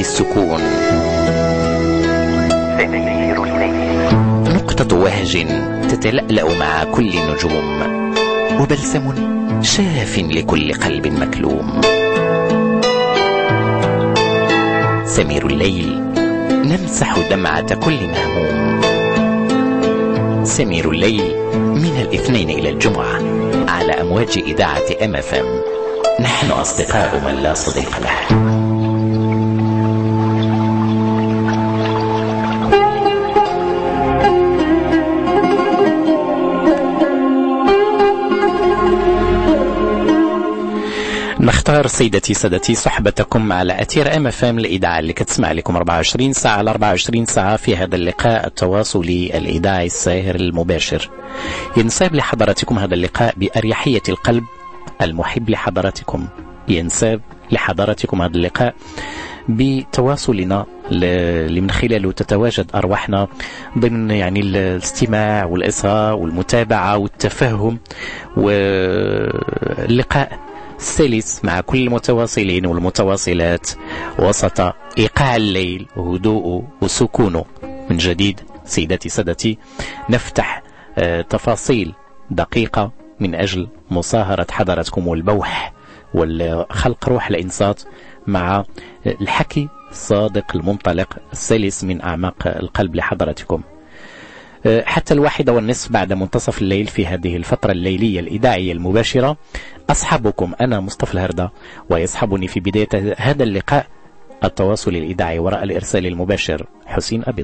السكون. نقطة وهج تتلألأ مع كل النجوم وبلسم شاف لكل قلب مكلوم. سمير الليل نمسح دمعة كل مهموم. سمير الليل من الاثنين إلى الجمعة على أمواج إذاعة أم نحن أصدقاء من لا صديق له. نختار سيدتي سادتي صحبتكم على أثير أم اف ام الإذاعة اللي كتسمع لكم 24 ساعة على 24 ساعة في هذا اللقاء التواصلي الإذاعي الساهر المباشر. ينساب لحضراتكم هذا اللقاء بأريحية القلب المحب لحضراتكم. ينساب لحضراتكم هذا اللقاء بتواصلنا اللي من خلاله تتواجد أرواحنا ضمن يعني الاستماع والإصغاء والمتابعة والتفهم. واللقاء سلس مع كل المتواصلين والمتواصلات وسط إيقاع الليل وهدوءه وسكونه من جديد سيداتي سادتي نفتح آه، تفاصيل دقيقة من أجل مصاهرة حضراتكم والبوح والخلق روح الإنصات مع الحكي الصادق المنطلق السلس من أعماق القلب لحضراتكم. حتى الواحدة والنصف بعد منتصف الليل في هذه الفترة الليلية الإذاعية المباشرة أصحبكم أنا مصطفى الهردة ويصحبني في بداية هذا اللقاء التواصل الإذاعي وراء الإرسال المباشر حسين أبي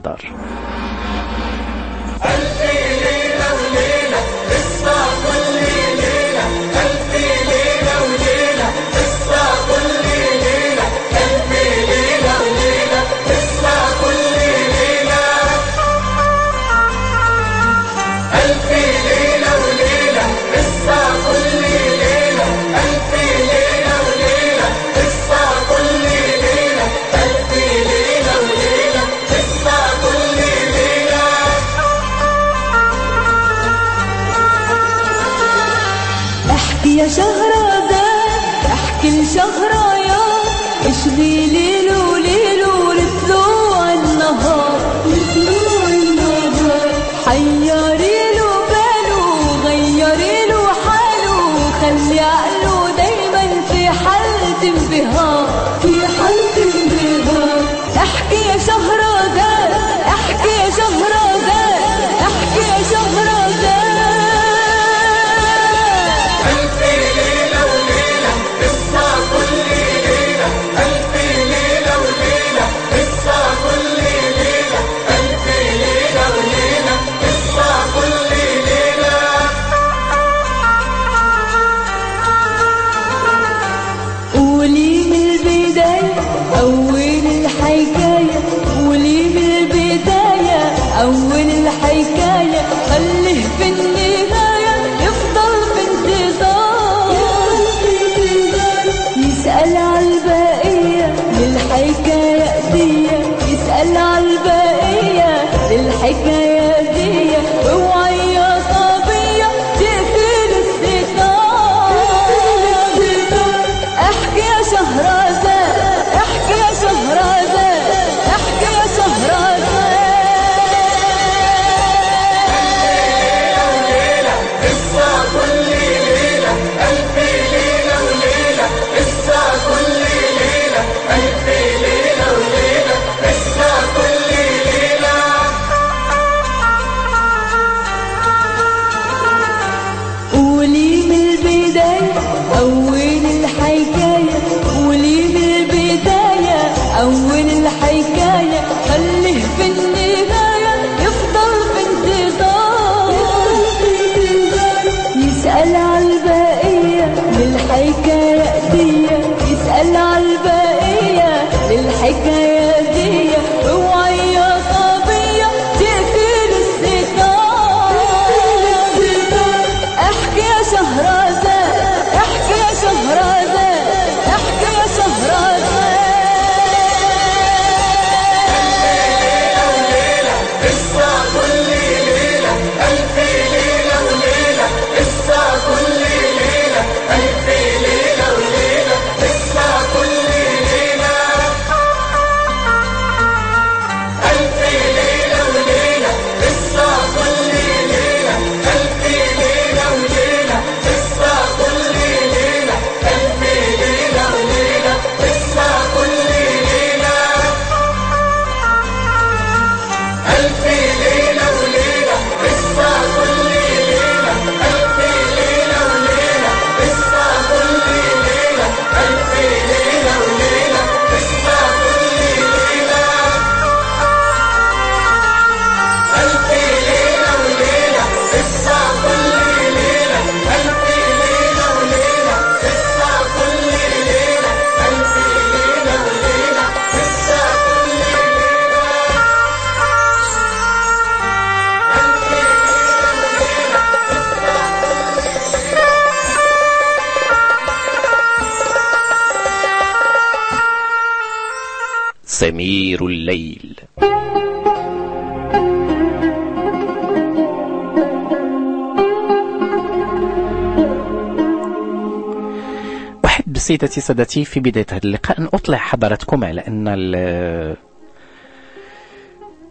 سيدتي سادتي في بداية هذا اللقاء أن أطلع حضراتكم على أن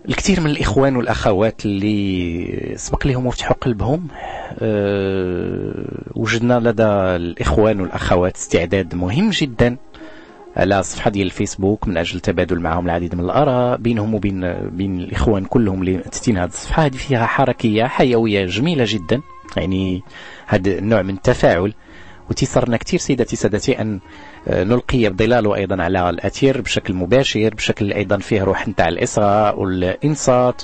الكثير من الإخوان والأخوات اللي سبق لهم وفتحوا قلبهم أه وجدنا لدى الإخوان والأخوات استعداد مهم جدا على صفحة ديال الفيسبوك من أجل التبادل معهم العديد من الآراء بينهم وبين بين الإخوان كلهم اللي تتين هذه الصفحة. هذه فيها حركية حيوية جميلة جدا يعني هذا النوع من التفاعل. وتيسرنا كثير سيدتي سادتي أن آه، نلقي بظلاله أيضا على الأثير بشكل مباشر بشكل أيضا فيه روح نتاع الإصغاء والإنصات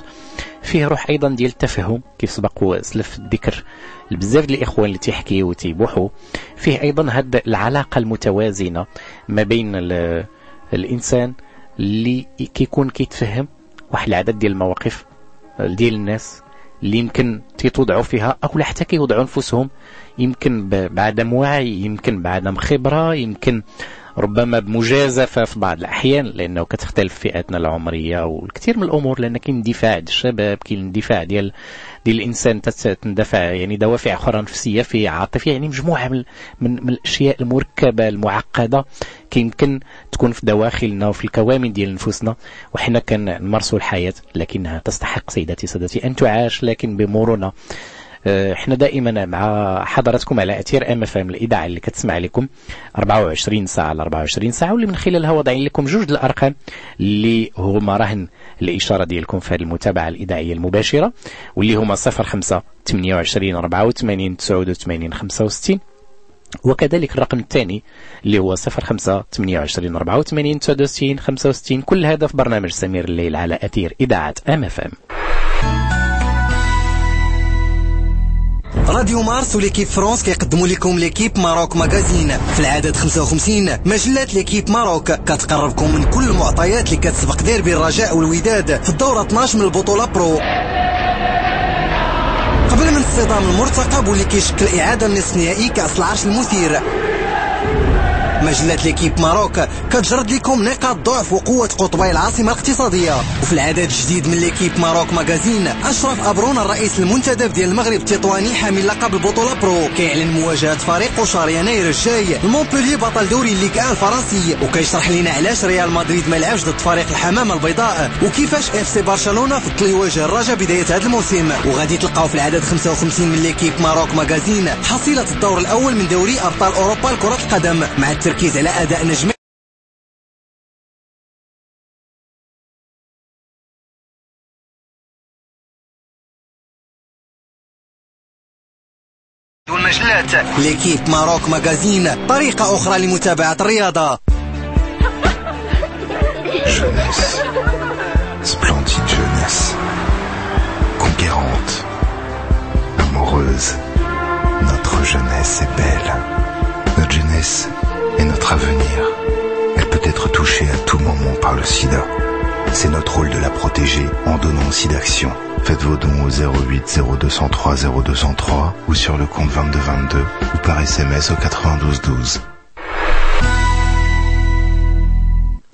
فيه روح أيضا ديال التفهم كيف سبق وسلف الذكر بزاف الإخوان اللي تيحكيو وتيبوحوا. فيه أيضا هاد العلاقة المتوازنة ما بين الإنسان اللي كيكون كيتفهم واحد العدد ديال المواقف ديال الناس اللي يمكن تيتوضعوا فيها أو حتى كيوضعوا أنفسهم يمكن بعدم وعي يمكن بعدم خبرة يمكن ربما بمجازفة في بعض الأحيان لأنه كتختلف فئاتنا العمرية والكثير من الأمور لأن كاين اندفاع ديال الشباب كاين اندفاع ديال ديال الإنسان تندفع يعني دوافع أخرى نفسية في عاطفية يعني مجموعة من, من, من الأشياء المركبة المعقدة كيمكن تكون في دواخلنا وفي الكوامن ديال نفوسنا وحنا كنمارسوا الحياة لكنها تستحق سيداتي سادتي أن تعاش لكن بمرونة. إحنا دائما مع حضراتكم على أثير MFM الإذاعة اللي كتسمع لكم 24 ساعة على 24 ساعة واللي من خلالها واضعين لكم جوج الأرقام اللي هما رهن الاشاره ديالكم في هذه المتابعة الإذاعية المباشرة واللي هما 05 28 84 89 65 وكذلك الرقم الثاني اللي هو 05 28 84 69 65 كل هذا في برنامج سمير الليل على أثير إذاعة MFM Radio Mars و L'Équipe France كيقدموا لكم L'Équipe Maroc Magazine. في العدد 55 مجلة L'Équipe Maroc كتقربكم من كل المعطيات اللي كتسبق ديربي الرجاء والوداد في الدورة 12 من البطولة Pro. قبل من الصدام المرتقب واللي كيشكل إعادة نصف نهائي كأس العرش المثير. مجلة L'Équipe Maroc كتجرد لكم نقاط ضعف وقوة قطبي العاصمة الاقتصادية. وفي العدد الجديد من L'Équipe Maroc Magazine أشرف أبرون الرئيس المنتدب ديال المغرب التطواني حامل لقب البطولة Pro. كيعلن مواجهة فريق شهر يناير الجاي. المونبوليي بطل دوري la Ligue 1 الفرنسي. وكيشرح لنا علاش ريال مدريد ما لعبش ضد فريق الحمامة البيضاء. وكيفاش FC برشلونة فضل يواجه الرجاء بداية هذا الموسم. وغادي تلقاو في العدد 55 من L'Équipe Maroc Magazine حصيلة الدور الأول من دوري أبطال أوروبا لكرة القدم. مع التركيز على أداء نجم والمجلات ليكيب ماروك ماجازين طريقة أخرى لمتابعة الرياضة. Notre jeunesse est belle. Notre jeunesse. est notre avenir. Elle peut être touchée à tout moment par le sida. C'est notre rôle de la protéger en donnant aussi d'action. Faites vos dons au 08 0203 0203 ou sur le compte 2222 ou par SMS au 92 12.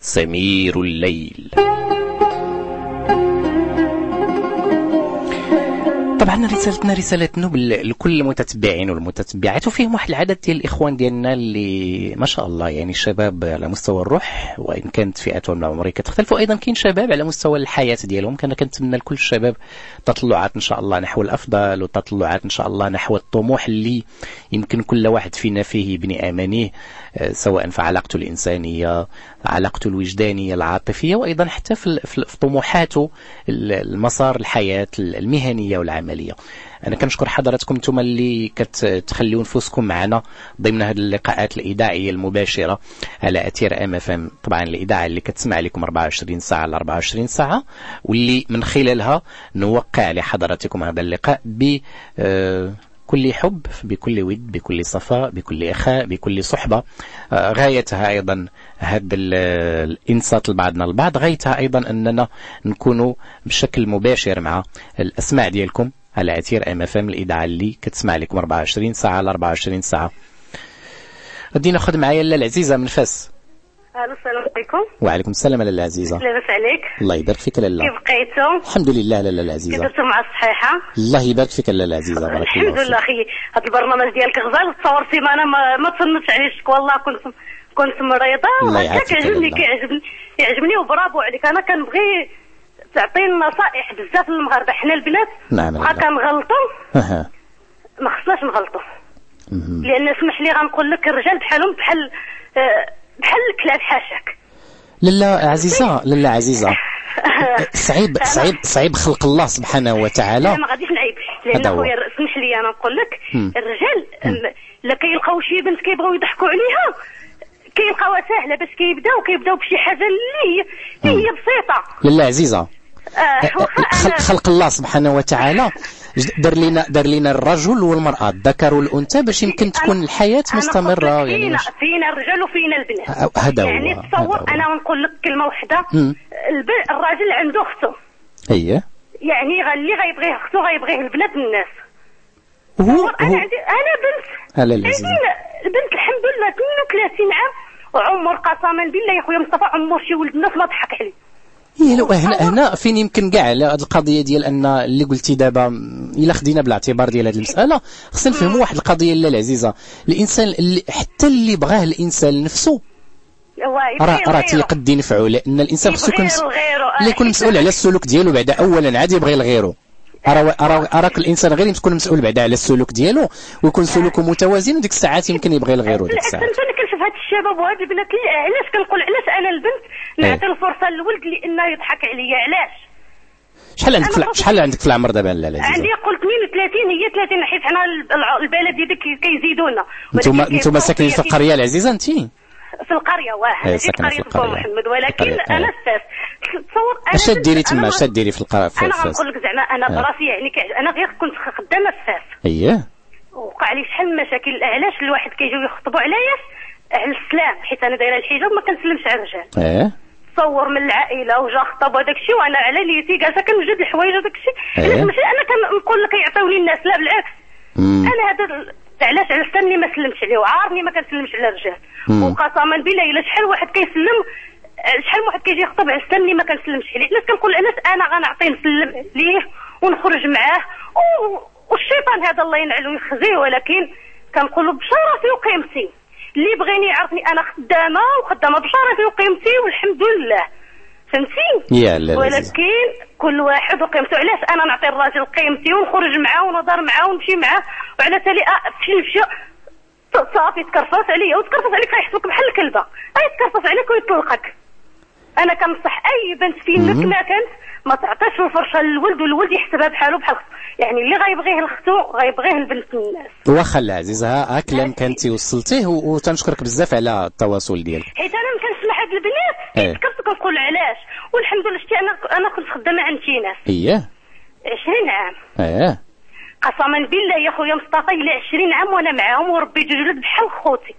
سمير الليل طبعا رسالتنا رسالة نبل لكل المتتبعين والمتتبعات وفيهم واحد العدد ديال الإخوان ديالنا اللي ما شاء الله يعني شباب على مستوى الروح وإن كانت فئاتهم العمريه كتختلف وأيضا كاين شباب على مستوى الحياة ديالهم. كان كنتمنى لكل الشباب تطلعات إن شاء الله نحو الأفضل وتطلعات إن شاء الله نحو الطموح اللي يمكن كل واحد فينا فيه يبني امانيه آه، سواء في علاقته الإنسانية علاقته الوجدانية العاطفية وأيضا حتى في طموحاته المسار الحياة المهنية والعملية. أنا كنشكر حضراتكم أنتم اللي كتخليو نفوسكم معنا ضمن هذه اللقاءات الاذاعيه المباشرة على أثير أم إف إم. طبعا الاذاعه اللي كتسمع لكم 24 ساعة على 24 ساعة واللي من خلالها نوقع لحضراتكم هذا اللقاء ب آه، بكل حب بكل ود بكل صفاء بكل إخاء بكل صحبة. آه، غايتها أيضا هذا الإنصات لبعضنا البعض غايتها أيضا أننا نكون بشكل مباشر مع الأسماع ديالكم على أثير ام اف ام الإذاعة اللي كتسمع لكم 24 ساعة على 24 ساعة. غادي ناخذ معايا لاله العزيزة من فاس. ألو السلام عليكم. وعليكم السلام لاله العزيزه لاباس عليك الله يبارك فيك لاله كيف بقيتو الحمد لله لاله العزيزة. كدرتو مع الصحيحة؟ الله يبارك فيك لاله العزيزه بارك الله الحمد لله أخي. هذا البرنامج ديالك غزال تصور سيمانة ما, ما تصنتش عليك والله كنت كنت مريضة. الله يعافيك كيعجبني. كيعجبني يعجبني وبرافو عليك. أنا كنبغي تعطيني نصائح بزاف للمغاربة. حنا البنات نعم بقى كنغلطوا. ما خصناش نغلطوا. لأن اسمح لي غنقول لك الرجال بحالهم بحال آه، بحال الكلاب حاشاك. لاله عزيزة لاله عزيزة. صعيب صعيب صعيب خلق الله سبحانه لا وتعالى ما غاديش نعيب لأن. خويا اسمح لي أنا نقول لك. الرجال لا كيلقاو شي بنت كيبغيو يضحكوا عليها كيلقاوها سهله باش كيبداو كيبداو بشي حاجة اللي هي اللي هي بسيطة. لاله عزيزة. خلق, خلق الله سبحانه وتعالى. دار لنا دار لنا الرجل والمرأة. الذكر والأنثى باش يمكن تكون الحياة مستمرة يعني. فينا مش فينا الرجال وفينا البنات هذا هو. يعني تصور. أنا نقول لك كلمة واحدة. الراجل عنده أخته. اييه يعني اللي غيبغيه أخته غيبغيه البنات الناس هو أنا عندي أنا بنت. هلا عندي البنت الحمد لله 32 عام. وعمر قسما بالله يا خويا مصطفى عمر شي ولد الناس ما ضحك عليه إيه لو هنا هنا فين يمكن كاع على هذه القضية ديال أن اللي قلتي دابا إلا خدينا بالاعتبار ديال هذه المسألة خصنا نفهموا واحد القضية لا العزيزه الإنسان اللي حتى اللي بغاه الإنسان نفسه راه راه. تيقد ينفعوا لأن الإنسان خصو يكون. اللي يكون آه، مسؤول على السلوك ديالو بعدا اولا عاد يبغي لغيره أراك الإنسان غير تكون مسؤول بعدا على السلوك ديالو ويكون سلوكه متوازن وديك الساعات يمكن يبغي لغيره ديك الساعات أنا كنشوف هاد الشباب وهاد البنات علاش كنقول علاش أنا البنت نعطي الفرصة للولد لأنه يضحك عليا؟ علاش؟ شحال عندك في شحال عندك في العمر دابا لا لا عندي قول 32 هي 30 حيت حنا البلدي ديك كيزيدونا. أنتم كيبقاو ساكنين في القرية العزيزه انت في القرية واحد إيه، في قريه القرية. محمد ولكن إيه. أنا فاس تصور أنا اش ديري تما ما- اش ديري في القرية في أنا غنقول لك زعما أنا. براسي يعني أنا غير كنت خدامة في فاس اييه وقع لي شحال من مشاكل علاش الواحد كيجيو يخطبوا عليا؟ على السلام حيت أنا دايرة الحجاب ما كنسلمش على الرجال. إيه؟ تصور من العائلة وجا خطب وداك الشيء وأنا على نيتي جالسة كنوجد الحوايج وداك الشيء. إيه. علاش ماشي أنا كنقول لك يعطيوني الناس لا بالعكس. أنا هذا علاش على سني ما سلمتش عليه؟ وعارني ما كنسلمش على الرجال. وقسما بالله إلا شحال واحد كيسلم شحال واحد كيجي يخطب على سني ما كنسلمش عليه. علاش كنقول علاش أنا غنعطيه نسلم ليه ونخرج معاه. والشيطان هذا الله ينعلو ويخزيه ولكن كنقول بشرفي وقيمتي. اللي بغيني يعرفني أنا خدامة وخدامة بشرفي وقيمتي والحمد لله. فهمتي؟ يا لا. ولكن كل واحد وقيمته. علاش أنا نعطي الراجل قيمتي ونخرج معاه ونهضر معاه ونمشي معاه؟ وعلى تالي آه في مشى صافي تكرفص عليا وتكرفص عليك. غيحسبك بحال الكلبة. غير تكرفص عليك ويطلقك. أنا كنصح أي بنت في مم. مثل ما كانت ما تعطيش الفرصة للولد والولد يحسبها بحاله بحال يعني اللي غيبغيه لختو غيبغيه البنت الناس. واخا لا عزيزة ها كلام كنتي وصلتيه وتنشكرك بزاف على التواصل ديالك. حيت أنا ما كنسمح هاد البنات. إيه. كنت كنقول علاش؟ والحمد لله شتي أنا أنا كنت خدامة عند شي ناس اييه 20 عام. إيه. قسما بالله يا خويا مصطفى إلى 20 عام وأنا معاهم وربيت جوج ولاد بحال خوتي.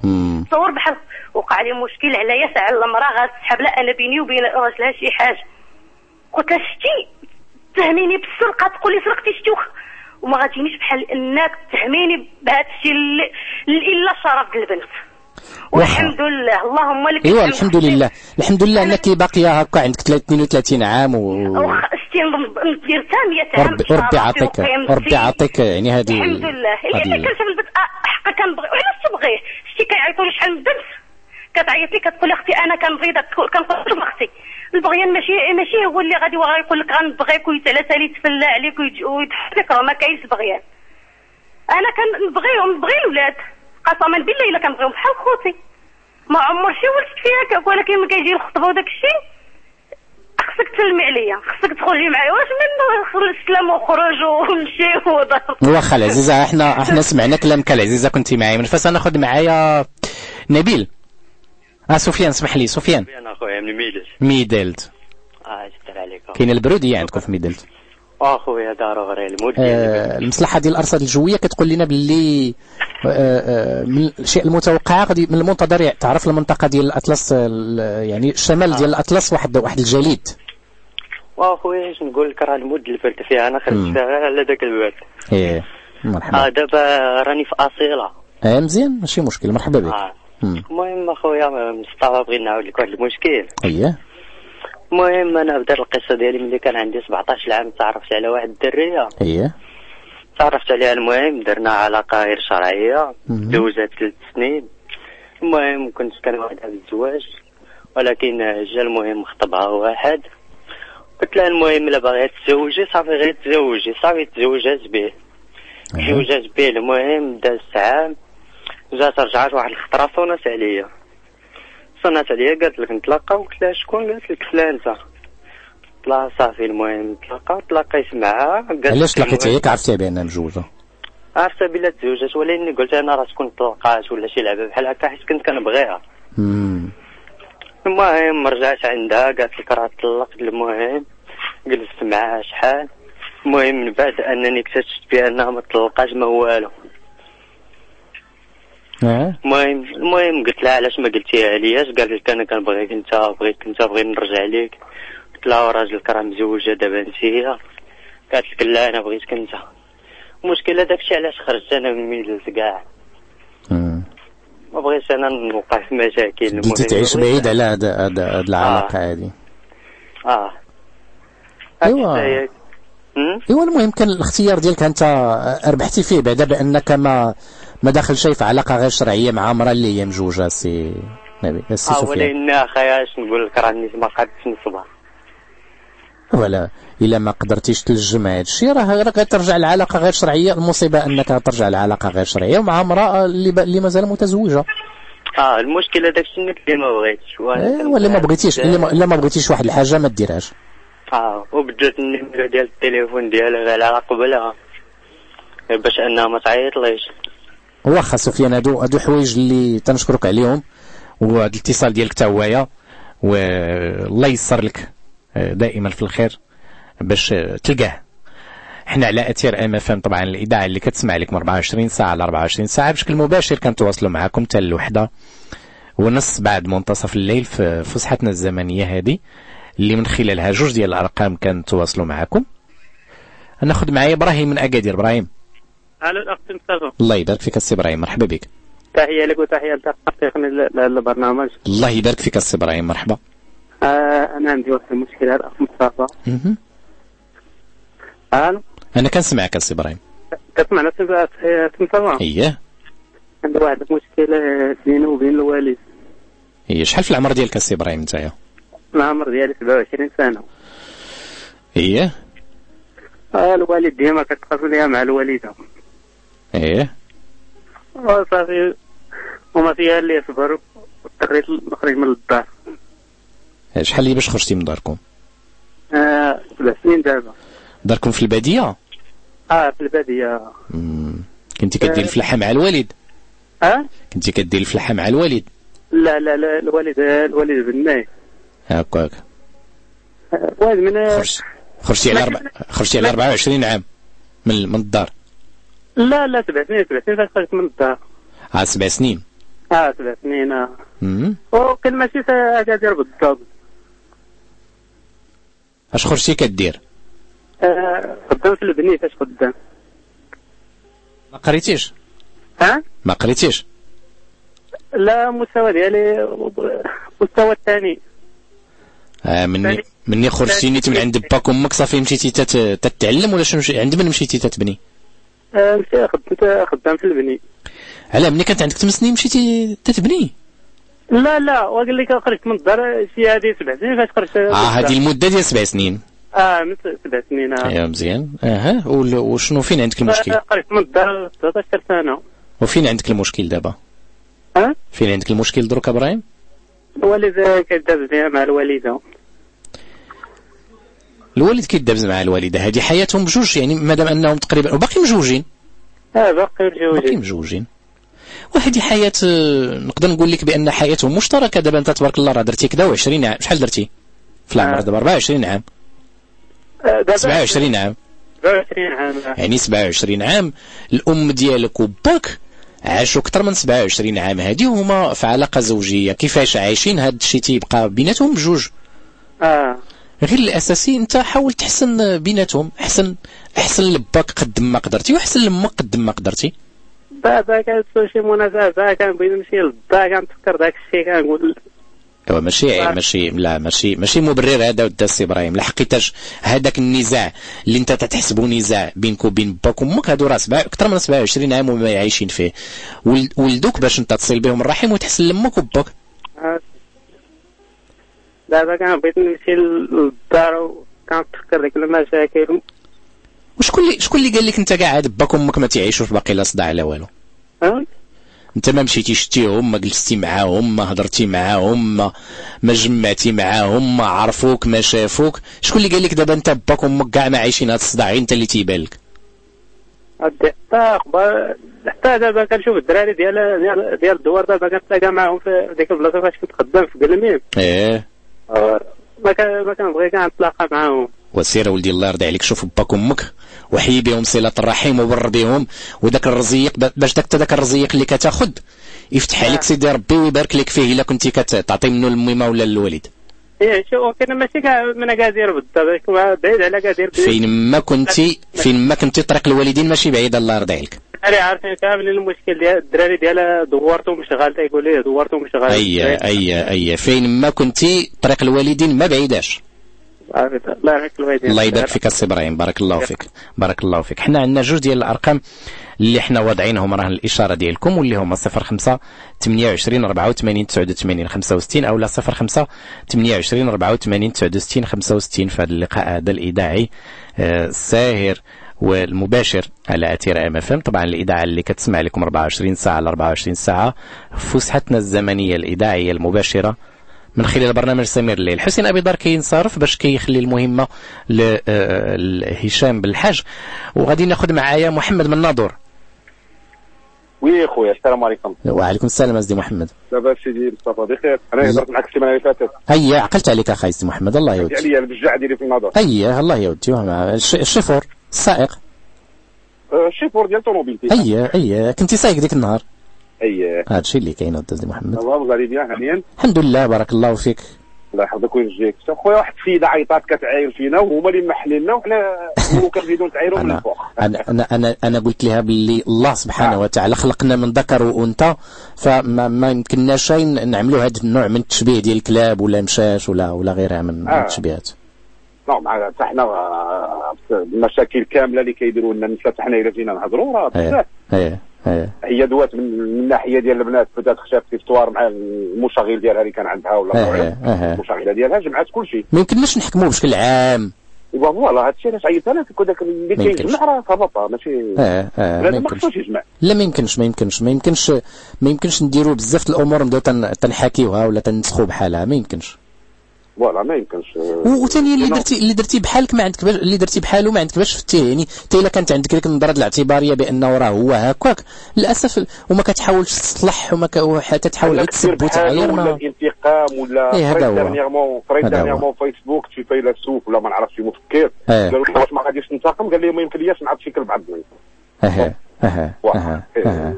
تصور بحال وقع لي مشكل عليا ساعه المرأة غتسحب لا أنا بيني وبين راجلها شي حاجة. قلت لها شتي؟ تهميني بالسرقة؟ تقول لي سرقتي شتي. وما غاتجينيش بحال إنك تهميني بهذا الشيء إلا شرف البنت. والحمد لله. اللهم لك إيوا الحمد. لله. الحمد لله أنك باقية هكا عندك 32 عام و عام عاطيك وقيمتي. وربي عاطيك يعني هذه الحمد لله. هذه- أنا كنشوف البنت آه، حقا كنبغي وعلاش تبغيه؟ شتي كيعيطوا لي شحال من بنت. كتعيط لي كتقول أختي أنا كنبغي كنقول لهم أختي. البغيان ماشي ماشي هو اللي غادي يقول لك غنبغيك ويتلاتى لي يتفلى عليك ويضحك راه ما كاينش بغيان أنا كنبغيهم نبغي الولاد. قسما بالله إلا كنبغيهم بحال خوتي. ما عمر شي ولد فيها ولكن ملي كيجي الخطبه وداك الشيء خصك تسلمي عليا. خصك تخرجي معايا. واش من السلام وخرج ونمشي ودار واخا العزيزة إحنا إحنا سمعنا كلامك العزيزة كنتي معايا. من فاس ناخذ معايا نبيل. آه سفيان اسمح لي سفيان. أخويا من ميلس ميدلت آه عليك كاين البرودية عندكم في ميدلت اخويا دار غير المود آه المصلحة ديال الأرصاد الجوية كتقول لنا باللي آه آه من الشيء المتوقع غادي من المنتظر تعرف المنطقة ديال الأطلس ال- يعني الشمال ديال الأطلس واحد واحد الجليد. واخويا اش نقول لك؟ راه المود اللي فرت فيها أنا خرجت على ذاك البرد. إيه آه مرحبا دابا راني في أصيلة. آه مزيان ماشي مشكل مرحبا بك. آه. المهم اخويا مصطفى بغيت نعاود لك واحد المشكل. اييه المهم أنا بدات القصة ديالي ملي كان عندي 17 عام تعرفت على واحد الدرية. اييه تعرفت عليها المهم درنا علاقة غير شرعية. مم. دوزات ثلاث سنين. المهم كنت كنوعدها بالزواج ولكن جا المهم خطبها واحد. قلت لها المهم الا باغيه تزوجي صافي غير تزوجي. صافي تزوجات به تزوجات به المهم داز عام. جات رجعت واحد الخطرة صونات عليا. صونات عليا قالت لك نتلاقى قلت لها شكون؟ قالت لك فلانة قلت لها صافي المهم نتلاقى تلاقيت معها قالت علاش لك تلاقيتي المهم- هيك عرفتي بان مجوجه عرفت بلا تزوجات ولكن قلت أنا راه تكون طلقات ولا شي لعبة بحال هكا حيت كنت كنبغيها. المهم رجعت عندها قالت لك راه طلقت المهم جلست معاها شحال. المهم من بعد أنني اكتشفت بأنها ما طلقاش ما والو. المهم المهم قلت لها علاش ما قلتيها لياش قالت لك أنا كنبغيك انت بغيتك انت بغيت نرجع ليك. قلت لها راجلك راه مزوجه دابا انت قالت لك لا أنا بغيتك أنت. المشكلة داكشي علاش خرجت أنا من ميدلز كاع مم. ما بغيتش أنا نوقع في مشاكل بديتي تعيش بعيد على هاد هاد هاد العلاقة هادي آه. إيوا. هي. إيوا المهم كان الاختيار ديالك أنت ربحتي فيه بعدا بأنك ما ما داخل شيء في علاقة غير شرعية مع امرأة اللي هي مجوجة سي نبي آه سفيان. ولكن أخايا اش نقول لك راني ما قادش نصبر. ولا إلا ما قدرتيش تلجم هذا الشيء راه راه غترجع العلاقه غير شرعية المصيبة أنك ترجع العلاقه غير شرعية ومع امرأة اللي ب... اللي مازال متزوجة. آه المشكلة داكشي اللي ما بغيتش إيه، ولا ما بغيتيش الا ما, ما بغيتيش واحد الحاجة ما ديرهاش. آه وبدات النمرة ديال التليفون ديالها على قبلها باش أنها ما تعيطليش. واخا سفيان هادو هادو حوايج اللي تنشكرك عليهم وهذا الاتصال ديالك تا هوايا والله يسر لك آه، دائما في الخير باش آه، تلقاه. إحنا على أثير ام اف ام طبعا الإذاعة اللي كتسمع لكم 24 ساعة على 24 ساعة بشكل مباشر كنتواصلوا معكم حتى الوحدة ونص بعد منتصف الليل في فسحتنا الزمنية هذه اللي من خلالها جوج ديال الأرقام كنتواصلوا معكم ناخذ معايا إبراهيم من أكادير. إبراهيم. ألو الاخ مصطفى الله يبارك فيك السي إبراهيم مرحبا بك. تحية لك وتحية لتحقيقنا للبرنامج الله يبارك فيك السي إبراهيم مرحبا. آه أنا عندي واحد المشكلة الاخ مصطفى. ألو؟ أنا كنسمعك السي إبراهيم. كتسمعنا سي مصطفى؟ اييه عندي واحد المشكلة بيني وبين الوالد. اييه شحال في العمر ديالك السي إبراهيم نتايا؟ العمر ديالي 27 سنة. اييه آه الوالد ديما كتقاسم ليها مع الوالدة. اييه وصافي. وما فيها اللي يصبر اضطريت نخرج من الدار. شحال اللي باش خرجتي من داركم؟ آه سبع سنين دابا. داركم في البادية؟ آه في البادية. مم. كنتي كدير الفلاحه مع الوالد؟ آه؟ كنتي كدير الفلاحه مع الوالد؟ لا لا لا الوالد الوالد بناي هكاك آه، الوالد من خرجت خرجتي على. خرجتي على 24 عام. من من الدار. لا لا سبع سنين سبع سنين فاش خرجت من الدار آه سبع سنين آه. سبع سنين آه. وكان ماشي اكادير بالضبط. اش خرجتي كدير؟ آه خدام في البني فاش خدام؟ ما قريتيش؟ ها؟ ما قريتيش؟ لا المستوى ديالي المستوى الثاني. آه مني مني خرجتي نيت من عند باك أمك صافي مشيتي تت- تتعلم ولا شنو عند من مشيتي تتبني؟ آه مشي خدمت خدام في البني. على ملي كانت عندك 8 سنين مشيتي تتبني؟ لا لا وقال لك خرجت من الدار شي هذه سبع سنين فاش خرجت آه. هذه المدة ديال سبع سنين. آه من سبع سنين آه. ايوا مزيان. أها وشنو فين عندك المشكل؟ آه، خرجت من الدار 13 سنة. وفين عندك المشكل دابا؟ ها؟ فين عندك المشكل دروك إبراهيم؟ الوالد كداب بها مع الوالدة. الوالد كيدابز مع الوالدة. هذه حياتهم بجوج يعني مادام أنهم تقريبا وباقي مجوجين. آه باقي باقي متزوجين مجوجين. وهذه حياة آه، نقدر نقول لك بأن حياتهم مشتركة. دابا أنت تبارك الله راه درتي كذا و20 عام. شحال درتي؟ في العمر آه. دابا؟ 24 عام. آه، دابا 27 عام. 27 عام. آه. يعني 27 عام. الأم ديالك وباك عاشوا أكثر من 27 عام. هذه هما في علاقة زوجية. كيفاش عايشين؟ هذا الشيء تيبقى بيناتهم بجوج. آه. غير الأساسي أنت حاول تحسن بيناتهم. أحسن أحسن لباك قد ما قدرتي وأحسن لامك قد ما قدرتي. بعدا كنتسول شي مناسبة كنبغي نمشي للدار كنتفكر داك الشيء كنقول ايوا ماشي ماشي لا ماشي ماشي مبرر هذا ودا السي إبراهيم. لحقيتاش هذاك النزاع اللي أنت تتحسبه نزاع بينك وبين باك وأمك هادو راه سبع أكثر من 27 عام وما عايشين فيه. ول- ولدوك باش أنت تصل بهم الرحم وتحسن لامك وباك. دابا كنبغي نمشي للدار وكنتفكر ديك المشاكل وشكون اللي شكون اللي قال لك انت قاعد باك وامك ما تعيشوش باقي لا صداع لا والو؟ انت ما مشيتي شتيهم ما جلستي معاهم ما هضرتي معاهم ما, ما جمعتي معاهم ما عرفوك ما شافوك شكون اللي قال لك دابا انت باك وامك كاع ما عايشين هاد الصداع انت اللي تيبان لك حتى حتى دابا كنشوف الدراري ديال ديال الدوار دابا كنتلاقى معاهم في ديك البلاصه فاش كنت خدام في كلميم إيه ما كان ما كنبغي كاع نتلاقى معاهم. وسير ولدي الله يرضي عليك. شوف باك وامك وحي بهم صلة الرحم وبر بهم وداك الرزيق با- باش داك داك الرزيق اللي كتاخذ يفتح عليك سيدي ربي ويبارك لك فيه إلا كنتي كتعطي منه للميمه ولا للوالد إيه شو كان ماشي كاع من اكادير بالضبط بعيد على اكادير فين ما كنتي فين ما كنتي طريق الوالدين ماشي بعيد الله يرضي عليك. الدراري عارفين كامل المشكل ديال الدراري ديال دورتهم شغال تيقول لي دورتهم شغال أي أي أي. فين ما كنتي طريق الوالدين ما بعيداش. الله يرحمك الوالدين. الله يبارك فيك السي إبراهيم. بارك الله فيك. بارك الله فيك. حنا عندنا جوج ديال الأرقام اللي حنا واضعينهم راه الإشارة ديالكم واللي هما 05 28 84 89 65 أو لا 05 28 84 69 65 في هذا اللقاء هذا الاذاعي آه، الساهر والمباشر على أثير ام اف ام طبعا الاذاعه اللي كتسمع لكم 24 ساعة على 24 ساعة. فسحتنا الزمنية الاذاعيه المباشرة من خلال برنامج سمير الليل. حسين أبي دار كينصرف باش كيخلي المهمة ل- آه، لهشام بالحاج. وغادي ناخذ معايا محمد من ناظور. oui خويا السلام عليكم. وعليكم السلام أسيدي محمد. دابا سيدي مصطفى بخير أنا هضرت معك السيمانة اللي فاتت. هيا عقلت عليك أخي سي محمد الله يودي لي البجاع ديالي في النظر هيا الله يودي مع الش- الشيفور السائق آه، الشيفور ديال طوموبيلتي هيا هيا. كنتي سايق ديك النهار؟ اي هذا الشيء اللي كاين ازدي محمد. الله غالي بيان هانيا. الحمد لله بارك الله فيك. الله يحفظك ويرجيك خويا واحد السيدة عيطات كتعاير فينا وهما اللي محلينا وحنا وكنزيدو نتعايروا من أنا الفوق. أنا أنا أنا, أنا قلت لها باللي الله سبحانه وتعالى خلقنا من ذكر وأنثى فما ما يمكنناش نعملوا هذا النوع من التشبيه ديال الكلاب ولا مشاش ولا ولا غيرها من آه. التشبيهات. مع حتى حنا آه، المشاكل كاملة اللي كيديروا لنا. النساء حنا الا جينا نهضروا راه بزاف. هي دوات من الناحيه ديال البنات بدات خشات في فطوار مع المشغل ديالها اللي كان عندها ولا المشغله ديالها جمعات كل شيء. ما يمكنناش نحكموا بشكل عام. فوالا هذا الشيء علاش عيطت أنا كنت داك اللي. كيجمع راه هبطه ماشي إيه إيه ما يمكنش. يجمع. لا ما يمكنش ما يمكنش ما يمكنش ما يمكنش نديروا بزاف الأمور نبداو تن- تنحاكيوها ولا تنسخوا بحالها ما يمكنش. voilà ما يمكنش. و- وثاني اللي درتي اللي درتي بحالك ما عندك باش اللي درتي بحاله ما عندك باش فتيه يعني حتى إلا كانت عندك ديك النظره الاعتبارية بانه راه هو هكاك. للأسف وما كتحاولش تصلح وما ك... وحتى تحاول غير تسب وتعاير ولا الانتقام ولا إيه، هذا هو. dernièrement قريت فيسبوك شي فيلسوف ولا ما نعرفش مفكر. إيه. قالوا له واش ما غاديش ننتقم؟ قال لي ما يمكنليش نعرف شي كلب عضني أها أها أها إيه، أها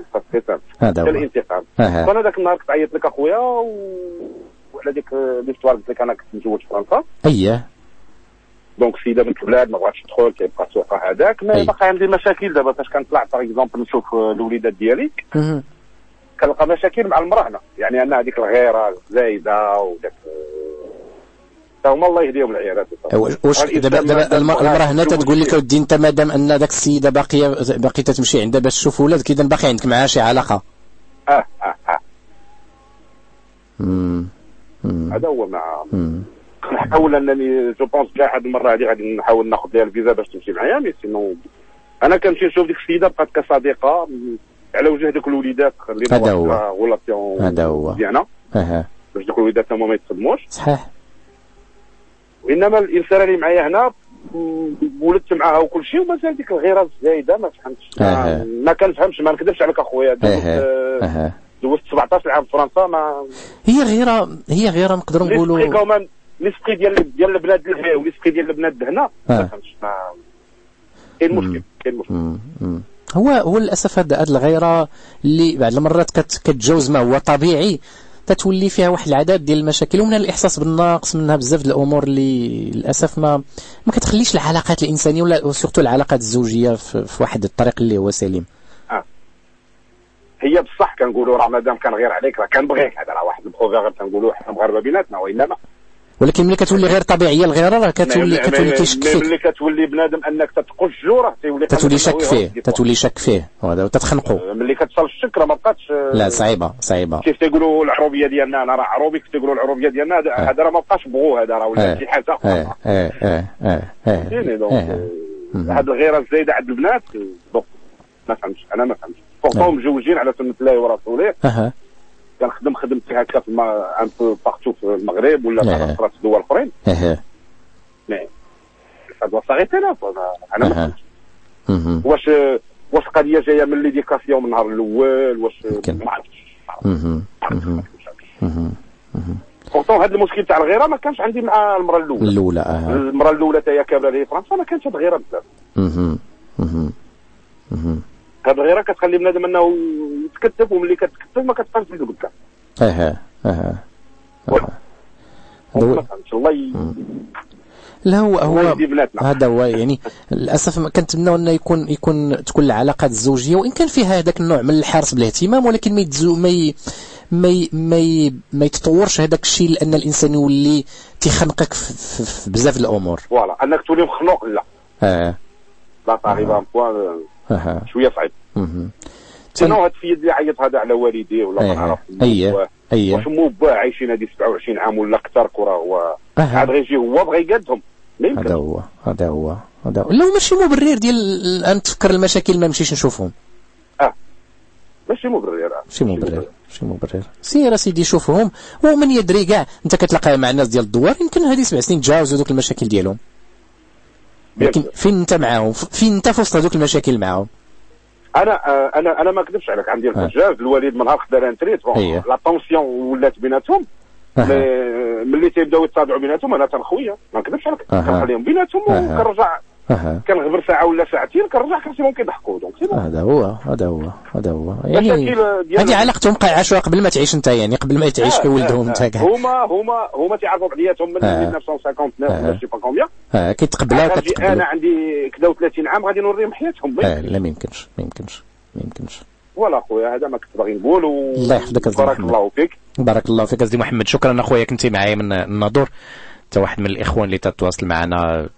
هذا هو. الانتقام. أها. فأنا ذاك النهار كنت عيطت لك أخويا و... وعلى ديك l'histoire قلت لك أنا كنت متزوج في فرنسا. اييه donc السيده من البلاد ما بغاتش تدخل كيبقى سوقها هذاك أي. mais باقي عندي مشاكل دابا فاش كنطلع par exemple نشوف آه، الوليدات ديالي. كنلقى مشاكل مع المرا هنا يعني أن هذيك الغيرة زايدة وداك تا هما الله يهديهم العيالات واش دابا دابا الم- المرا هنا تتقول لك اودي أنت مادام أن داك السيده باقيه باقي تتمشي عندها باش تشوف ولادك اذا باقي عندك معها شي علاقة. آه آه آه. هذا هو مع. نحاول أنني je pense كاع هذه المرة هذه غادي نحاول ناخذ لها الفيزا باش تمشي معايا mais sinon أنا كنمشي نشوف ديك السيدة بقات كصديقة على وجه دوك الوليدات خلينا هذا هو. relation هذا هو. مزيانة. أها. باش دوك الوليدات هما ما يتصدموش صحيح. وإنما الإنسان اللي معايا هنا ولدت معاها وكل شيء ومازال ديك الغيرة الزايدة ما فهمتش. ما كنفهمش ما نكذبش عليك أخويا. دوزت أها آه، أها دوزت 17 عام في فرنسا ما هي غيره هي غيرة نقدروا نقولوا ليسبري ديال ديال البنات لهنا وليسبري ديال البنات هنا. ما آه. فهمتش ما كاين مشكل كاين مشكل. هو هو للأسف هاد الغيرة اللي بعض المرات كت كتجاوز ما هو طبيعي تتولي فيها واحد العدد ديال المشاكل ومنها الإحساس بالنقص منها بزاف ديال الأمور اللي للأسف ما ما كتخليش العلاقات الإنسانية ولا وسورتو العلاقات الزوجية في, في واحد الطريق اللي هو سليم. هي بصح كنقولوا راه مادام كان غير عليك راه كنبغيك هذا راه واحد البروفي غير كنقولوا حنا مغاربة بيناتنا وإنما. ولكن ملي كتولي غير طبيعية الغيره راه كتولي ما- كتولي ما- كيشك ما- فيك ملي كتولي بنادم أنك تتقجو راه تيولي تتولي شك فيه تتولي شك فيه. وهذا وتتخنقوا. ملي كتصل الشك راه ما بقاتش لا صعيبة صعيبة. كيف تيقولوا العروبية ديالنا؟ أنا راه عروبي كيف تيقولوا العروبية ديالنا؟ هذا هذا راه ما بقاش بغو هذا راه ولا شي حاجة آه. آه. آه. آه. آه. آه. آه، هاد الغيرة الزايدة عند البنات ما فهمتش أنا ما فهمتش. فوقهم مجوجين على سنة الله ورسوله. أها. كنخدم خدمتي هكا في un peu partout في المغرب ولا. في في دول أخرين. أها. mais هاد وصاغيتي أنا أنا ما أها. واش واش القضية جاية من l'éducation من النهار الأول؟ واش ما عرفتش. بورتون هذا المشكل تاع الغيرة ما كانش عندي مع المره الأولى. الأولى أها. المره الأولى تا هي كابره لي فرنسا ما كانش هاد الغيره بزاف. مهم. مهم. مهم. هاد الغيرة كتخلي بنادم انه يتكتف وملي كتكتف ما كتبقاش في قدام أها أها فهمتش الله لا هو هو. هذا هو يعني للأسف ما كنتمنى إنه يكون يكون تكون العلاقات الزوجية وإن كان فيها هذاك النوع من الحرص بالاهتمام ولكن ما يتزو ما ي... ما ي... ما, ي... ما يتطورش هذاك الشيء لأن الإنسان يولي تيخنقك في, في, في بزاف الأمور. فوالا. أنك تولي مخنوق؟ لا. آه. لا تقريبا بوان أها. شوية صعيب. سينو هاد السيد اللي عيط هذا على والديه ولا ما نعرف أيه. أيه. واش مو باه عايشين هذه 27 عام ولا أكثر كرة هو. عاد غيجي هو بغى يقادهم هذا هو هذا هو هذا هو. لا ماشي مبرر ديال الان تفكر المشاكل ما نمشيش نشوفهم. ماشي مبرر ماشي مبرر ماشي مبرر سير سيدي شوفهم. ومن يدري كاع أنت كتلاقى مع الناس ديال الدوار يمكن هذه سبع سنين تجاوزوا دوك المشاكل ديالهم. لكن فين انت معاهم فين انت في وسط هذوك المشاكل معاهم أنا آه، أنا أنا ما كذبش عليك عندي الحاج الوالد من نهار خدا إيه. la tension ولات بيناتهم ملي تيبداو يتصادعوا بيناتهم أنا تنخويا ما نكذبش عليك. كنخليهم بيناتهم. وكنرجع أها كنغبر ساعه ولا ساعتين كنرجع كنصيبهم كيضحكوا donc هذا هو هذا هو هذا هو يعني هذه علاقتهم عاشوها قبل ما تعيش انت يعني قبل ما تعيش آه، كولدهم آه، انت آه. كاع هما هما هما تيعرفوا بعضياتهم من آه. 1959 آه. ولا شي pas combien آه، كيتقبلها غادي أنا عندي كذا و30 عام غادي نوريهم حياتهم آه،. لا ما يمكنش ما يمكنش ما يمكنش voilà خويا هذا ما كنت باغي نقول و... الله يحفظك بارك. الله فيك بارك الله فيك أسدي محمد شكرا أخويا كنتي معايا من الناظور انت واحد من الاخوان اللي تتواصل معنا آه،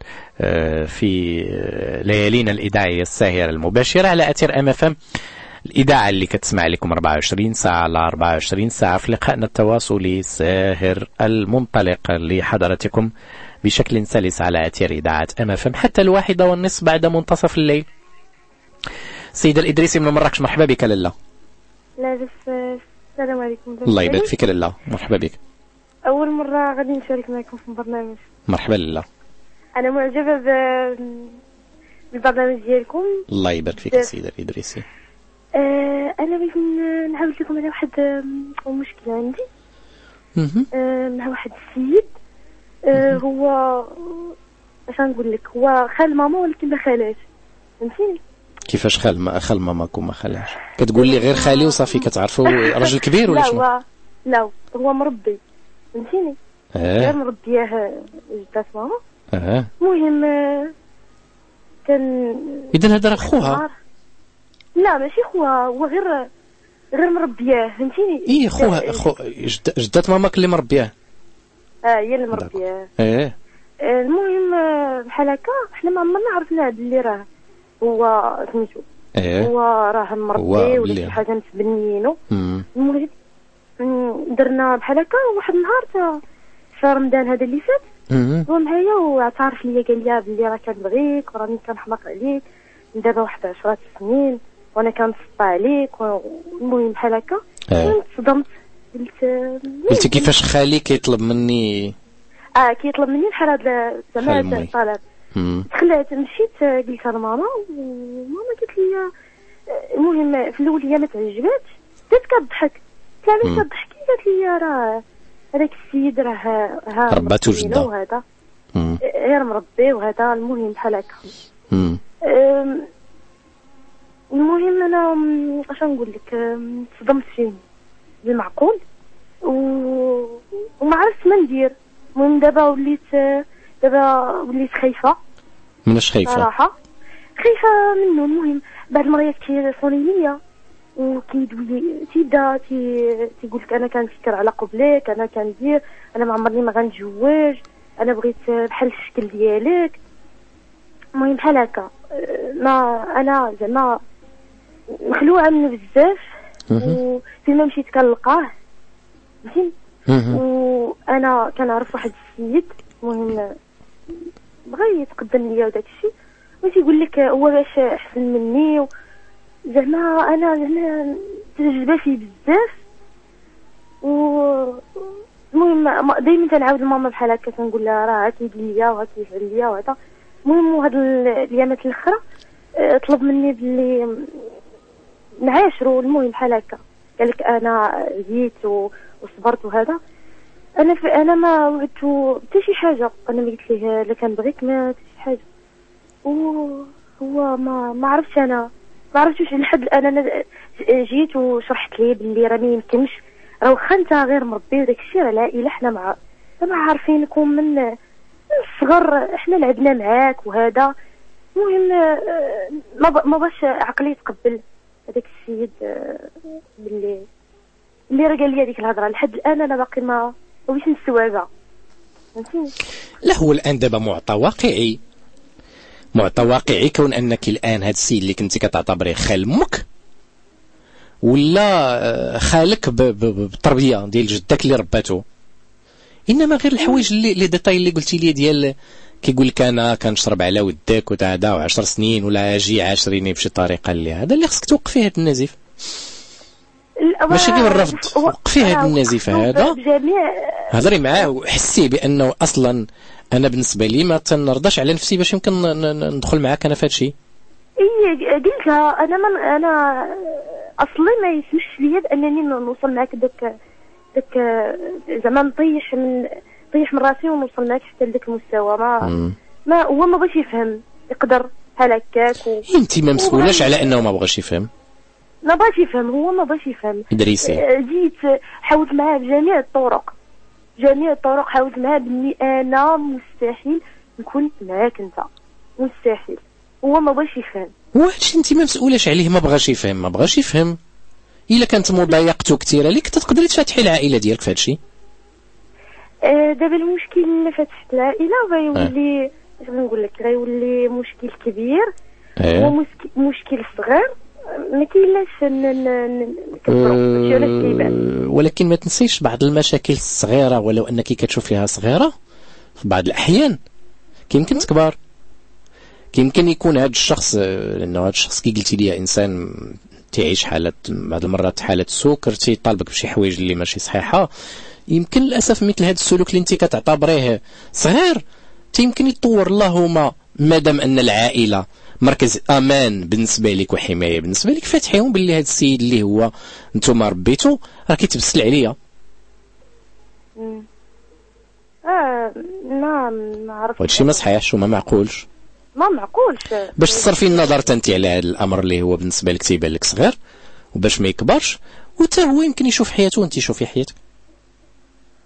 في آه، ليالينا الاذاعيه الساهرة المباشرة على أثير أم اف ام. الاذاعه اللي كتسمع لكم 24 ساعة على 24 ساعة في لقائنا التواصلي ساهر المنطلق لحضراتكم بشكل سلس على أثير اذاعه أم اف ام. حتى الواحده والنصف بعد منتصف الليل. سيد الإدريسي من مراكش مرحبا بك لاله لا بس آه، السلام عليكم. الله يبارك فيك لاله مرحبا بك. أول مرة غادي نشارك معكم في البرنامج. مرحبا لاله أنا معجبة ب... بالبرنامج ديالكم. الله يبارك فيك يا سيد الادريسي آه أنا بغيت نعاود لكم على واحد آه، مشكلة عندي. آه مع واحد السيد. آه هو اش نقول لك؟ هو خال ماما ولكن ما خالات. فهمتيني كيفاش خال ما خال ماماك وما خالاش كتقول لي غير خالي وصافي كتعرفوا راجل كبير ولا لا شنو؟ هو لا هو مربي. فهمتيني؟ غير آه مربياه جدات ماما. آه المهم كان اذا هذا راه خوها. لا ماشي خوها هو غير غير مربياه فهمتيني؟ اي خوها خو جد- جدات ماماك اللي مربياه. آه هي اللي مربياه. آه آه، المهم آه، بحال هكا حنا ما عمرنا عرفنا باللي راه هو سميتو آه هو راه مربي ولا شي حاجة متبنيينو. المهم درنا بحال هكا واحد النهار تا في رمضان هذا اللي فات. هو معايا واعترف ليا قال لي بلي راه كنبغيك وراني كنحماق عليك. من دابا واحد عشرة سنين وأنا كنسطى عليك المهم بحال هكا. المهم تصدمت قلت قلتي كيفاش خالي كيطلب مني؟ آه كيطلب مني بحال هذا زعما هذا. الطلب. دخلت مشيت آه، قلتها لماما وماما قالت لي آه، المهم في الأول هي ما تعجباتش بدات كضحك. قلت لها علاش. كضحكي؟ قالت لي راه هذاك السيد راه ها رباتو جدة. وهذا. غير مربي وهذا المهم بحال هكا. المهم أنا اش نقول لك؟ صدمت فيه. بالمعقول و... وما عرفت ما ندير. المهم دابا وليت دابا وليت خايفة. مناش خايفة؟ صراحة. خايفة منه. المهم بعد المرات كيصوني ليا. وكيدوي تيبدا تي تيقول لك أنا كنفكر على قبلك أنا كندير أنا ما عمرني ما غنتزوج أنا بغيت بحال الشكل ديالك. المهم بحال هكا ما أنا زعما مخلوعة منه بزاف وفيما مشيت كنلقاه. فهمتي وأنا كنعرف واحد السيد المهم بغى يتقدم ليا وداك الشيء وتيقول لك هو باش أحسن مني و... زعما أنا زعما فيه بزاف و المهم دائما تنعاود لماما بحال هكا كنقول لها راه كيدير ليا وكيفعل ليا وهذا المهم هاد الأيامات الأخرى آه، طلب مني باللي نعاشروا المهم بحال هكا قال لك أنا جيت وصبرت وهذا أنا في أنا ما وعدتو حتى شي حاجة. أنا ما قلت ليه لا كنبغيك ما حتى شي حاجة. وهو ما ما عرفتش أنا ما عرفتش واش لحد الآن أنا جيت وشرحت ليه باللي راه ما يمكنش. راه واخا أنت غير مربي وداك الشيء راه العائله حنا مع ما عارفينكم من من الصغر إحنا لعبنا معاك وهذا. المهم ما باش عقلي يتقبل هذاك السيد باللي اللي راه قال لي هذيك الهضرة. لحد الآن أنا باقي ما بغيتش نستوعبها. لا هو الآن دابا معطى واقعي. معطى واقعي كون أنك الآن هذا السيد اللي كنتي كتعتبريه خال أمك ولا آه، خالك بالتربيه ديال جدك اللي رباتو إنما غير الحوايج اللي لي ديتاي اللي قلتي لي ديال كيقول لك أنا كنشرب على ودك وتعدا وعشر سنين ولا أجي عاشريني بشي طريقة اللي هذا اللي خصك توقفي هذا النزيف. ماشي غير الرفض؟ وقفي هذا. النزيف هذا هضري معاه وحسي بأنه أصلا أنا بالنسبة لي ما تنرضاش على نفسي باش يمكن ندخل معاك أنا في هذا الشيء. اي قلتها أنا من أنا أصلا ما يسمحش ليا بانني نوصل معاك داك داك زعما نطيح من نطيح من راسي ونوصل معاك حتى لذاك المستوى. ما ما هو ما بغاش يفهم يقدر بحال هكاك و... انت ما مسؤولاش على أنه ما بغاش يفهم. ما بغاش يفهم هو ما بغاش يفهم. إدريسي. آه، جيت حاولت معاه بجميع الطرق. جميع الطرق حاولت معاه باني أنا مستحيل نكون معاك أنت. مستحيل. هو ما بغاش يفهم. واش أنت ما مسؤولاش عليه ما بغاش يفهم ما بغاش يفهم. إلا كانت مضايقته كثيره ليك تقدري تفتحي العائلة ديالك في هذا الشيء آه دابا المشكل اللي فتحت العائلة غيولي اش نقول لك؟ غيولي مشكل كبير. هو مشكل صغير. ما كاينلاش أه ولكن ما تنسيش بعض المشاكل الصغيرة ولو أنك كتشوفيها صغيرة في بعض الأحيان. كيمكن تكبر. كيمكن يكون هذا الشخص لأنه هذا الشخص كي قلتي لي إنسان تعيش حالة بعض المرات حالة السكر تيطالبك بشي حوايج اللي ماشي صحيحة. يمكن للأسف مثل هذا السلوك اللي انت كتعتبريه صغير يمكن يتطور اللهم مادام أن العائلة مركز أمان بالنسبة لك وحماية بالنسبة لك فاتحيهم باللي هذا السيد اللي هو أنتم ربيتو راه كيتبسل عليا. آه ما ما عرفت هادشي ما صحيحش وما معقولش. ما معقولش. باش تصرفي النظر أنت على هذا الأمر اللي هو بالنسبة لك تيبان لك صغير وباش ما يكبرش وتا هو يمكن يشوف حياته وأنت شوفي حياتك.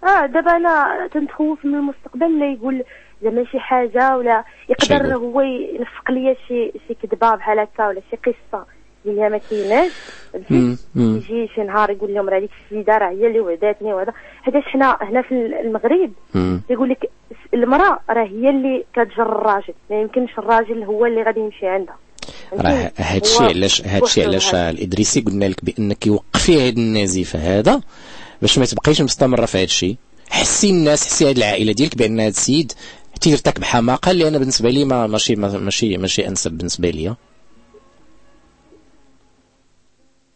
آه دابا أنا تنتخوف من المستقبل لا يقول زعما شي حاجة ولا يقدر هو ينفق ليا شي شي كذبة بحال هكا ولا شي قصة. اللي هي ما كايناش. يجي شي نهار يقول لهم راه ديك السيدة راه هي اللي وعداتني وهذا. حيتاش حنا هنا في المغرب يقول لك المرأة راه هي اللي كتجر الراجل. ما يمكنش الراجل هو اللي غادي يمشي عندها. راه هادشي علاش هادشي علاش الإدريسي قلنا لك بأنك وقفي هذا النزيف هذا باش ما تبقيش مستمرة في هادشي. حسي الناس حسي هذه العائلة ديالك بأن هذا السيد تيرتكب حماقه اللي أنا بالنسبة لي ما ماشي ماشي ماشي أنسب بالنسبة لي.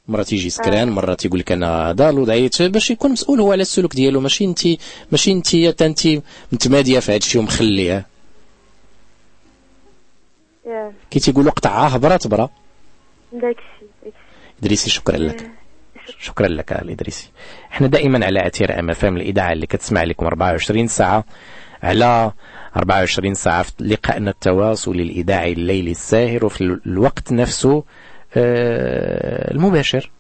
مرة تيجي سكران آه. مرة تيقول لك أنا هذا الوضعية باش يكون مسؤول هو على السلوك ديالو. ماشي انت ماشي انت انت متمادية في هذا الشيء ومخليه كي تيقولوا قطعها هبره تبرا. داك الشيء إدريسي شكرا لك. شكرا لك الادريسي إحنا دائما على اثير ام اف ام الاذاعه اللي كتسمع لكم 24 ساعة على 24 ساعة في لقائنا التواصلي الإذاعي الليلي الساهر وفي الوقت نفسه آه، المباشر.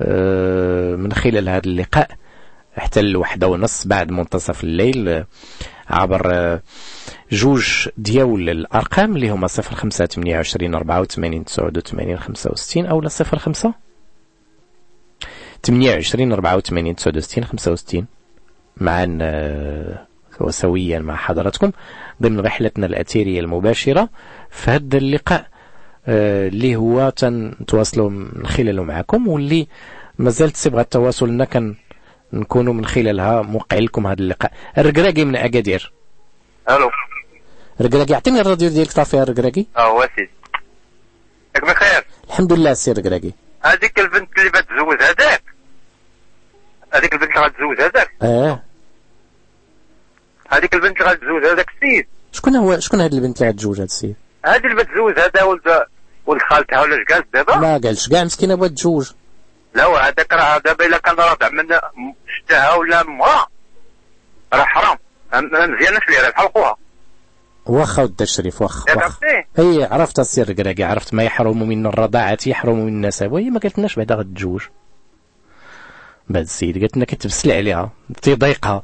آه، من خلال هذا اللقاء حتى الوحدة ونص بعد منتصف الليل آه، عبر جوج ديول الأرقام اللي هما صفر خمسة ثمانية وعشرين أربعة وثمانين تسعود وثمانين خمسة وستين أو صفر خمسة 28 84 69 65 معا آه، وسويا مع حضراتكم ضمن رحلتنا الأثيرية المباشرة في هذا اللقاء. آه، اللي هو تنتواصلوا من خلاله معكم واللي مازالت صبغة التواصل لنا كان نكونوا من خلالها موقع لكم هذا اللقاء. الركراكي من أكادير. ألو. الركراكي اعطيني الراديو ديالك طافي الركراكي آه هو سيدي ياك بخير. الحمد لله سي الركراكي هذيك البنت اللي بتزوج هذاك. هذيك البنت اللي غتزوج هذاك. آه. هذيك البنت اللي غتزوج هذاك السيد. شكون هو شكون هذه البنت اللي غتزوج هذا السيد؟ هذه اللي بتزوج هذا ولد ولد خالتها ولا قالت دابا؟ ما قالش كاع مسكينة بغات تزوج. لا وهذاك راه دابا إلا كان رافع من شتاها ولا امها راه حرام. مزيان اللي راه بحال خوها. واخا ود الشريف واخا واخا. اي عرفت السر كراكي عرفت ما يحرم من الرضاعة يحرم من النسب وهي ما قالت لناش بعدا غتزوج. بعد السيد قالت لنا كتبسل عليها تيضايقها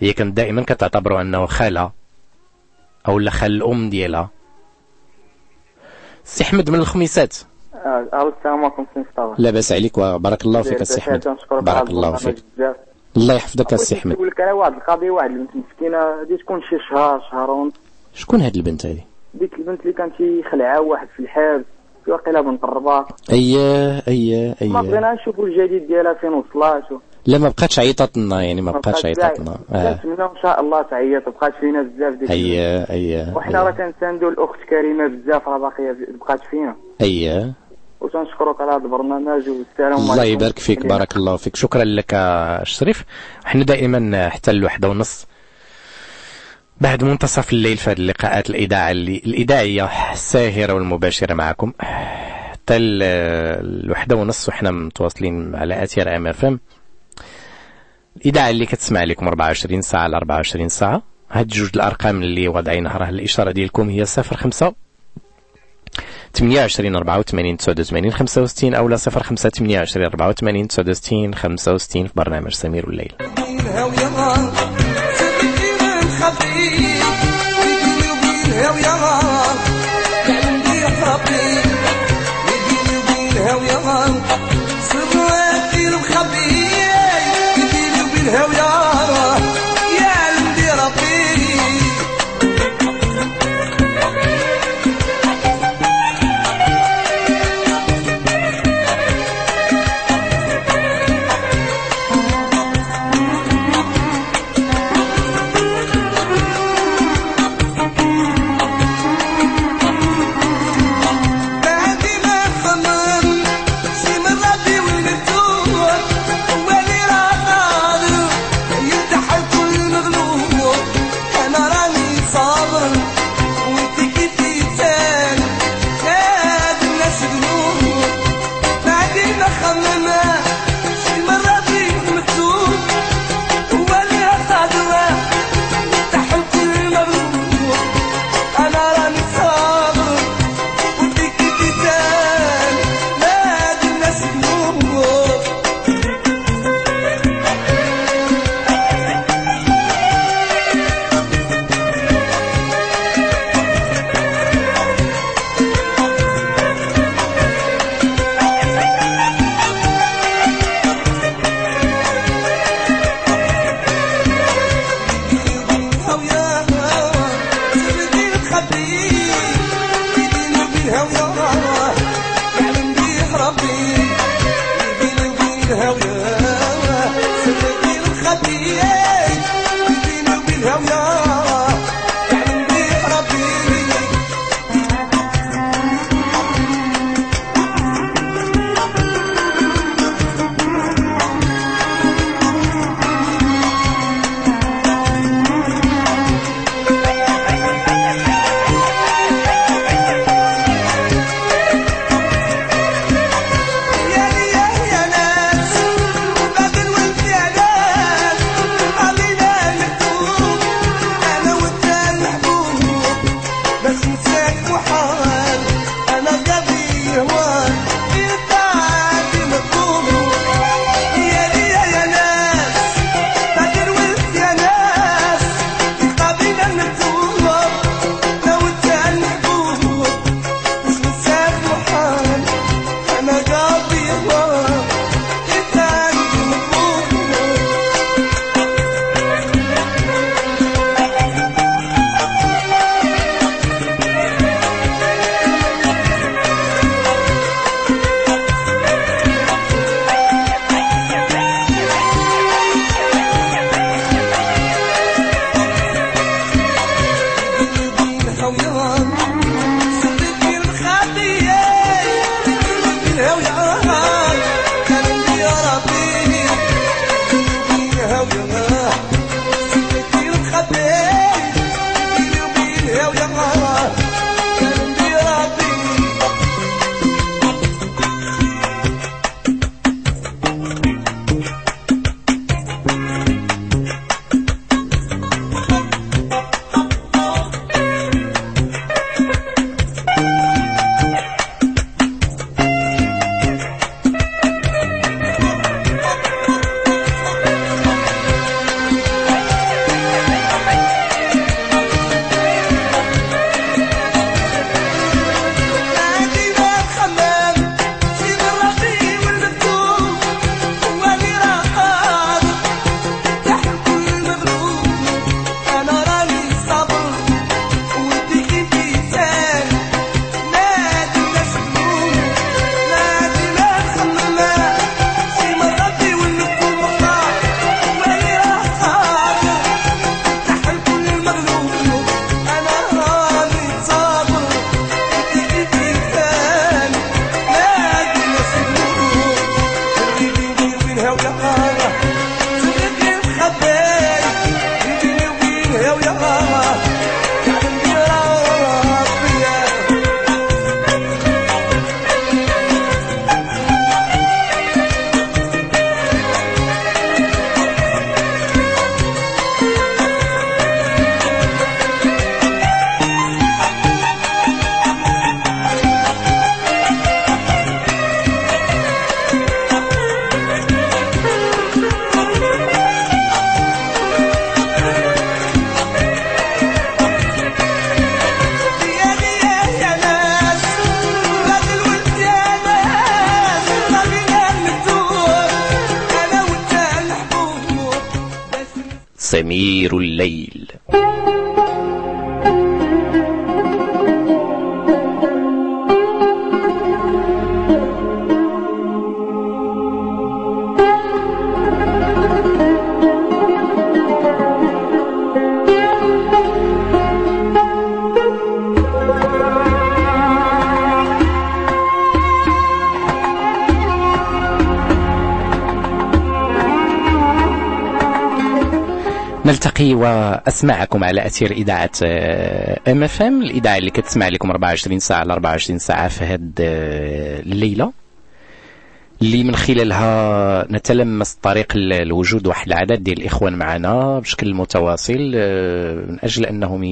هي كانت دائما كتعتبروا أنه خالها أو لا خال الأم ديالها. سي أحمد من الخميسات. ألو السلام عليكم لاباس عليك وبارك الله فيك السي أحمد. بارك الله فيك. الله يحفظك السي أحمد. نقول لك أنا واحد القضية واحد البنت مسكينة غادي تكون شي شهر شهر ونص شكون هاد البنت هذه ديك البنت اللي كانت يخلعها واحد في الحبس في واقيلا بنت الرباط. اييه اييه ما اييه بغينا نشوفوا الجديد ديالها فين وصلات لا ما بقاتش عيطات لنا يعني ما بقاتش. لنا آه. كنتمنى إن شاء الله تعيط. بقات فينا بزاف ديك اييه اييه وحنا راه كنساندو الأخت كريمة بزاف راه باقية بقات فينا. اييه وتنشكرك على هذا البرنامج والسلام عليكم. الله يبارك فيك بارك الله فيك. شكرا لك الشريف إحنا دائما حتى الوحدة ونص بعد منتصف الليل في هذه اللقاءات الإذاعة اللي الإذاعية الساهرة والمباشرة معكم. حتى ال- الوحدة ونص وحنا متواصلين على أثير آم إف إم. الإذاعة اللي كتسمع لكم 24 ساعة على 24 ساعة. هاد جوج الأرقام اللي وضعينها راه الإشارة ديالكم هي 05 28 84 89 65 أو لا 05 28 84 69 65 في برنامج سمير والليل. وأسمعكم على أثير إذاعة ام اف ام الإذاعة اللي كتسمع لكم 24 ساعة على 24 ساعة في هذه الليلة. اللي من خلالها نتلمس طريق الوجود واحد العدد ديال الإخوان معنا بشكل متواصل آه، من أجل أنهم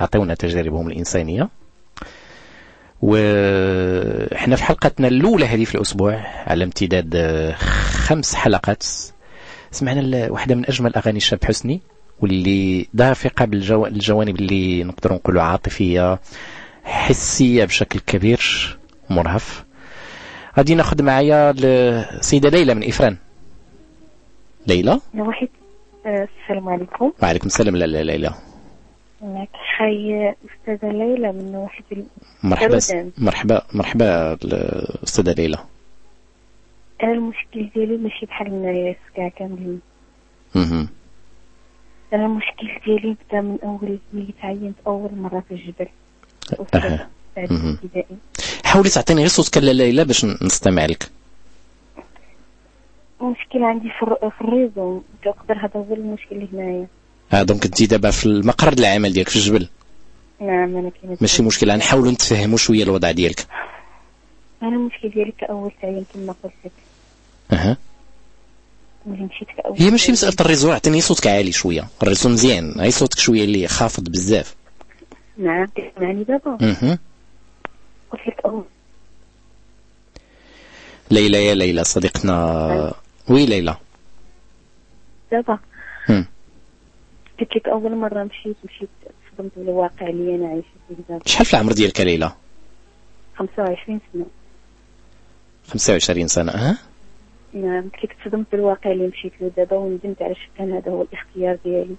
يعطيونا تجاربهم الإنسانية. وحنا في حلقتنا الأولى هذه في الأسبوع على امتداد آه، خمس حلقات. سمعنا واحدة من أجمل أغاني الشاب حسني واللي دافقه بالجوانب اللي نقدر نقولوا عاطفية حسية بشكل كبير مرهف. غادي ناخذ معايا السيده ليلى من إفران. ليلى؟ واحد آه، السلام عليكم. وعليكم السلام. لا ليلى. معك. حي أستاذة ليلى من واحد مرحبا مرحبا مرحبا الاستاذه ليلى. أنا المشكل ديالي ماشي بحال الناس كاع كاملين أها أنا المشكل ديالي بدا من أول ملي تعينت أول مرة في الجبل. أه. حاولي تعطيني غير صوتك ليلى باش نستمع لك. المشكل عندي في, في ال réseau تقدر هذا هو المشكل اللي هنايا. آه donc انت دابا في المقر العمل ديالك في الجبل. نعم أنا كاينة ماشي مشكل غنحاولوا نتفهموا شوية الوضع ديالك. أنا المشكل ديالي كأول تعيين كما قلت لك. أها. هي ماشي مساله ال réseau عطيني صوتك عالي شوية. ال réseau مزيان. هاي صوتك شوية اللي خافض بزاف. نعم تسمعني دابا أها. قلت لك أول. ليلى يا ليلى صديقتنا. oui ليلى. دابا قلت لك أول مرة مشيت مشيت صدمت بالواقع اللي أنا عايشة فيه دابا شحال في العمر ديالك ليلى؟ 25 سنة. 25 سنة. ها نعم كنت تصدمت بالواقع اللي مشيت له دابا وندمت على كان هذا هو الاختيار ديالي.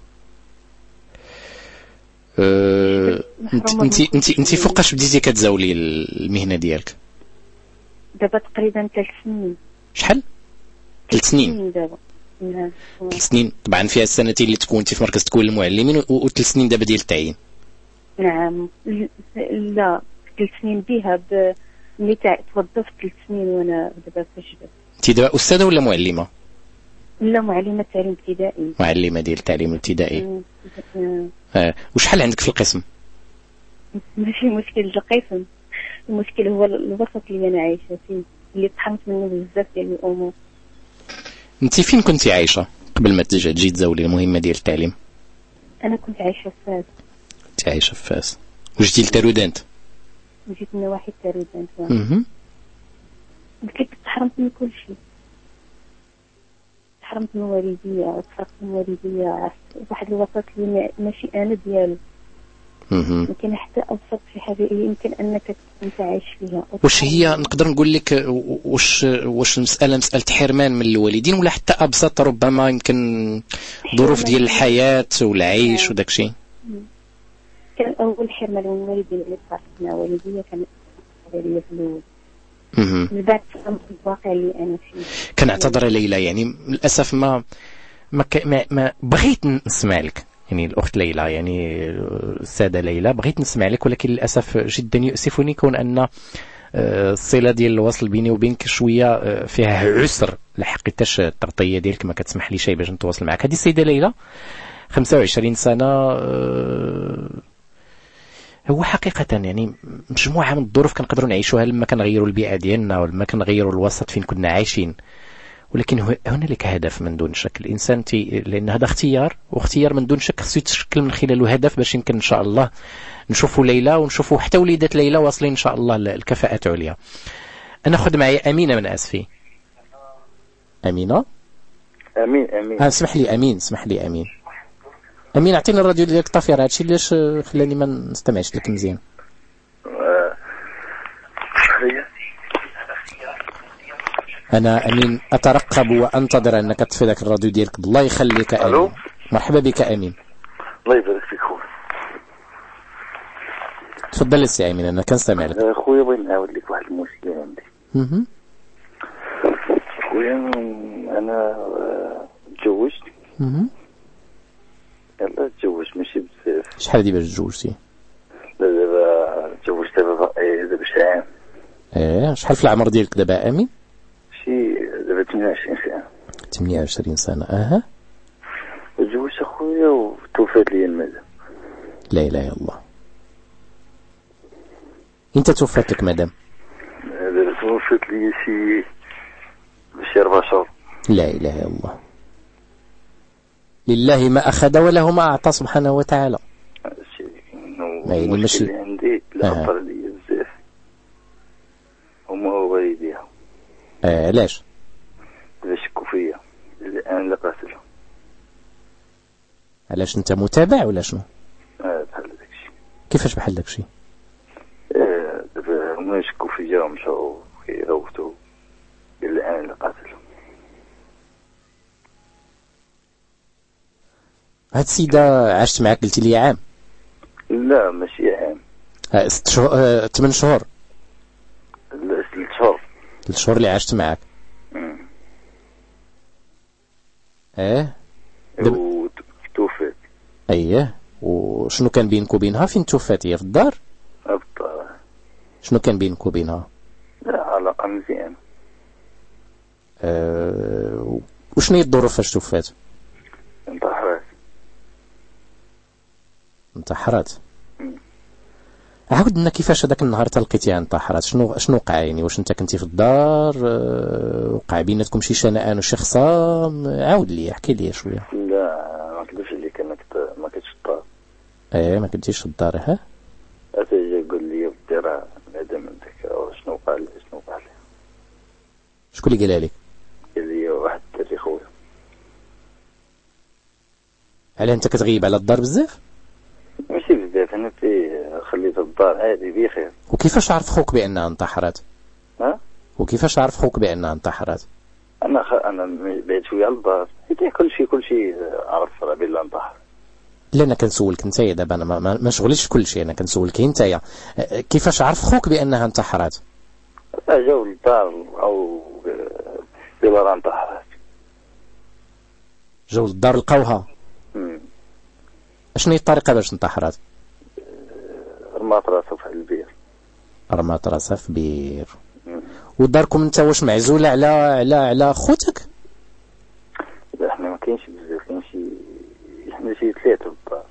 أه... انت انت انت فوقاش بديتي كتزاولي المهنة ديالك؟ دابا تقريبا ثلاث سنين. شحال؟ ثلاث سنين. دابا. نعم. ثلاث سنين. طبعا فيها السنتين اللي تكون في مركز تكوين المعلمين وثلاث سنين دابا ديال التعيين. نعم. لا ثلاث سنين بها ب... ملي توظفت ثلاث سنين وأنا دابا الجبل. انت دابا أستاذة ولا معلمة؟ لا معلمة تعليم ابتدائي معلمة ديال التعليم الابتدائي آه. وشحال عندك في القسم؟ ماشي مشكل القسم المشكل هو الوسط اللي أنا عايشة فيه اللي تحمت منه بزاف ديال الأمور أنت فين كنتي عايشة قبل ما تجي تزاولي المهمة ديال التعليم؟ أنا كنت عايشة في فاس كنت عايشة في فاس وجيتي لتارودانت؟ جيت من نواحي تارودانت أها قلت لك تحرمت من كل شيء. تحرمت من والديا وتفرقت من والديا. واحد الوسط اللي ماشي أنا ديالو. يمكن حتى أبسط في حاجة يمكن أنك انت عايش فيها. واش هي نقدر نقول لك واش واش المساله مسألة حرمان من الوالدين ولا حتى أبسط ربما يمكن ظروف ديال الحياة والعيش وداك الشيء كان أول حرمان من الوالدين اللي صارت مع والديا كان في الأول. من بعد الواقع اللي أنا فيه. كنعتذر ليلى يعني للأسف ما ما, ما, ما بغيت نسمع لك. يعني الأخت ليلى يعني السادة ليلى بغيت نسمع لك ولكن للأسف جدا يؤسفني كون أن آه، الصلة ديال الوصل بيني وبينك شوية آه، فيها عسر لحقيتاش التغطية ديالك ما كتسمح لي شيء باش نتواصل معك هذه السيدة ليلى 25 سنة آه، هو حقيقة يعني مجموعة من الظروف كنقدروا نعيشوها لما كنغيروا البيئة ديالنا ولما كنغيروا الوسط فين كنا عايشين. ولكن هنالك هدف من دون شك. الإنسان تي لأن هذا اختيار واختيار من دون شك خصو يتشكل من خلاله هدف باش يمكن إن شاء الله نشوفوا ليلى ونشوفوا حتى وليدات ليلى واصلين إن شاء الله الكفاءات عليا أنا خذ معي أمينة من آسفي. أمينة؟ أمين أمين. آه اسمح لي أمين اسمح لي أمين. أمين أعطيني الراديو ديالك طافي هادشي علاش خلاني ما نستمعش لك مزيان؟ أنا أمين أترقب وأنتظر أنك تطفي ذاك الراديو ديالك. بالله يخليك ألو؟ مرحبا بك أمين. الله يبارك فيك خويا. تفضل السي أمين أنا كنستمع لك. آه، خويا بغيت نعاود لك واحد المشكلة عندي. خويا أنا آه، تزوجت. مهم. يلا تزوجت ماشي بزاف. شحال ديما تزوجتي؟ لا دابا تزوجت دابا إيه، دابا شي عام. إيه شحال في العمر ديالك دابا امين شي دابا 28 سنة. 28 سنة أها. تزوجت أخويا وتوفات لي المدام لا إله إلا الله. أنت توفات لك مدام؟ دابا توفات لي شي شي أربع شهور. لا إله إلا الله. لله ما أخذ وله ما أعطى سبحانه وتعالى. يعني ماشي اللي عندي. خطر لي بزاف هما والديها آه علاش اللي شكوا فيا اللي أنا اللي قاتلهم علاش أنت متابع ولا شنو؟ آه، بحال داكشي. كيفاش بحال داكشي؟ آه، دابا هما يشكوا فيا ومشاو كيغوتوا اللي أنا اللي قاتلهم هاد السيدة عاشت معاك قلتي لي عام. لا ماشي عام. آه ست شهور آه ثمان شهور. لا ثلاث شهور. ثلاث شهور اللي عاشت معاك. مم. آه. وتوفات اييه وشنو كان بينك وبينها؟ فين توفات هي في الدار؟ شنو كان بينك وبينها؟ لا علاقة مزيانة. آه وشنو هي الظروف فاش توفات انتحرت. انتحرات عاود لنا كيفاش هذاك النهار تلقيتيها انتحرات شنو شنو وقع يعني واش انت كنتي في الدار؟ آه، وقع بيناتكم شي شنآن وشي خصام؟ عاود لي احكي لي شوية. لا ما كذبش عليك أنا كنت ما كنتش في الدار. إيه ما كنتيش في الدار ها؟ اتى جا يقول لي بدي راه منك أو شنو وقع لي؟ شنو وقع لي؟ شكون اللي قالها لك؟ قال لي واحد الدري خويا. علاه أنت كتغيب على الدار بزاف ماشي بزاف أنا في الدار عادي بخير. وكيفاش عرف خوك بانها انتحرت؟ ها؟ وكيفاش عرف خوك بانها انتحرت؟ أنا خ... أنا م- بعد شوية الدار. كل شيء كل شيء عرف راه بلا انتحر. لا أنا كنسولك أنت دابا. أنا ما, ما, شغليش كل شيء. أنا كنسولك أنت كيفاش عرف خوك بأنها انتحرت؟ جاو للدار أو بلا راه انتحرت. جاو للدار لقاوها. مم. شنو هي الطريقة باش انتحرت؟ رمات راسها في البير. رمات راسها في بير وداركم انت واش معزوله على على على خوتك؟ لا إحنا ما كاينش بزاف كاين شي إحنا شي ثلاثة في الدار.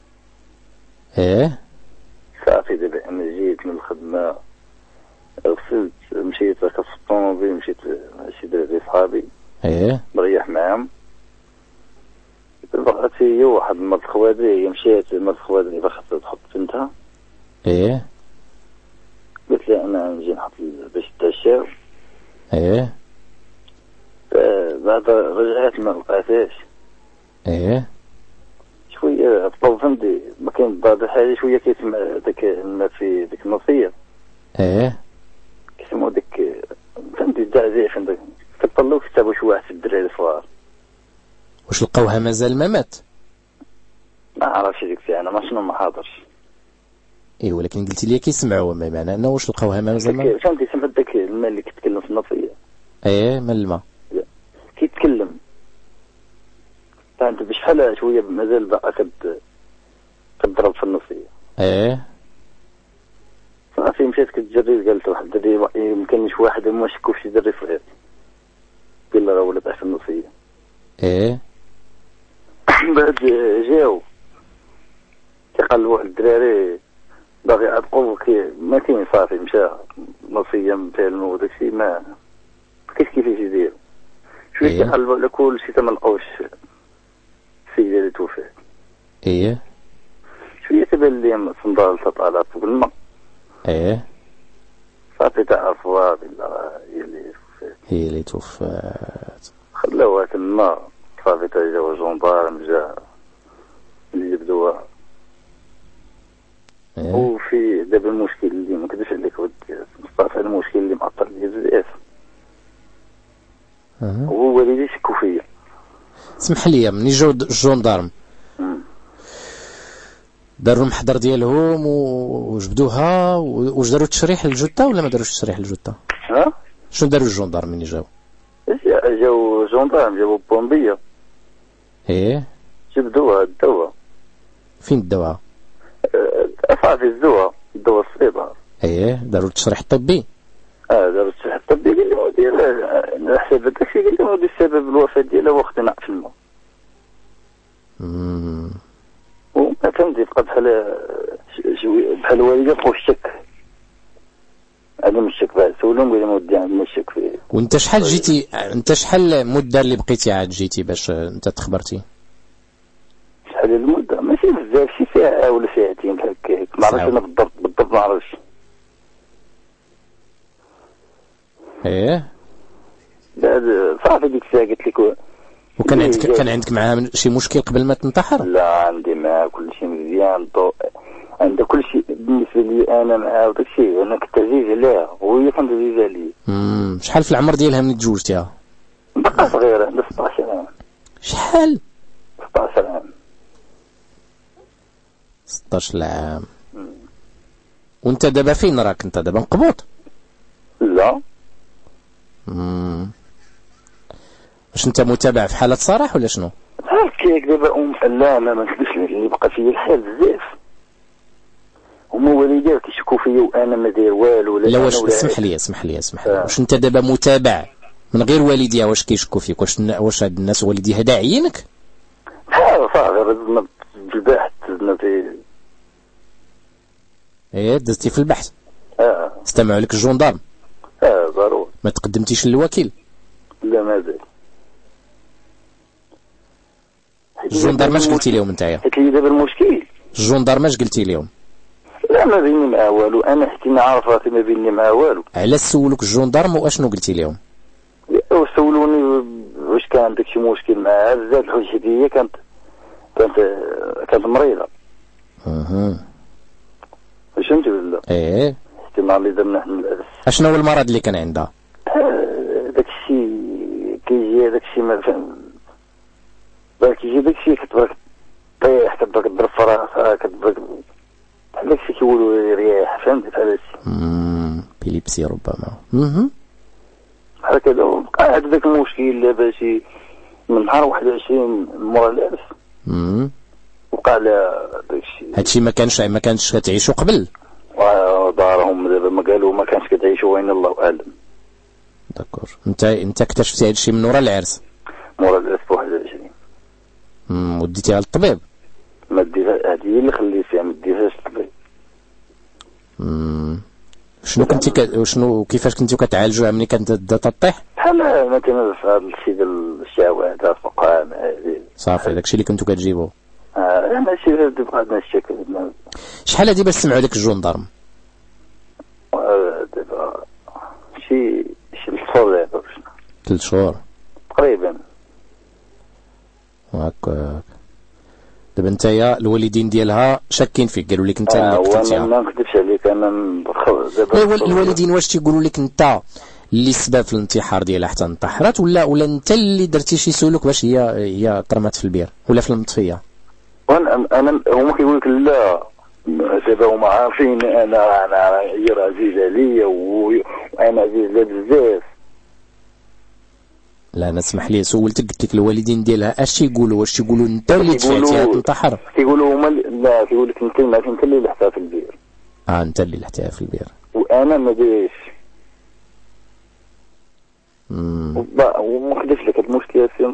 إيه؟ صافي دابا أنا جيت من الخدمة غسلت مشيت ركبت في الطوموبيل مشيت شي دراري صحابي. إيه. نريح معاهم. بقات هي واحد مرت خوادري هي مشيت مرت خوادري باغا تحط بنتها إيه؟ قلت لها أنا نجي نحط باش تتعشاو إيه؟ بعد رجعت ما لقيتهاش. إيه؟ شوية طلب فهمتي ما كاين بعض الحاجة شوية كيسمع داك الماء في ديك النصية. إيه؟ كيسمعوا ديك فهمتي الزعزع فهمتي كطلعوا كتابوا شي واحد في الدراري الصغار واش لقاوها مازال ما مات؟ ما عرفش ديك الساعة أنا ما شنو ما حاضرش. إيه ولكن قلتي لي كيسمعوا ما معنى أنه واش لقاوها ما ديك- فهمتي سمعت داك الماء اللي كيتكلم في النصية. إيه من الماء. كيتكلم. فهمت بشحال شوية مازال باقا كد كتضرب في النصية. إيه. صافي مشيت كتجري قالت واحد الدري يمكنش واحد ما شكو في شي دري فغير قال لها راه ولد في النصية. إيه. بعد جاو. كيقال واحد الدراري باغي يعتقوا كي ما كاين صافي مشى نصية مثلا وداكشي ما ما كاينش كيفاش يدير. شوية إيه. كيقلبوا على كل شيء ما لقاوش السيدة اللي توفات إيه. شوية تبان لي صندال تطالع فوق الماء إيه. صافي تعرفوا بالله هي اللي توفات هي اللي توفات. خلاوها تما. صافي تا جاو جوندارم جا اللي جبدوها إيه. وفي دابا المشكل اللي ما نكذبش عليك مصطفى المشكل اللي معطل لي بزاف. هو والدي شكو فيا اسمح لي مني جو الجندارم داروا المحضر ديالهم وجبدوها واش داروا التشريح للجثة ولا ما داروش التشريح للجثة؟ ها؟ شنو داروا الجندار ملي جاو؟ جا- جاو جندارم جابوا بومبية. إيه. جبدوها داوها فين داوها صافي داوها داوها السيطره إيه داروا التشريح الطبي آه دار الشرح الطبي قال لي ودي على حساب داكشي قال لي ودي السبب الوفاة ديالها وقت نعق في الماء. وما فهمتي بقى بحال شوي بحال الوالده بقاو الشك عندهم الشك بعد سولهم قال لهم ودي عندنا الشك في. وانت شحال جيتي انت شحال مدة اللي بقيتي عاد جيتي باش انت تخبرتي؟ شحال المدة؟ ماشي بزاف شي ساعة ولا ساعتين بحال هكاك ما عرفتش أنا بالضبط بالضبط ما عرفتش. إيه. صافي ديك الساعة قلت لك وكان إيه، عندك. كان عندك معاه شي مشكل قبل ما تنتحر؟ لا عندي معاه كل شيء مزيان ضو... عندها كل شيء بالنسبة لي أنا معاه وداك الشيء أنا كنت عزيز عليها وهي كانت عزيزة عليا مم. شحال في العمر ديالها ملي تزوجتيها؟ بقى صغيرة عندها 16 عام. شحال؟ 16 عام. 16 عام وانت دابا فين راك انت؟ دابا مقبوط. لا. مم. واش انت متابع في حالة صراح ولا شنو؟ هكاك دابا أم لا ما ما نكذبش لك اللي بقى فيا الحال بزاف. هما والديها كيشكوا فيا وأنا ما داير والو لا واش اسمح لي اسمح لي اسمح لي. واش انت دابا متابع من غير والديها واش كيشكوا فيك؟ واش واش هاد الناس والديها داعيينك؟ صافي ردنا في البحث دزنا في إيه دزتي في البحث. آه. استمعوا لك الجندارم. آه ضروري. ما تقدمتيش للوكيل. لا مازال الجندار ماش قلتي لهم نتايا؟ قلت لي دابا المشكل. الجندار ماش قلتي لهم لا ما بيني مع والو. أنا حتى نعرف راسي ما بيني مع والو. علاش سولوك الجندارم وأشنو قلتي لهم وسولوني واش كان عندك شي مشكل معها زاد الحجه هي كانت كانت كانت مريضة. أها. فهمتي ولا لا؟ إيه. احتمال اللي درنا حنا أشنو هو المرض اللي كان عندها؟ داك الشيء كيجي داك الشيء ما فهم بالك كيجي داك الشيء كتبغيك طيح كتبغيك تضرب في راسها كتبغيك بحال داك الشيء كيقولوا رياح فهمتي؟ بحال هادشي. بيليبسي ربما. مهم. بحال كذا وبقى عاد داك المشكل لابا شي من نهار 21 مورا الارث وقع على داك الشيء هادشي ما كانش ما كانش كتعيشوا قبل. ودارهم دابا ما قالوا ما كانش كتعيشوا وين الله أعلم. داكور. انت انت اكتشفتي هادشي من ورا العرس. مورا الارث ب 21 مم. وديتيها للطبيب. ما ديها هذه هي اللي خليت فيها ما ديهاش الطبيب مم. شنو كنتي ك... شنو كيفاش كنتو كتعالجوها ملي كانت تبدا تطيح؟ بحال مثلا هذا الشيء ديال الشهوات الفقام صافي داكشي اللي كنتو كتجيبو. آه ماشي غير تبقى عندنا الشكل. شحال هادي باش سمعوا لك الجندارم آه، دابا شي شي الفصول دابا. ثلاث شهور؟ تقريبا. هكاك دابا نتايا الوالدين ديالها شاكين فيك قالوا لك انت آه اللي قتلتيها ما نكذبش عليك أنا دابا لا، الوال- الوالدين واش تيقولوا لك انت اللي السبب في الانتحار ديالها حتى انتحرت ولا ولا انت اللي درتي شي سلوك باش هي هي ترمات في البير ولا في المطفية؟ وأنا أنا هما كيقول لك لا دابا هما عارفين أنا أنا هي راه عزيزة عليا وأنا عزيز لها بزاف. لا أنا اسمح لي سولتك قلت لك الوالدين ديالها أش تيقولوا واش تيقولوا انت اللي دفعتيها تنتحر كيقولوا هما لا كيقول لك انت ما انت اللي لحتها في البير. آه انت اللي لحتيها في البير. وأنا ما دايرش وما خدش لك المشكلة فين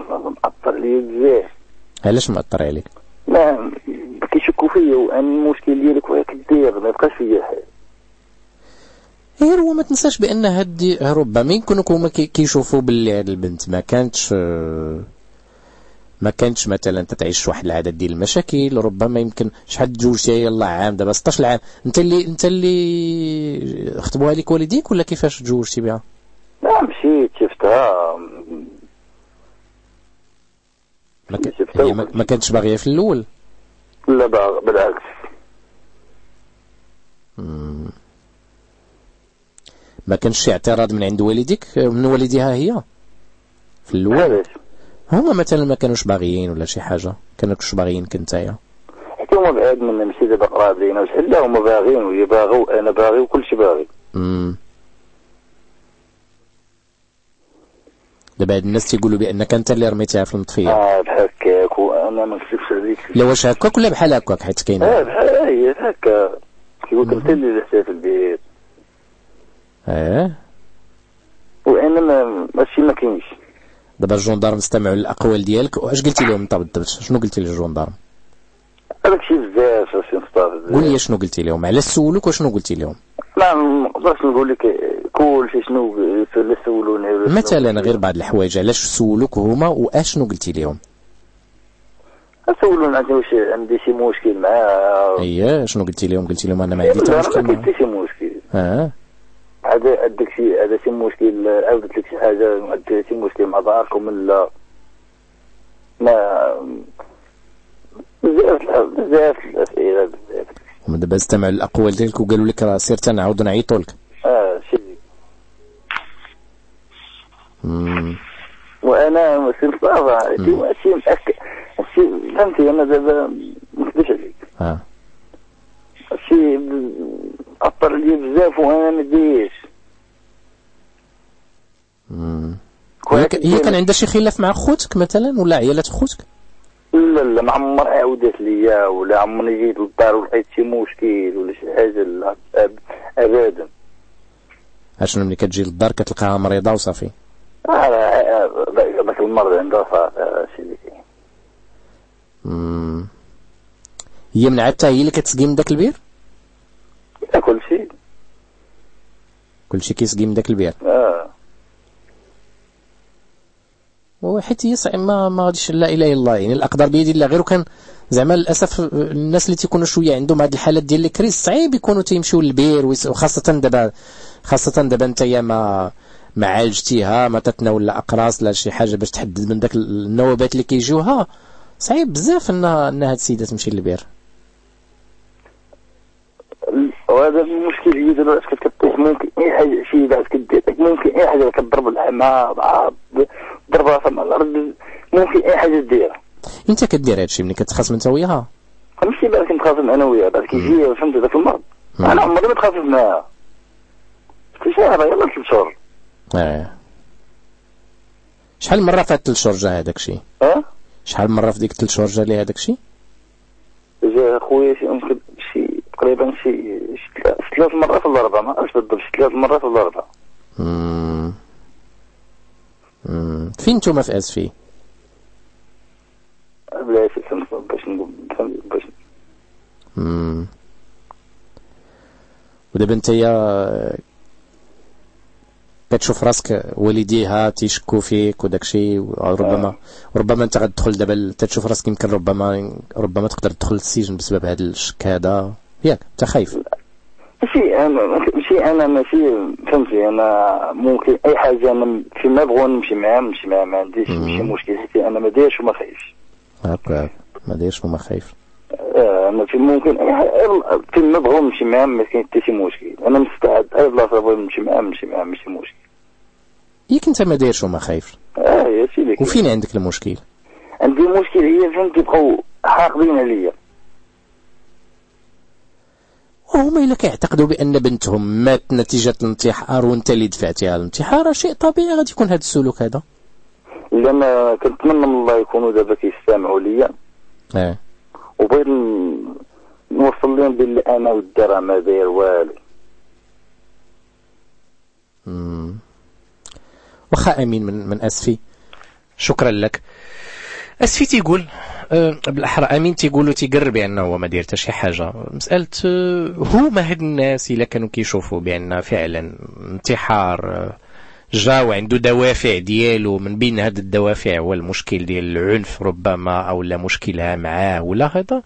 معطر لي بزاف. علاش مأثر عليك؟ لا كيشكوا فيا وأنا المشكل ديالك وهي كدير ما يبقاش فيا الحال غير هو ما تنساش بأن هادي ربما يكونوا هما كي- كيشوفوا باللي هاد البنت ما كانتش ما كانتش مثلا تتعيش واحد العدد ديال المشاكل ربما يمكن شحال تزوجتي يلا عام دابا 16 عام أنت اللي أنت اللي خطبوها لك والديك ولا كيفاش تزوجتي بها؟ لا مشيت شفتها. ما, ك... ما, كانتش باغية في الأول. لا بع- بالعكس. مم. ما كانش شي اعتراض من عند والديك؟ من والديها هي؟ في الأول؟ هما مثلا ما كانوش باغيين ولا شي حاجة. كانوش باغيينك نتايا حتى هما بعاد منا ماشي دابا قراب لينا وشحال لا هما باغيين وهي باغا وأنا باغي وكلشي باغي. دابا هاد الناس تيقولوا بأنك أنت اللي رميتيها في المطفية. آه بحال هكاك. وأنا ما نكذبش عليك. لا واش هكاك ولا بحال هكاك؟ حيت كاين آه بحال هي هكا كيقول أنت اللي لحتها في البيت. آه. وأنا ما ماشي ما كاينش. دابا ال gendarmes استمعوا للأقوال ديالك. واش قلتي لهم انت بالضبط شنو قلتي لل gendarmes هذاك شي بزاف اش مصطفى قول لي شنو قلتي لهم. علاش سولوك وشنو قلتي لهم؟ لا ما نقدرش نقول لك كلشي شنو اللي سولوني ولا شنو. مثلا غير بعض الحوايج علاش سولوك هما وأشنو قلتي لهم سولوني عندي واش عندي شي مشكل معاه. اييه شنو قلتي لهم قلتي لهم أنا ما عندي حتى مشكل ما حتى شي مشكل. آه هذا عندك شي هذا شي مشكل عاودت لك شي حاجة عندك شي مشكل مع داركم لا ما بزاف بزاف الأسئلة بزاف هما دابا استمعوا للاقوال ديالك وقالوا لك راه سير تنعاودوا نعيطوا لك آه مم. وأنا سي مصطفى. شي ماشي متاكد فهمتي أنا دابا ما نكذبش عليك. آه. شي اثر عليا بزاف وأنا ما ديش مم. هي ك- هي كان عندها شي خلاف مع خوتك مثلا ولا عيالات خوتك؟ لا لا ما عمر عاودت ليا ولا عمرني جيت للدار ولقيت شي مشكل ولا شي حاجة لا أبدا. أشنو ملي كتجي للدار كتلقاها مريضة وصافي؟ آه، آه، ذاك المرض عندها صافي آه، شي اللي كاين. هي من عادتها هي اللي كتسقي من داك البير؟ كل شيء كلشي كيسقي من داك البير؟ آه. وحيت هي صعيب ما ما غاديش لا إله إلا الله. يعني الأقدار بيد الله. غير كان زعما للأسف الناس اللي تيكونوا شوية عندهم هاد الحالات ديال ال crise صعيب يكونوا تيمشيو للبير وخاصة دابا خاصة دابا انت ما ما عالجتيها ما تتناول لا اقراص لا شي حاجة باش تحدد من داك النوبات اللي كيجيوها. صعيب بزاف ان ان هاد السيدة تمشي للبير. وهذا المشكل هي دابا كتطيح؟ ممكن أي حاجة شي بعد كدير ممكن أي حاجة كتضرب الحما ضربها في الأرض ممكن أي حاجة ديرها أنت كدير هادشي ملي كتخاصم أنت وياها؟ ماشي بالك نتخاصم أنا وياها بالك يجي فهمت ذاك المرض. أنا عمري ما تخاصم معاها. في شهر يلا ثلاث شهور آه. شحال مرة فات ثلاث شهور جا هذاك الشيء؟ آه شحال مرة في ديك ثلاث شهور جا لي هذاك الشيء؟ جا خويا شي يمكن شي تقريبا شي شي ثلاث- ثلاث مرات ولا أربع ما عرفتش بالضبط شي ثلاث مرات ولا أربع مم. فين نتوما في آسفي بلا باش باش. ودابا انت يا كتشوف راسك والديها تيشكوا فيك وداك الشيء وربما ربما انت غتدخل دابا تتشوف راسك يمكن ربما ربما تقدر تدخل للسجن بسبب هذا الشك هذا ياك انت خايف ماشي أنا ماشي أنا ماشي فهمتي أنا ممكن أي حاجة أنا فيما بغوا نمشي معاه نمشي معاه ما عنديش ماشي مشكل حيت أنا ما دايرش وما خايفش. هكا ما دايرش وما خايف آه، أنا في ممكن أي حاجة فيما بغوا نمشي معاه ما كاين حتى شي مشكل. أنا مستعد أي بلاصة بغيت نمشي معاه نمشي معاه ماشي مشكل. ياك أنت ما دايرش وما خايف آه يا سيدي وفين عندك المشكل؟ عندي مشكل هي فهمتي بقاو حاقدين عليا. وهما إلا كيعتقدوا بأن بنتهم مات نتيجة الانتحار وانت اللي دفعتيها الانتحار شيء طبيعي غادي يكون هذا السلوك هذا. لأن كنتمنى من الله يكونوا دابا كيستمعوا ليا. آه وبغيت نوصل لهم باللي أنا والدرا ما داير والو. واخا أمين من من أسفي. شكرا لك. أسفي تيقول بالأحرى أمين تيقولوا تيقر بأنه هو ما داير حتى شي حاجة. مسألة أه، هما هاد الناس إلا كانوا كيشوفوا بأن فعلا انتحار أه، جا وعنده دوافع ديالو من بين هاد الدوافع هو المشكل ديال العنف ربما أو لا مشكلها معاه ولا هذا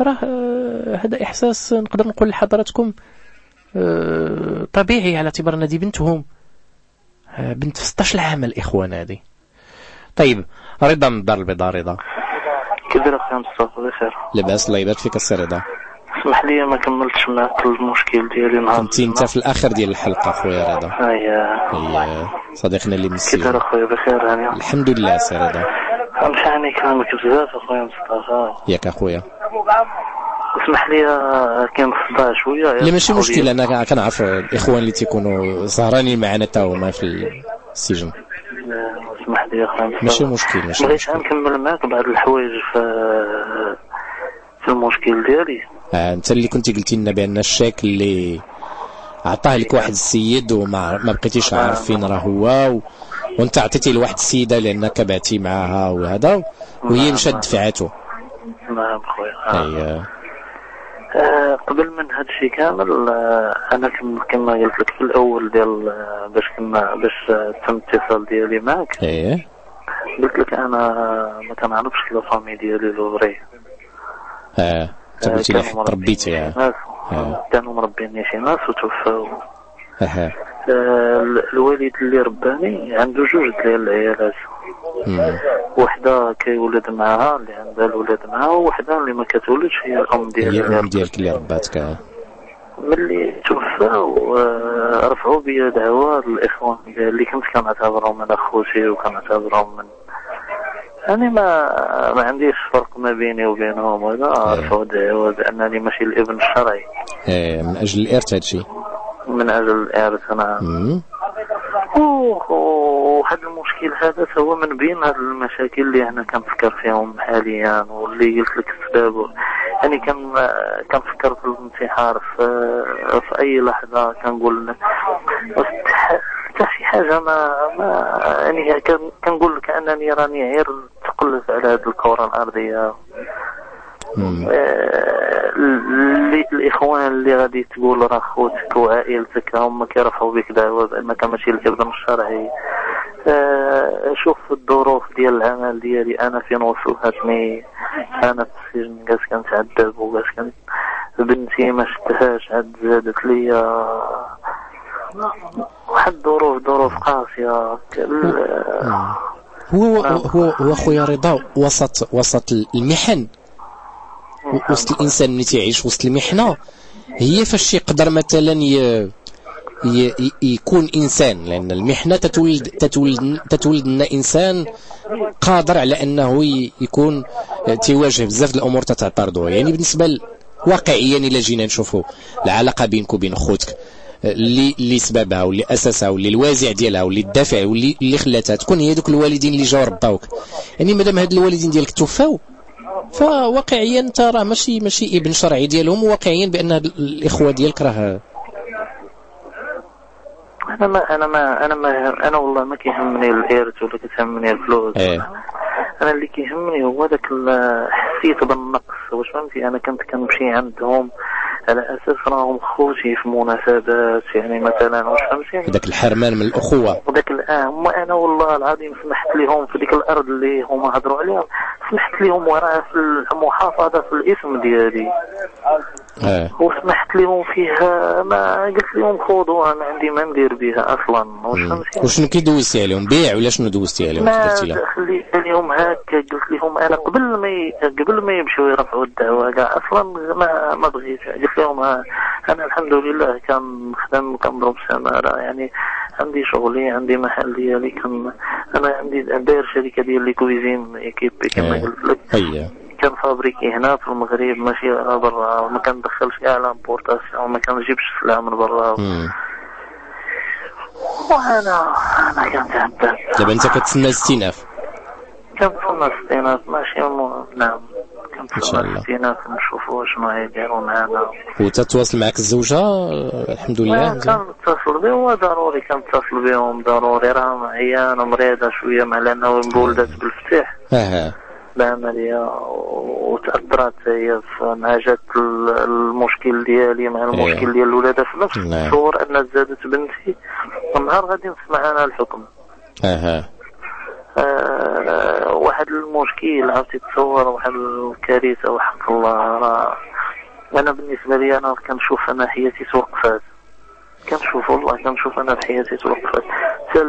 راه أه، هذا إحساس نقدر نقول لحضراتكم أه، طبيعي على اعتبار أن دي بنتهم. أه، بنت 16 عام الاخوان هذه. طيب رضا من الدار البيضاء رضا. كيف داير اخويا مصطفى بخير لاباس الله يبارك فيك السي رضا اسمح لي ما كملتش معك المشكل ديالي نهار كنتي انت في الآخر ديال الحلقة خويا رضا. هيا هي صديقنا اللي من كيف داير السجن اخويا بخير هاني. الحمد لله سي رضا غنمشي كلامك بزاف اخويا مصطفى. ياك اخويا اسمح لي آه، كاين صداع شوية. لا ماشي مشكل أنا كنعرف الإخوان اللي تيكونوا سهرانين معنا تا هما في السجن. يا اخوان ماشي مشكل ماشي بغيت نكمل معك بعض الحوايج في في المشكل ديالي. آه انت اللي كنت قلتي لنا بأن الشاك اللي عطاه لك واحد السيد وما ما بقيتيش عارف فين راه هو و... وانت عطيتي لواحد السيدة لأنك بعتي معاها وهذا وهي مشات دفعته. نعم خويا. اي آه، قبل من هذا الشيء كامل آه، أنا كم- كما قلت لك في الأول ديال آه، باش كنا باش تم الاتصال ديالي معك إيه. قلت لك أنا ما كنعرفش la famille ديالي la vraie آه. أنت قلتي لي يعني ناس. آه. كانوا مربيني شي ناس وتوفاو. آه آه، ال- الوالد اللي رباني عنده جوج ديال العيالات. وحده كيولد معاها اللي عندها الولاد معاها ووحده اللي ما كتولدش هي الأم هي ديالها الأم ديالك اللي رباتك. ملي آه، رفعوا بيا دعوة الإخوان ديالي اللي كنت كنعتبرهم من أخوتي وكنعتبرهم من أنا ما ما عنديش فرق ما بيني وبينهم ولا رفعوا دعوة بأنني ماشي الإبن الشرعي. إيه، من أجل الإرث هادشي؟ من أجل الإرث أنا وهذا المشكل هذا هو من بين هاد المشاكل اللي أنا كنفكر فيهم حاليا واللي قلت لك اسبابه يعني كان كنفكر في الانتحار في, في أي لحظة كنقول حتى شي حاجة ما ما يعني كن- كنقول لك أنني راني غير تقلب على هذه الكرة الأرضية. الإخوان اللي غادي تقول راه خوتك وعائلتك هما كيرفعوا بك دعوة بانك ماشي الابن الشرعي. آه، شوف الظروف ديال العمل ديالي أنا فين وصلتني أنا في السجن جالس كنتعذب وجالس كن بنتي ما شفتهاش عاد زادت ليا. واحد الظروف ظروف قاسية. هو هو هو خويا رضا وسط وسط المحن. وسط الإنسان اللي تيعيش وسط المحنة هي فاش يقدر مثلا ي... ي... يكون إنسان لأن المحنة تتولد تتولد تتولد لنا إنسان قادر على أنه يكون تيواجه بزاف الأمور تتعترضوا يعني بالنسبة ل- واقعيا إلا جينا نشوفوا العلاقة بينك وبين خوتك اللي اللي سببها واللي اسسها واللي الوازع ديالها واللي الدافع واللي اللي خلاتها تكون هي دوك الوالدين اللي جاو رباوك يعني مادام هاد الوالدين ديالك توفاو فواقعيا راه ماشي ماشي إبن شرعي ديالهم وواقعيا بأن الإخوة ديالك راه أنا ما أنا ما أنا ما أنا والله ما كيهمني الارث ولا كتهمني الفلوس. إيه. أنا اللي كيهمني هو داك حسيت بالنقص. واش فهمتي؟ أنا كنت كنمشي عندهم على أساس راهم خوتي في مناسبات يعني مثلا واش فهمتي؟ هذاك الحرمان من الأخوة. وداك الان هما أنا والله العظيم سمحت لهم في ديك الأرض اللي هما هضروا عليها. سمحت لهم وراه في المحافظة في الاسم ديالي. آه وسمحت لهم فيها ما قلت لهم خذوها ما عندي ما ندير بها أصلا. وشنو كي دوزتي عليهم بيع ولا شنو دوزتي عليهم ما خليت لهم هكا قلت لهم أنا قبل ما. قبل ما يمشوا يرفعوا الدعوه كاع أصلا ما ما بغيت. قلت لهم ها أنا الحمد لله كنخدم كنضرب سماره يعني عندي شغلي عندي محل ديالي كان أنا عندي داير شركة ديال les cuisines équipées كما إيه. قلت لك. كن fabriquer هنا في المغرب ماشي برا ما كندخلش كاع l'importation ما كنجيبش السلعه من برا. وأنا أنا كنتعذب دابا انت كتسنى الاستئناف كنتسنى الاستئناف ماشي. نعم. إن شاء الله. نشوفوا شنو يديروا معنا. وتتواصل معك الزوجة الحمد لله. كنتصل بهم ضروري كنتصل بهم ضروري. راهم عيانه مريضة شوية مع لأنه ولدت بالفتح. آه بعملية وتأثرت هي مع جات ال- المشكل ديالي مع المشكل ديال الولادة في نفس نعم. الصور أن زادت بنتي. النهار غادي نسمع أنا الحكم. آه آه، واحد المشكل عرفتي تصور واحد الكارثة وحق الله راه أنا بالنسبة لي أنا كنشوف أنا حياتي توقفات كنشوف والله كنشوف أنا حياتي توقفات حتى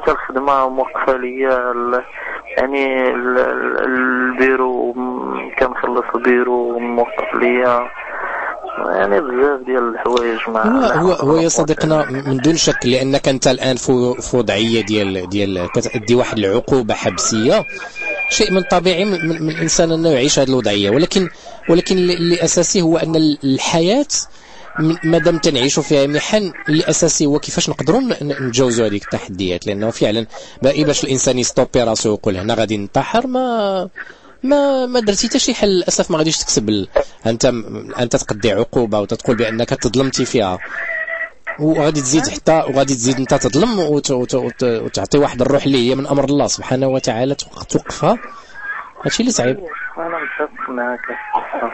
حتى الخدمة موقفة ليا يعني ال- ال- البيرو كنخلص البيرو موقف ليا. يعني بزاف ديال الحوايج مع هو هو هو يا صديقنا من دون شك لأنك أنت الآن في وضعيه ديال ديال كتأدي واحد العقوبة حبسية شيء من طبيعي من, من الانسان أنه يعيش هذه الوضعية. ولكن ولكن اللي اساسي هو أن الحياة م- مادام تنعيشوا فيها محن اللي اساسي هو كيفاش نقدروا نتجاوزوا هذيك التحديات؟ لأنه فعلا باقي باش الإنسان يستوبي راسو ويقول هنا غادي ننتحر ما ما ما درتي حتى شي حل. للأسف ما غاديش تكسب ال... أنت أنت تقضي عقوبة وتتقول بأنك تظلمتي فيها. وغادي تزيد حتى وغادي تزيد أنت تظلم وت... وت... وت... وتعطي واحد الروح اللي هي من أمر الله سبحانه وتعالى توق- توقفها. هادشي اللي صعيب. أنا متفق معك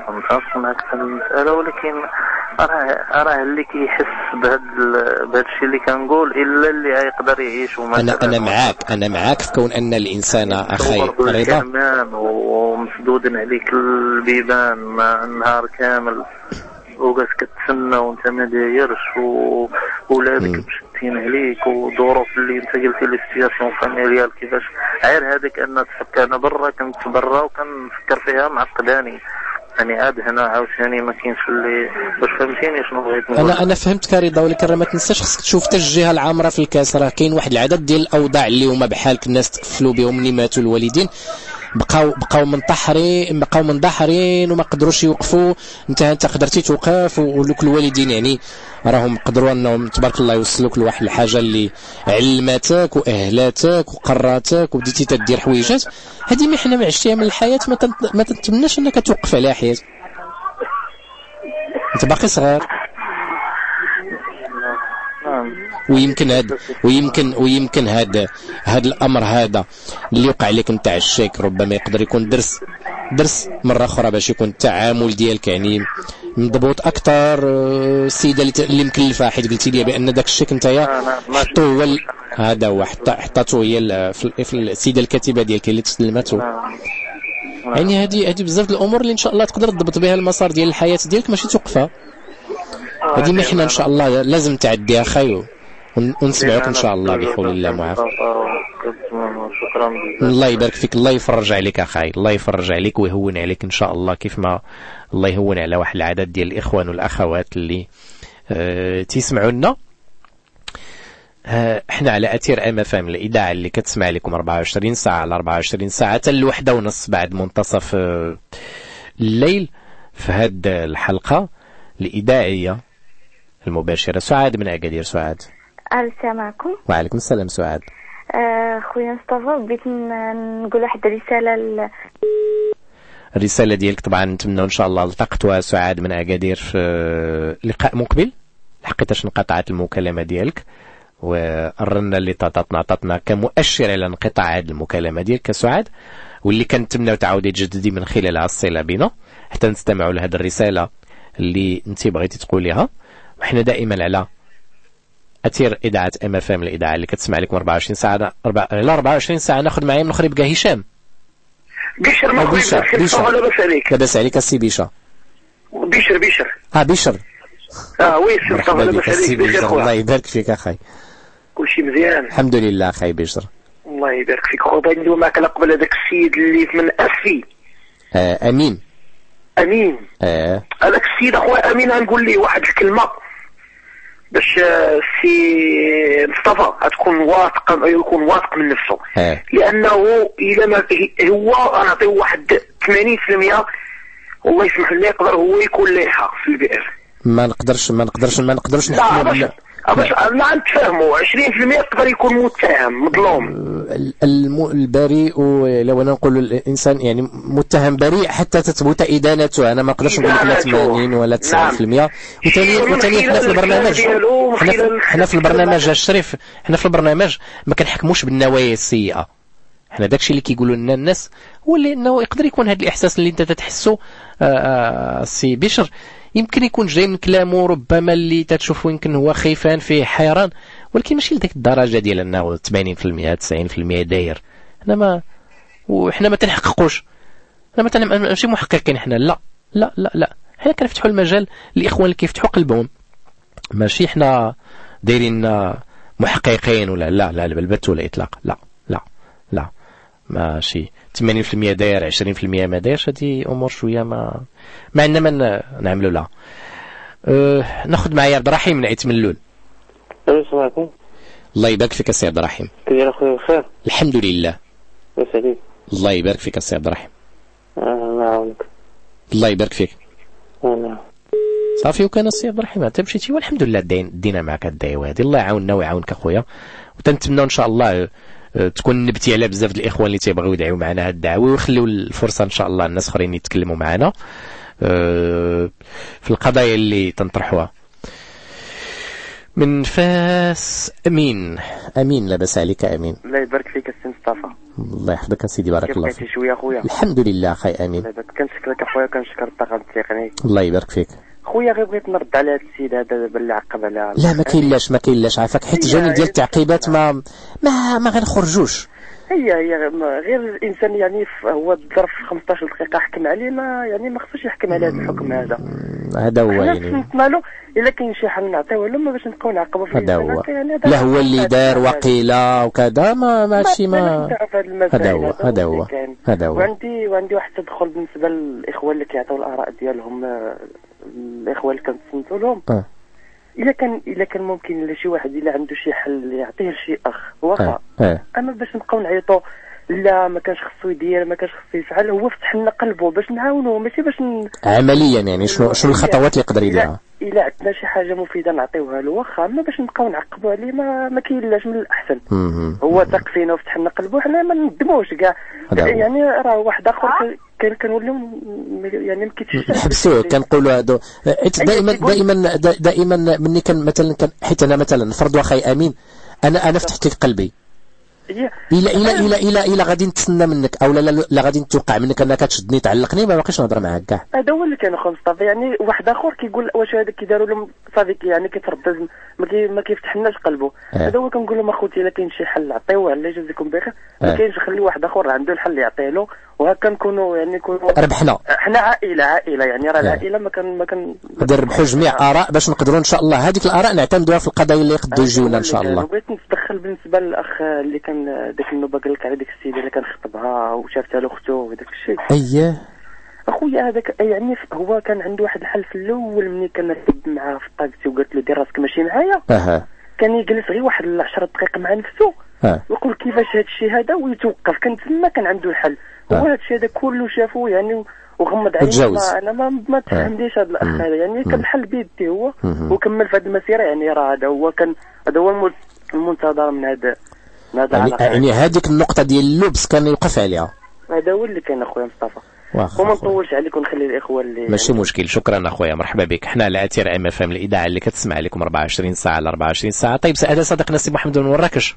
متفق معك في المسألة ولكن راه راه اللي كيحس بهذا بهذا الشيء اللي كنقول إلا اللي غيقدر يعيش وما أنا أنا معاك أنا معاك في كون أن الإنسان أخي. رضا؟ ومسدود عليك البيبان مع النهار كامل وجالس كتسنى وانت ما دايرش وولادك عليك وظروف اللي انت قلتي لي situation familiale كيفاش. غير هذاك أن تفكر أنا برا كنت برا وكنفكر فيها معقداني يعني عاد هنا عاوتاني ما كاينش اللي باش فهمتيني شنو بغيت نقول. أنا أنا فهمتك رضا ولكن ما تنساش خصك تشوف حتى الجهة العامرة في الكاس. راه كاين واحد العدد ديال الأوضاع اللي هما بحالك الناس تكفلوا بهم اللي ماتوا الوالدين. بقاو بقاو منتحرين بقاو منتحرين وما قدروش يوقفوا. انت انت قدرتي توقف ولوك الوالدين يعني راهم قدروا انهم تبارك الله يوصلوك لواحد الحاجة اللي علماتك واهلاتك وقراتك وبديتي تدير حويجات. هذه محنة ما عشتيها من الحياة ما تنت- ما تتمناش إنك توقف عليها حياتك أنت باقي صغير. ويمكن هاد ويمكن ويمكن هاد هاد الأمر هذا اللي وقع لك نتاع الشيك ربما يقدر يكون درس درس مرة أخرى باش يكون التعامل ديالك يعني مضبوط أكثر السيدة اللي مكلفة حيت قلتي لي بأن داك الشيك نتايا حطو هو هذا هو حط- حطاتو هي في السيدة الكاتبة ديالك اللي تسلمته يعني هذه هذه بزاف الأمور اللي إن شاء الله تقدر تضبط بها المسار ديال الحياة ديالك ماشي توقفها هذه محنة إن شاء الله لازم تعديها خير. ون- ونسمعوك إن شاء الله بحول الله معافى الله يبارك فيك الله يفرج عليك اخاي الله يفرج عليك ويهون عليك إن شاء الله كيف ما الله يهون على واحد العدد ديال الإخوان والأخوات اللي تيسمعوا لنا آه، إحنا على أثير MFM الإذاعة اللي كتسمع لكم 24 ساعة على 24 ساعة حتى الوحده ونص بعد منتصف آه، الليل. في هاد الحلقة الإذاعية المباشرة سعاد من أكادير سعاد. السلام عليكم. وعليكم السلام سعاد آه، خويا مصطفى بغيت نقول واحد الرسالة ل... الرسالة ديالك طبعا نتمنى إن شاء الله التقطوها سعاد من أكادير في لقاء مقبل. لحقيتاش انقطعت المكالمة ديالك والرنة اللي تعطتنا عطاتنا كمؤشر على انقطاع هذه المكالمة ديالك سعاد. واللي كنتمنى تعاودي تجددي من خلالها الصلة بنا حتى نستمعوا لهذه الرسالة اللي انت بغيتي تقوليها. وحنا دائما على أثير إذاعة MFM الاذاعه اللي كتسمع لكم 24 ساعة. أربع... على 24 ساعة. ناخذ معايا من يبقى هشام. بشر ما بيشر خويا بيشر. لاباس عليك. لاباس عليك السي بيشر بشر بشر آه بيشر. آه oui سي مصطفى لاباس السي عليك. بخير الله يبارك فيك أخي. كلشي مزيان. الحمد لله أخي بيشر. الله يبارك فيك. خويا بغيت ندوي معك على قبل هذاك السيد اللي من اسفي آه أمين. أمين. آه. هذاك السيد أخويا أمين غنقول ليه واحد الكلمة. باش آه، سي مصطفى غتكون واثق يكون واثق من نفسه. آه. لأنه اذا ما هو غنعطيه واحد 80% والله يسمح لي يقدر هو يكون ليحة في البئر. ما نقدرش ما نقدرش ما نقدرش نحكموا ما نتفاهموا 20% يقدر يكون متهم مظلوم. البريء لو أنا نقول الإنسان يعني متهم بريء حتى تثبت إدانته. أنا ما نقدرش نقول لك لا إدانته. 80 ولا 90% وثانيا من وثانيا حنا في البرنامج. في, حنا في البرنامج الشريف. حنا في البرنامج ما كنحكموش بالنوايا السيئة. حنا داكشي اللي كيقولوا لنا الناس هو اللي إنه يقدر يكون هذا الإحساس اللي أنت تتحسه آه، آه، سي بشر. يمكن يكون جاي من كلامه ربما اللي تتشوفه يمكن هو خيفان فيه حيران ولكن ماشي لذيك الدرجه ديال انه 80% 90% داير أنا ما وحنا ما تنحققوش إحنا ما ماشي محققين حنا لا لا لا لا حنا كنفتحوا المجال للاخوان اللي كيفتحوا قلبهم ماشي حنا دايرين آه، محققين ولا لا لا بالبت ولا اطلاق لا لا لا ماشي 80% داير 20% ما دايرش هذه أمور شوية ما ما عندنا ما نعملوا لها أه ناخذ معايا عبد الرحيم من عيت من اللول. السلام عليكم. الله يبارك فيك السي عبد الرحيم. كي داير أخويا بخير. الحمد لله. عليك الله يبارك فيك السي عبد الرحيم. آه، الله يعاونك. الله يبارك فيك. نعم. صافي وكان السي عبد الرحيم انت مشيتي والحمد لله دينا معك الدعوه هادي الله يعاوننا ويعاونك أخويا. وتنتمنى إن شاء الله تكون نبتي على بزاف الإخوان اللي تيبغيو يدعيو معنا هاد الدعوة ويخليو الفرصة إن شاء الله الناس آخرين يتكلموا معنا. آه، في القضايا اللي تنطرحوها. من فاس أمين. أمين لاباس عليك أمين. الله يبارك فيك السي مصطفى. الله يحفظك سيدي بارك الله فيك. شوية خويا الحمد لله أخي أمين. كنشكرك أخويا كنشكر الطاقم التقني الله يبارك فيك. خويا غير بغيت نرد على هذا السيد هذا دابا اللي عقب على لا ما كاينلاش ما كاينلاش. عافاك حيت جاني ديال التعقيبات ما ما ما غنخرجوش. هي هي غير الإنسان يعني هو الظرف 15 دقيقة حكم عليه ما يعني ما خصوش يحكم على هذا الحكم هذا. هذا هو يعني. فهمتنا له إلا كاين شي حل نعطيوه له باش نبقاو نعاقبوا في هذا هو. يعني لا هو اللي دار وقيلة وكذا ما ما هادشي ما هذا هو هذا هو هذا هو وعندي وعندي واحد التدخل بالنسبة للاخوان اللي كيعطيو الأراء ديالهم آه، الاخوان اللي كنتصنتوا لهم. آه. إلا كان إلا كان ممكن لشي واحد إلا عنده شي حل يعطيه لشي أخ واخا آه. آه. أما باش نبقاو نعيطوا لا ما كانش خصو يدير ما كانش خصو يفعل هو فتح لنا قلبه باش نعاونوه ماشي باش ن... عمليا يعني شنو شنو الخطوات اللي يقدر يديرها؟ إلا عندنا شي حاجة مفيدة نعطيوها له واخا اما باش نبقاو نعقبوا عليه ما ما كاينلاش من الأحسن. هو ثق فينا وفتح لنا قلبه حنا ما ندموش كاع. يعني راه واحد آخر ك- كان كنوليو يعني ما كيتشجعش نحبسوه كنقولوا هادو. حيت دائما دائما دا- دائما مني كان مثلا كان حيت أنا مثلا نفرضوا أخي أمين أنا أنا فتحت لك قلبي. هي الا الا الا الا إلا غادي نتسنى منك أو لا لا غادي نتوقع منك أنك تشدني تعلقني ما باقيش نهضر معاك كاع هذا هو اللي كان أخو مصطفى يعني واحد آخر كيقول واش هذا كيداروا له صافي كي- يعني كيتردد ما, كي ما كيفتحلناش قلبه آه. هذا هو كنقول لهم أخوتي إلا كاين شي حل عطيوه الله يجازيكم بخير ما آه. كاينش خلي واحد آخر عنده الحل يعطيه له وهكا نكونوا يعني نكونوا ربحنا. حنا عائلة عائلة يعني راه آه. العائلة ما كان ما كان نربحوا جميع آراء باش نقدروا إن شاء الله هذيك الآراء نعتمدوها في القضايا اللي يقدروا يجيونا إن شاء الله. بغيت نتدخل بالنسبة للأخ اللي كان ديك النوبه قال لك على ديك السيده اللي كان خطبها وشافتها له أخته وداك الشيء. أييه. أخويا هذاك يعني هو كان عنده واحد الحل في الأول ملي كان ركب معاه في الطاكسي وقالت له دير راسك ماشي معايا. أها. كان يجلس غير واحد 10 دقائق مع نفسه. أه. ويقول كيفاش هذا الشيء هذا؟ ويتوقف. كان تما كان عنده الحل. هو آه. هذا الشيء هذا كله شافه يعني وغمض. ما- أنا ما ما تفهمليش هذا الاخ. هذا يعني كان. الحل بيدي هو. وكمل في هذه المسيرة يعني راه هذا هو كان هذا هو الم- المنتظر من هذا من هذا يعني. يعني هذيك النقطة ديال اللبس كان يوقف عليها هذا هو اللي كان أخويا مصطفى وما نطولش عليك ونخلي الإخوة اللي ماشي مشكل شكرا أخويا مرحبا بك حنا على أثير MFM الإذاعة اللي كتسمع لكم 24 ساعة على 24 ساعة طيب هذا صديقنا سي محمد بن مراكش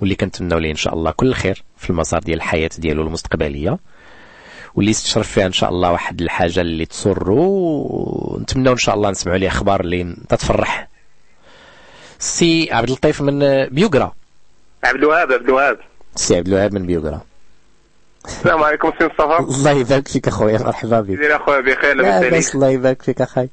واللي كنتمناو ليه إن شاء الله كل خير في المسار ديال الحياة ديالو المستقبلية. واللي يستشرف فيها إن شاء الله واحد الحاجة اللي تسرو ونتمناو إن شاء الله نسمعوا ليه أخبار اللي تتفرح. سي عبد اللطيف من بيوغرا. عبد الوهاب عبد الوهاب. سي عبد الوهاب من بيوغرا. السلام عليكم سي مصطفى. الله يبارك فيك أخويا مرحبا بك. دير أخويا بخير لا لاباس الله يبارك فيك أخي.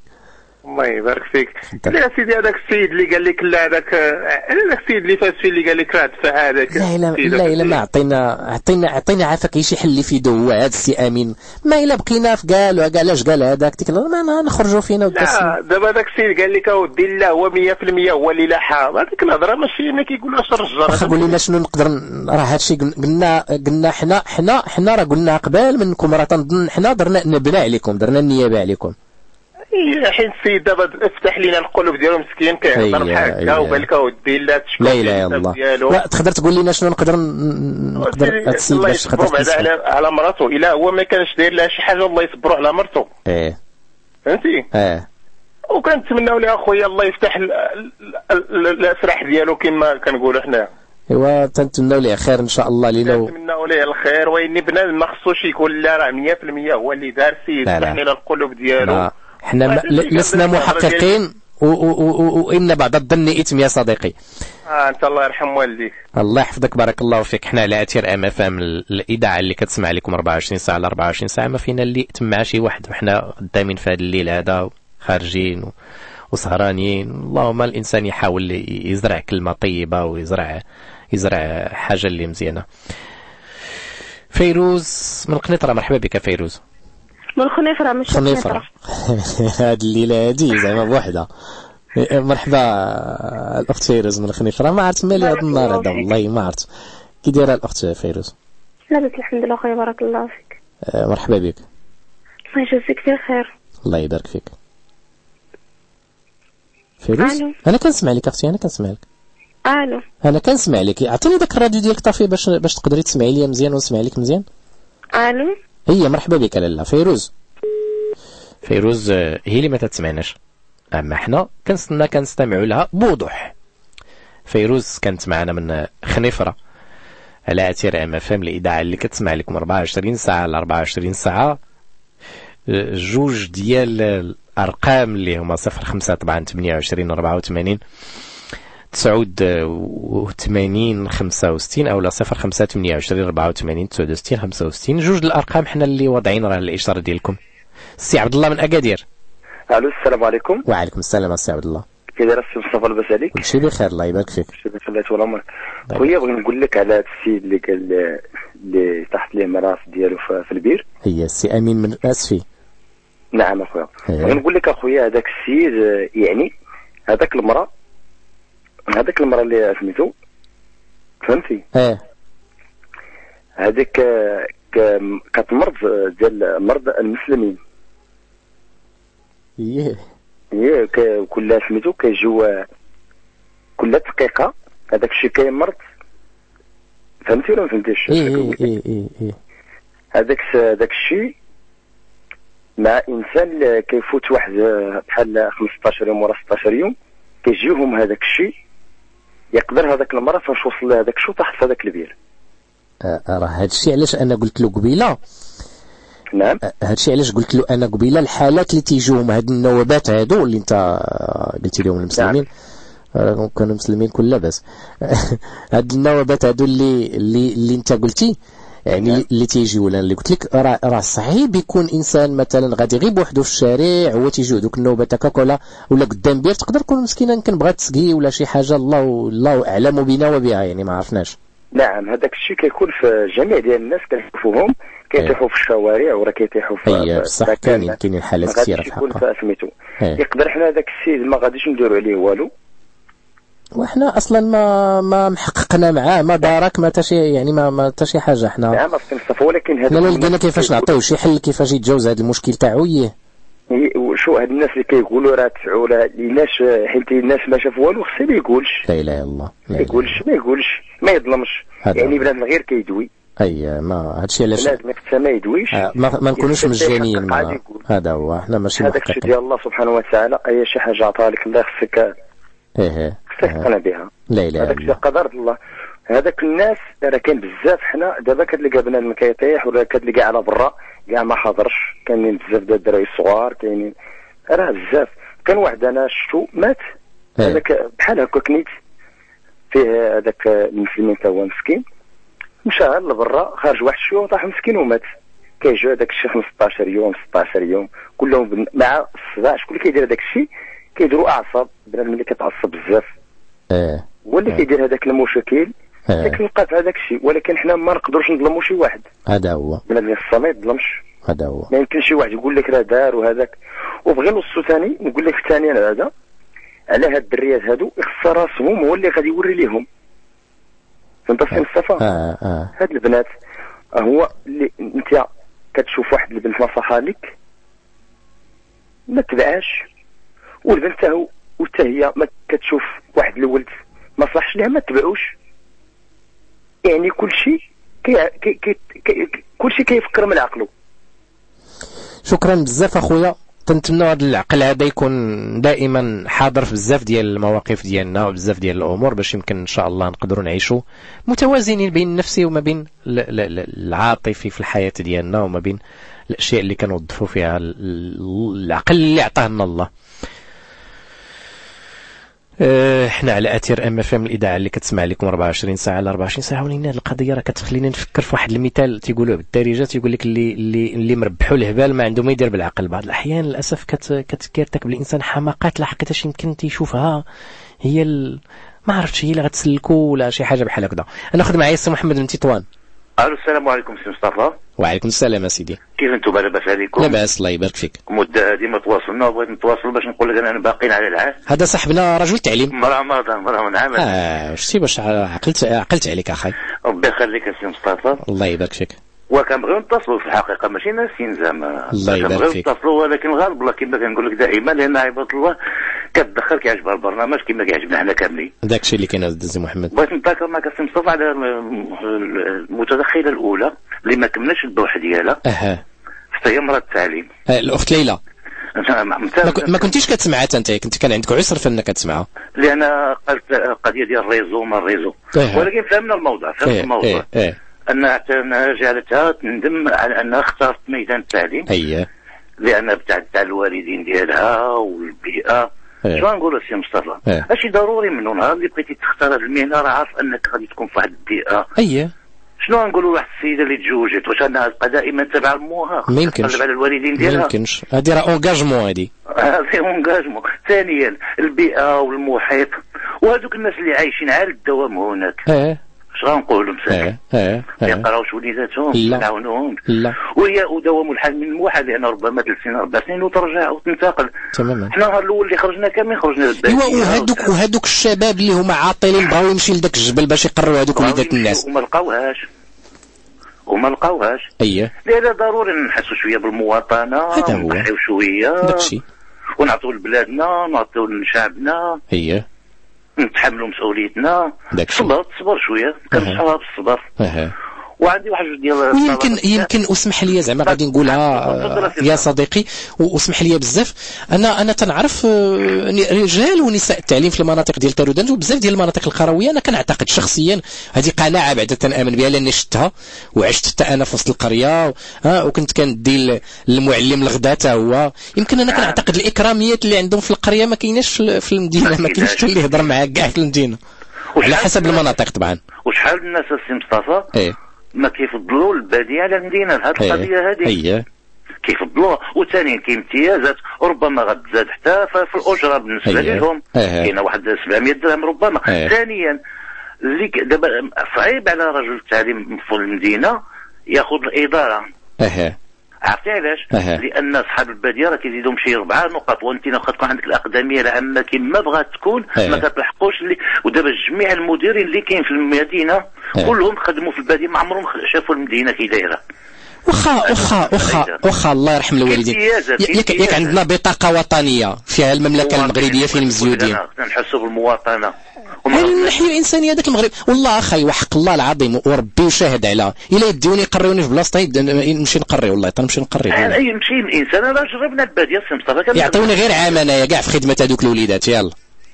الله يبارك فيك. لا سيدي هذاك السيد اللي قال لك لا هذاك هذاك السيد اللي فاز فيه اللي قال لك راه دفع هذاك. لا لا لا هذاك. لا ما عطينا عطينا عطينا عافاك شي حل اللي في يدو هو هذا السي آمين. ما إلا بقينا في قال علاش قال هذاك؟ ديك النهار ما نخرجوا فينا لا دابا داك السيد قال لك اودي لا هو 100% هو اللي لاحها. هذيك الهضرة ماشي ما كيقولوهاش الرجال. واخا قول لنا شنو نقدر راه هادشي قل- قلنا قلنا حنا حنا حنا راه قلنا قبل منكم راه تنظن حنا درنا نبنا عليكم درنا النيابة عليكم. حين السيد دابا فتح لينا القلوب ديالو مسكين كيهضر أييه، بحال. هكا وقال لك اودي لا تشكر لا إله إلا الله. لا تقدر تقول لنا شنو نقدر نقدر السيد باش تقدر على على مرته إلا هو ما كانش داير لها شي حاجة الله يصبروا على مرته إيه. فهمتي؟ آه وكنتمناو لها اخويا الله يفتح ال- ال- ال- الاسرح ديالو كما كنقولوا حنا. أيوا تنتمناو ليه خير إن شاء الله لينا و... نتمناو ليه الخير وين بنادم ما خصوش يقول لا راه 100% هو اللي دار سيد لا، لا. فتح لنا القلوب ديالو. لا حنا ما- ل- لسنا محققين و- و- و- وإن بعد الظن اثم يا صديقي. آه انت الله يرحم والديك الله يحفظك بارك الله فيك. حنا على أثير MFM الاذاعه اللي كتسمع لكم 24 ساعة على 24 ساعة. ما فينا اللي يتم مع شي واحد وحنا قدامين في هذا الليل هذا خارجين و... وسهرانين. اللهم الإنسان يحاول يزرع كلمة طيبة ويزرع يزرع حاجة اللي مزيانة. فيروز من القنيطرة مرحبا بك فيروز. من الخنيفرة مش خنيفرة. هاد الليلة هادي زعما بوحدة إيه، مرحبا الأخت فيروز من الخنيفرة ما عرفت مالي هاد النهار هذا والله ما عرفت. كي دايرة الأخت فيروز؟ لاباس الحمد لله خويا بارك الله فيك. آه، مرحبا بك. الله يجازيك كثير خير الله يبارك فيك. فيروز. أنا كنسمع لك أختي أنا كنسمع لك. ألو. أنا كنسمع لك. عطيني داك الراديو ديالك طافي باش باش تقدري تسمعي لي مزيان ونسمع لك مزيان. ألو. هي مرحبا بك لالا فيروز. فيروز هي اللي ما تتسمعناش. أما حنا كنستنى كنستمعوا لها بوضوح. فيروز كانت معنا من خنيفرة على أثير MFM الإذاعة اللي كتسمع لكم 24 ساعة على 24 ساعة. جوج ديال الأرقام اللي هما 05 طبعا 28 84 تسعود وثمانين خمسة وستين أو لا صفر خمسة ثمانية وعشرين أربعة وثمانين تسعود وستين خمسة وستين. جوج الأرقام حنا اللي واضعين راه الإشارة ديالكم. سي عبد الله من أكادير. ألو السلام عليكم. وعليكم السلام السي عبد الله. كي داير السي مصطفى لاباس عليك. كلشي بخير الله يبارك فيك. شكرا خليت طول عمرك. خويا بغيت نقول لك على هذا السيد اللي قال اللي تحت ليه مراس ديالو في البير. هي السي أمين من أسفي. نعم أخويا. إيه. بغيت نقول لك أخويا هذاك السيد آه، يعني هذاك المرأة هذاك المراه اللي سميتو؟ فهمتي؟ آه هذيك ك- كتمرض آه، ديال مرض المسلمين. إيه. هي ك- كلها سميتو كيجيو كل دقيقة هذاك الشيء كيمرض فهمتي ولا ما فهمتيش؟ إيه إيه إيه إيه إيه. هذاك هذاك الشيء مع إنسان كيفوت واحد بحال 15 يوم ولا 16 يوم كيجيهم هذاك الشيء. يقدر هذاك المراه فاش وصل لهذاك طاح في هذاك البير؟ آه، راه هذا الشيء علاش أنا قلت له قبيلة؟ نعم. هذا الشيء علاش قلت له أنا قبيلة؟ الحالات اللي تيجوهم هاد النوبات هادو اللي انت آه، قلتي لهم المسلمين. آه، كانوا مسلمين كل لاباس. هاد النوبات هادو اللي اللي اللي انت قلتي يعني اللي تيجيو ولا اللي قلت لك راه صعيب يكون إنسان مثلا غادي غير بوحدو في الشارع هو تيجيو دوك النوبات هكاك ولا ولا قدام بير تقدر تكون مسكينة يمكن بغات تسقي ولا شي حاجة الله الله أعلم بنا وبها يعني ما عرفناش. نعم هذاك الشيء كيكون في جميع ديال الناس كنشوفوهم كيطيحوا في الشوارع ولا كيطيحوا في في بصح. كاينين كاينين حالات كثيرة في حقها إيه. يقدر حنا هذاك السيد ما غاديش نديروا عليه والو؟ وحنا أصلا ما ما محققنا معاه ما دارك ما تشي يعني ما ما تشي حاجة. حنا نعم مصطفى ولكن هذا حنا لا لقينا كيفاش نعطيو شي حل كيفاش يتجاوز هذا المشكل تاعو إيه شو هاد الناس اللي كيقولوا راه تسعوا راه ليناش حيت الناس ما شاف والو خصو ما يقولش. لا إله إلا الله ما يقولش ما يقولش ما يظلمش. يعني بنادم غير كيدوي. أي ما هادشي علاش حتى ما يدويش. آه، ما, ما نكونوش مجانين. هذا هو حنا ماشي هذاك الشيء ديال الله سبحانه وتعالى أي شي حاجة عطاها لك الله خصك إيه. خصك تقتنع بها؟ لا إله هذاك الشيء قدر الله. هذاك الناس راه كاين بزاف حنا دابا كتلقى بنادم كيطيح ولا كتلقى على برا كاع ما حاضرش كاينين بزاف ديال الدراري الصغار كاينين. راه بزاف. كان واحد أنا شفتو مات. إيه. هذاك بحال هكا كنيت. فيه هذاك المسلمين تا هو مسكين. مشى لبرا خرج واحد شوية وطاح مسكين ومات. كيجيو هذاك الشيء 15 يوم 16 يوم. كلهم مع الصداع شكون اللي كيدير هذاك الشيء؟ كيديروا أعصاب. بنادم اللي كيتعصب بزاف. إيه. هو اللي كيدير هذاك المشاكل إيه. لكن نلقى في هذاك الشيء ولكن حنا ما نقدروش نظلموا شي واحد. هذا هو. الصا ما يظلمش هذا هو. ما يمكنش شي واحد يقول لك راه دار وهذاك. وبغي نصو ثاني نقول لك ثانيا هذا على هاد الدريات هادو يخص راسهم هو اللي غادي يوري ليهم. فهمت السي مصطفى؟ آه آه. هاد البنات هو اللي انت كتشوف واحد البنت نصحها لك ما تبعاش. والبنت هو وتا هي ما كتشوف واحد الولد ما صلحش لها ما تبعوش. يعني كل شيء كي كي كي كل شيء كيفكر من عقله. شكرا بزاف أخويا. تنتمنى هذا العقل هذا يكون دائما حاضر في بزاف ديال المواقف ديالنا وبزاف ديال الأمور باش يمكن إن شاء الله نقدروا نعيشوا متوازنين بين النفسي وما بين ال- ال- ال- العاطفي في الحياة ديالنا وما بين الأشياء اللي كنوظفوا فيها ال- ال- العقل اللي عطاه لنا الله. إحنا على أثير أم إف إم الإذاعة اللي كتسمع لكم 24 ساعة على 24 ساعة. ولكن القضية راه كتخلينا نفكر في واحد المثال. تيقولوه بالدارجه تيقول لك اللي اللي اللي مربحوا الهبال ما عنده ما يدير بالعقل. بعض الأحيان للأسف كت كت- كيرتكب الانسان حماقات لحقيتاش يمكن تيشوفها. هي ال... ما عرفتش هي اللي غتسلكو ولا شي حاجة بحال هكذا. ناخذ معايا السي محمد من تطوان. ألو السلام عليكم سي مصطفى. وعليكم السلام سيدي. كيف أنتم؟ لاباس عليكم لاباس الله يبارك فيك. مدة هذه ما تواصلنا وبغيت نتواصل باش نقول لك أنا باقيين على العهد. هذا صاحبنا رجل تعليم. مرة مرة مرة من عام. آه شتي باش عقلت عقلت عليك أخي؟ ربي يخليك سي مصطفى. الله يبارك فيك. وكنبغيو نتصلوا في الحقيقة ماشي ناسين زعما. الله يبارك كنبغيو فيك. نتصلوا ولكن الغالب الله كما كنقول لك دائما لأن عباد الله كتدخل كيعجبها البرنامج كما كيعجبنا حنا كاملين. داك الشيء اللي كاين السي محمد. بغيت نتذكر معك السي مصطفى على المتدخلة الأولى اللي ما كملش الدوح ديالها. أها. حتى هي مرات التعليم. آه، الأخت ليلى. ما ما, ك- ما كنتيش كتسمعها أنت كنت كان عندك عسر في إنك تسمعها. لأن قالت القضية ديال ال réseau ما ال réseau. إيه. ولكن فهمنا الموضوع فهمنا إيه الموضوع. إيه إيه. انها جعلتها تندم على أنها اختارت ميدان التعليم. لأن ابتعدت على الوالدين ديالها والبيئة. إيه. شنو غنقول سي مصطفى؟ إيه. هادشي ضروري منه نهار اللي بغيتي تختار هذه المهنة راه عارف أنك غادي تكون في واحد البيئة. إيه شنو غنقولوا لواحد السيدة اللي تزوجت واش أنها تبقى دائما تبع امها ما يمكنش. على الوالدين ما ديالها يمكنش. هذه راه engagement هذه هذه engagement ثانيا البيئة والمحيط. وهذوك الناس اللي عايشين على الدوام هناك. إيه. اش غنقولوا مساكين إيه إيه ما إيه يقراوش وليداتهم لا. ما يعاونوهمش لا. وهي ودوام الحال من الموحل لأن ربما ثلاث سنين أربع سنين وترجع وتنتقل. تماما. حنا النهار الأول اللي خرجنا كاملين خرجنا إيوا وهادوك وهادوك الشباب اللي هما عاطلين بغاو يمشي لذاك الجبل باش يقروا هادوك وليدات الناس. وما لقاوهاش. وما لقاوهاش. إيه لأن ضروري نحسوا شوية بالمواطنة هذا هو. شوية. داكشي. ونعطيو لبلادنا نعطيو لشعبنا. إيه نتحملوا مسؤوليتنا. صبر صبر شوية. كنصحوها بالصبر وعندي واحد جوج ديال ويمكن يمكن أسمح لي زعما غادي نقولها آه، يا صديقي وأسمح لي بزاف. أنا أنا تنعرف آه، رجال ونساء التعليم في المناطق ديال تارودنج وبزاف ديال المناطق القروية أنا كنعتقد شخصيا هذه قناعه بعدا تنآمن بها لاني شفتها وعشت حتى أنا في وسط القرية ها وكنت كندي للمعلم الغداء حتى هو. يمكن أنا كنعتقد الإكراميات اللي عندهم في القرية ما كايناش في المدينة ما كاينش اللي يهضر معاك كاع في المدينة على حسب المناطق طبعا. وشحال من الناس السي مصطفى؟ إيه. ما كيفضلوا الباديه على المدينة؟ إيه القضية هذه كيفضلوها وثانيا كاين امتيازات ربما غتزاد حتى في الأجرة بالنسبة أيه. لهم. أيه. كاينة واحد 700 درهم ربما. أيه. ثانيا اللي دابا صعيب على رجل التعليم في المدينة ياخذ الإدارة. عرفتي علاش؟ أها. لأن أصحاب البادية راه كيزيدهم شي اربعه نقط وانت واخا تكون عندك الأقدمية العامه كما بغات تكون. ما كتلحقوش اللي ودابا جميع المديرين اللي كاين في المدينة. كلهم خدموا في البادية ما عمرهم شافوا المدينة كي دايرة واخا واخا واخا واخا الله يرحم الوالدين. ياك ياك. عندنا بطاقة وطنية فيها المملكة المغربية فين مزيودين نحسوا بالمواطنة. الناحيه الإنسانية ذاك المغرب. والله أخي وحق الله العظيم وربي وشاهد على. إلا يديوني يقريوني في بلاصتي نمشي نقري والله نمشي نقري. أنا أي نمشي الإنسان. انا جربنا الباديه سي مصطفى. يعطوني غير عام انايا كاع في خدمة هذوك الوليدات. يلا.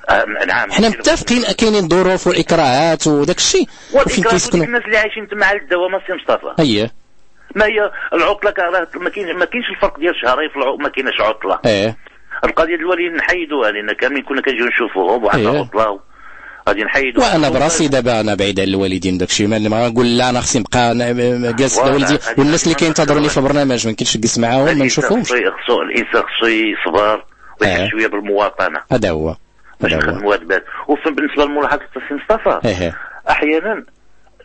آه، نعم. حنا متفقين كاينين ظروف والإكراهات وداك الشيء. والإكراه كيسكنوا؟ الناس اللي عايشين تما على الدوام سي مصطفى. اييه ما هي العطلة؟ كا- راه ما كاينش ما كاينش الفرق ديال شهرين في العطله ما كاينش عطلة. إيه. القضية الوالدين نحيدوها لأن كاملين كنا كنجيو نشوفوهم واحد إيه. العطله غادي نحيدوها وأنا براسي دابا أنا بعيد على الوالدين داك الشيء ما نقول لا أنا خصني نبقى جالس voilà، والدي والناس اللي كينتظروني في البرنامج ما يمكنش نجلس معاهم ما نشوفهمش. خصو الانسان خصو يصبر ويحس شوية بالمواطنة. هذا هو. باش نخدموا هاد وبالنسبه لملاحظه السي مصطفى إيه. أحيانا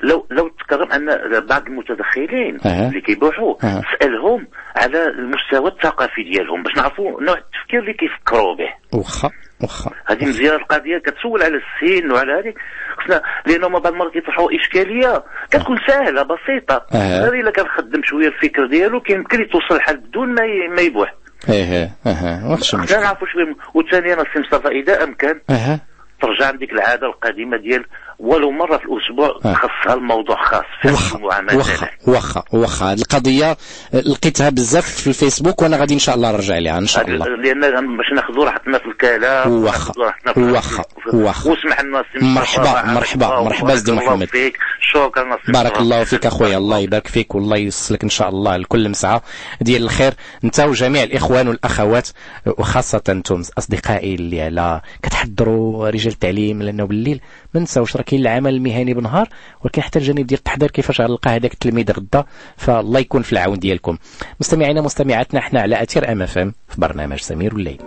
لو لو تكرم ان بعض المتدخلين أها. اللي كيبوحوا أها. سألهم على المستوى الثقافي ديالهم باش نعرفوا نوع التفكير اللي كيفكروا به. واخا واخا. هذه مزيان القضية كتسول على السن وعلى هذيك خصنا لأنه ما بعض المرات كيطرحوا إشكالية. كتكون سهلة بسيطة. غير إلا كان خدم شوية الفكر ديالو كيمكن يتوصل الحل بدون ما ما يبوح إيه أها واخا خصنا مشكل. نعرفوا شوية. وثانيا السي مصطفى إذا أمكن أها. ترجع عندك العادة القديمة ديال ولو مرة في الأسبوع. خصها الموضوع خاص واخا واخا هاد القضية آه، لقيتها بزاف في الفيسبوك وأنا غادي إن شاء الله نرجع لها إن شاء الله. لأن باش ناخذوا راحتنا في الكلام في واخا واخا. واسمح لنا مرحبا مرحبا مرحبا سيدي محمد. شكرا بارك. الله فيك أخويا الله يبارك فيك والله يوصلك إن شاء الله لكل مسعى ديال الخير. أنت وجميع الإخوان والأخوات وخاصة أنتم أصدقائي اللي على كتحضروا رجال التعليم لأنه بالليل ما نساوش راه كاين العمل المهني بالنهار ولكن حتى الجانب ديال التحضير كيفاش غنلقى هذاك التلميذ غدا فالله يكون في العون ديالكم. مستمعينا مستمعاتنا إحنا على أثير أم أف في برنامج سمير الليل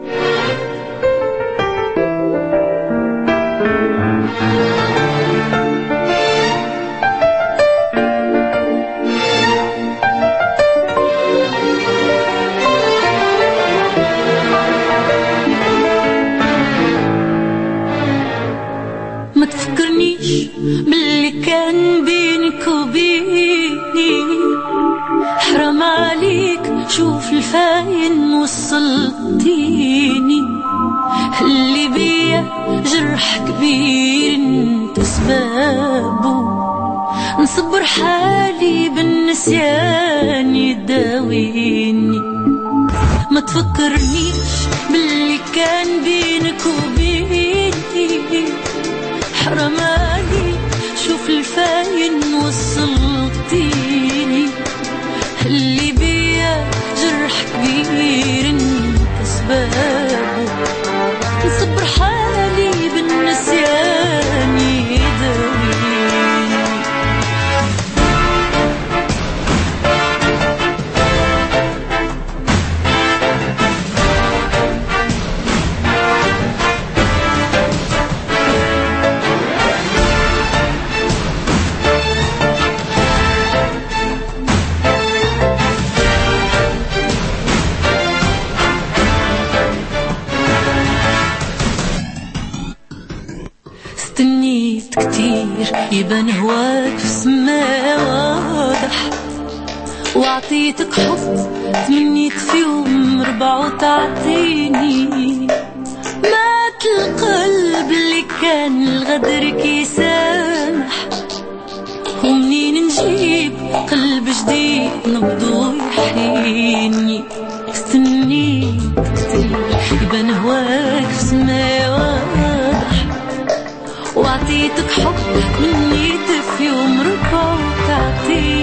باللي كان بينك وبيني. شوف الفاين وصلتيني. اللي بيا جرح كبير انت سبابه نصبر حالي بالنسيان يداويني. ما تفكرنيش باللي كان بينك وبيني. حرام عليك الفاين وصلتيني اللي بيا جرح كبير انت سبابه كتير يبان هواك في سما واضح. وعطيتك حب تمنيت في يوم ربع وتعطيني. مات القلب اللي كان لغدرك يسامح ومنين نجيب قلب جديد نبضو يحييني. استنيت كتير يبان هواك في سما واضح وعطيتك حب منيت في يوم ربع وتعطيني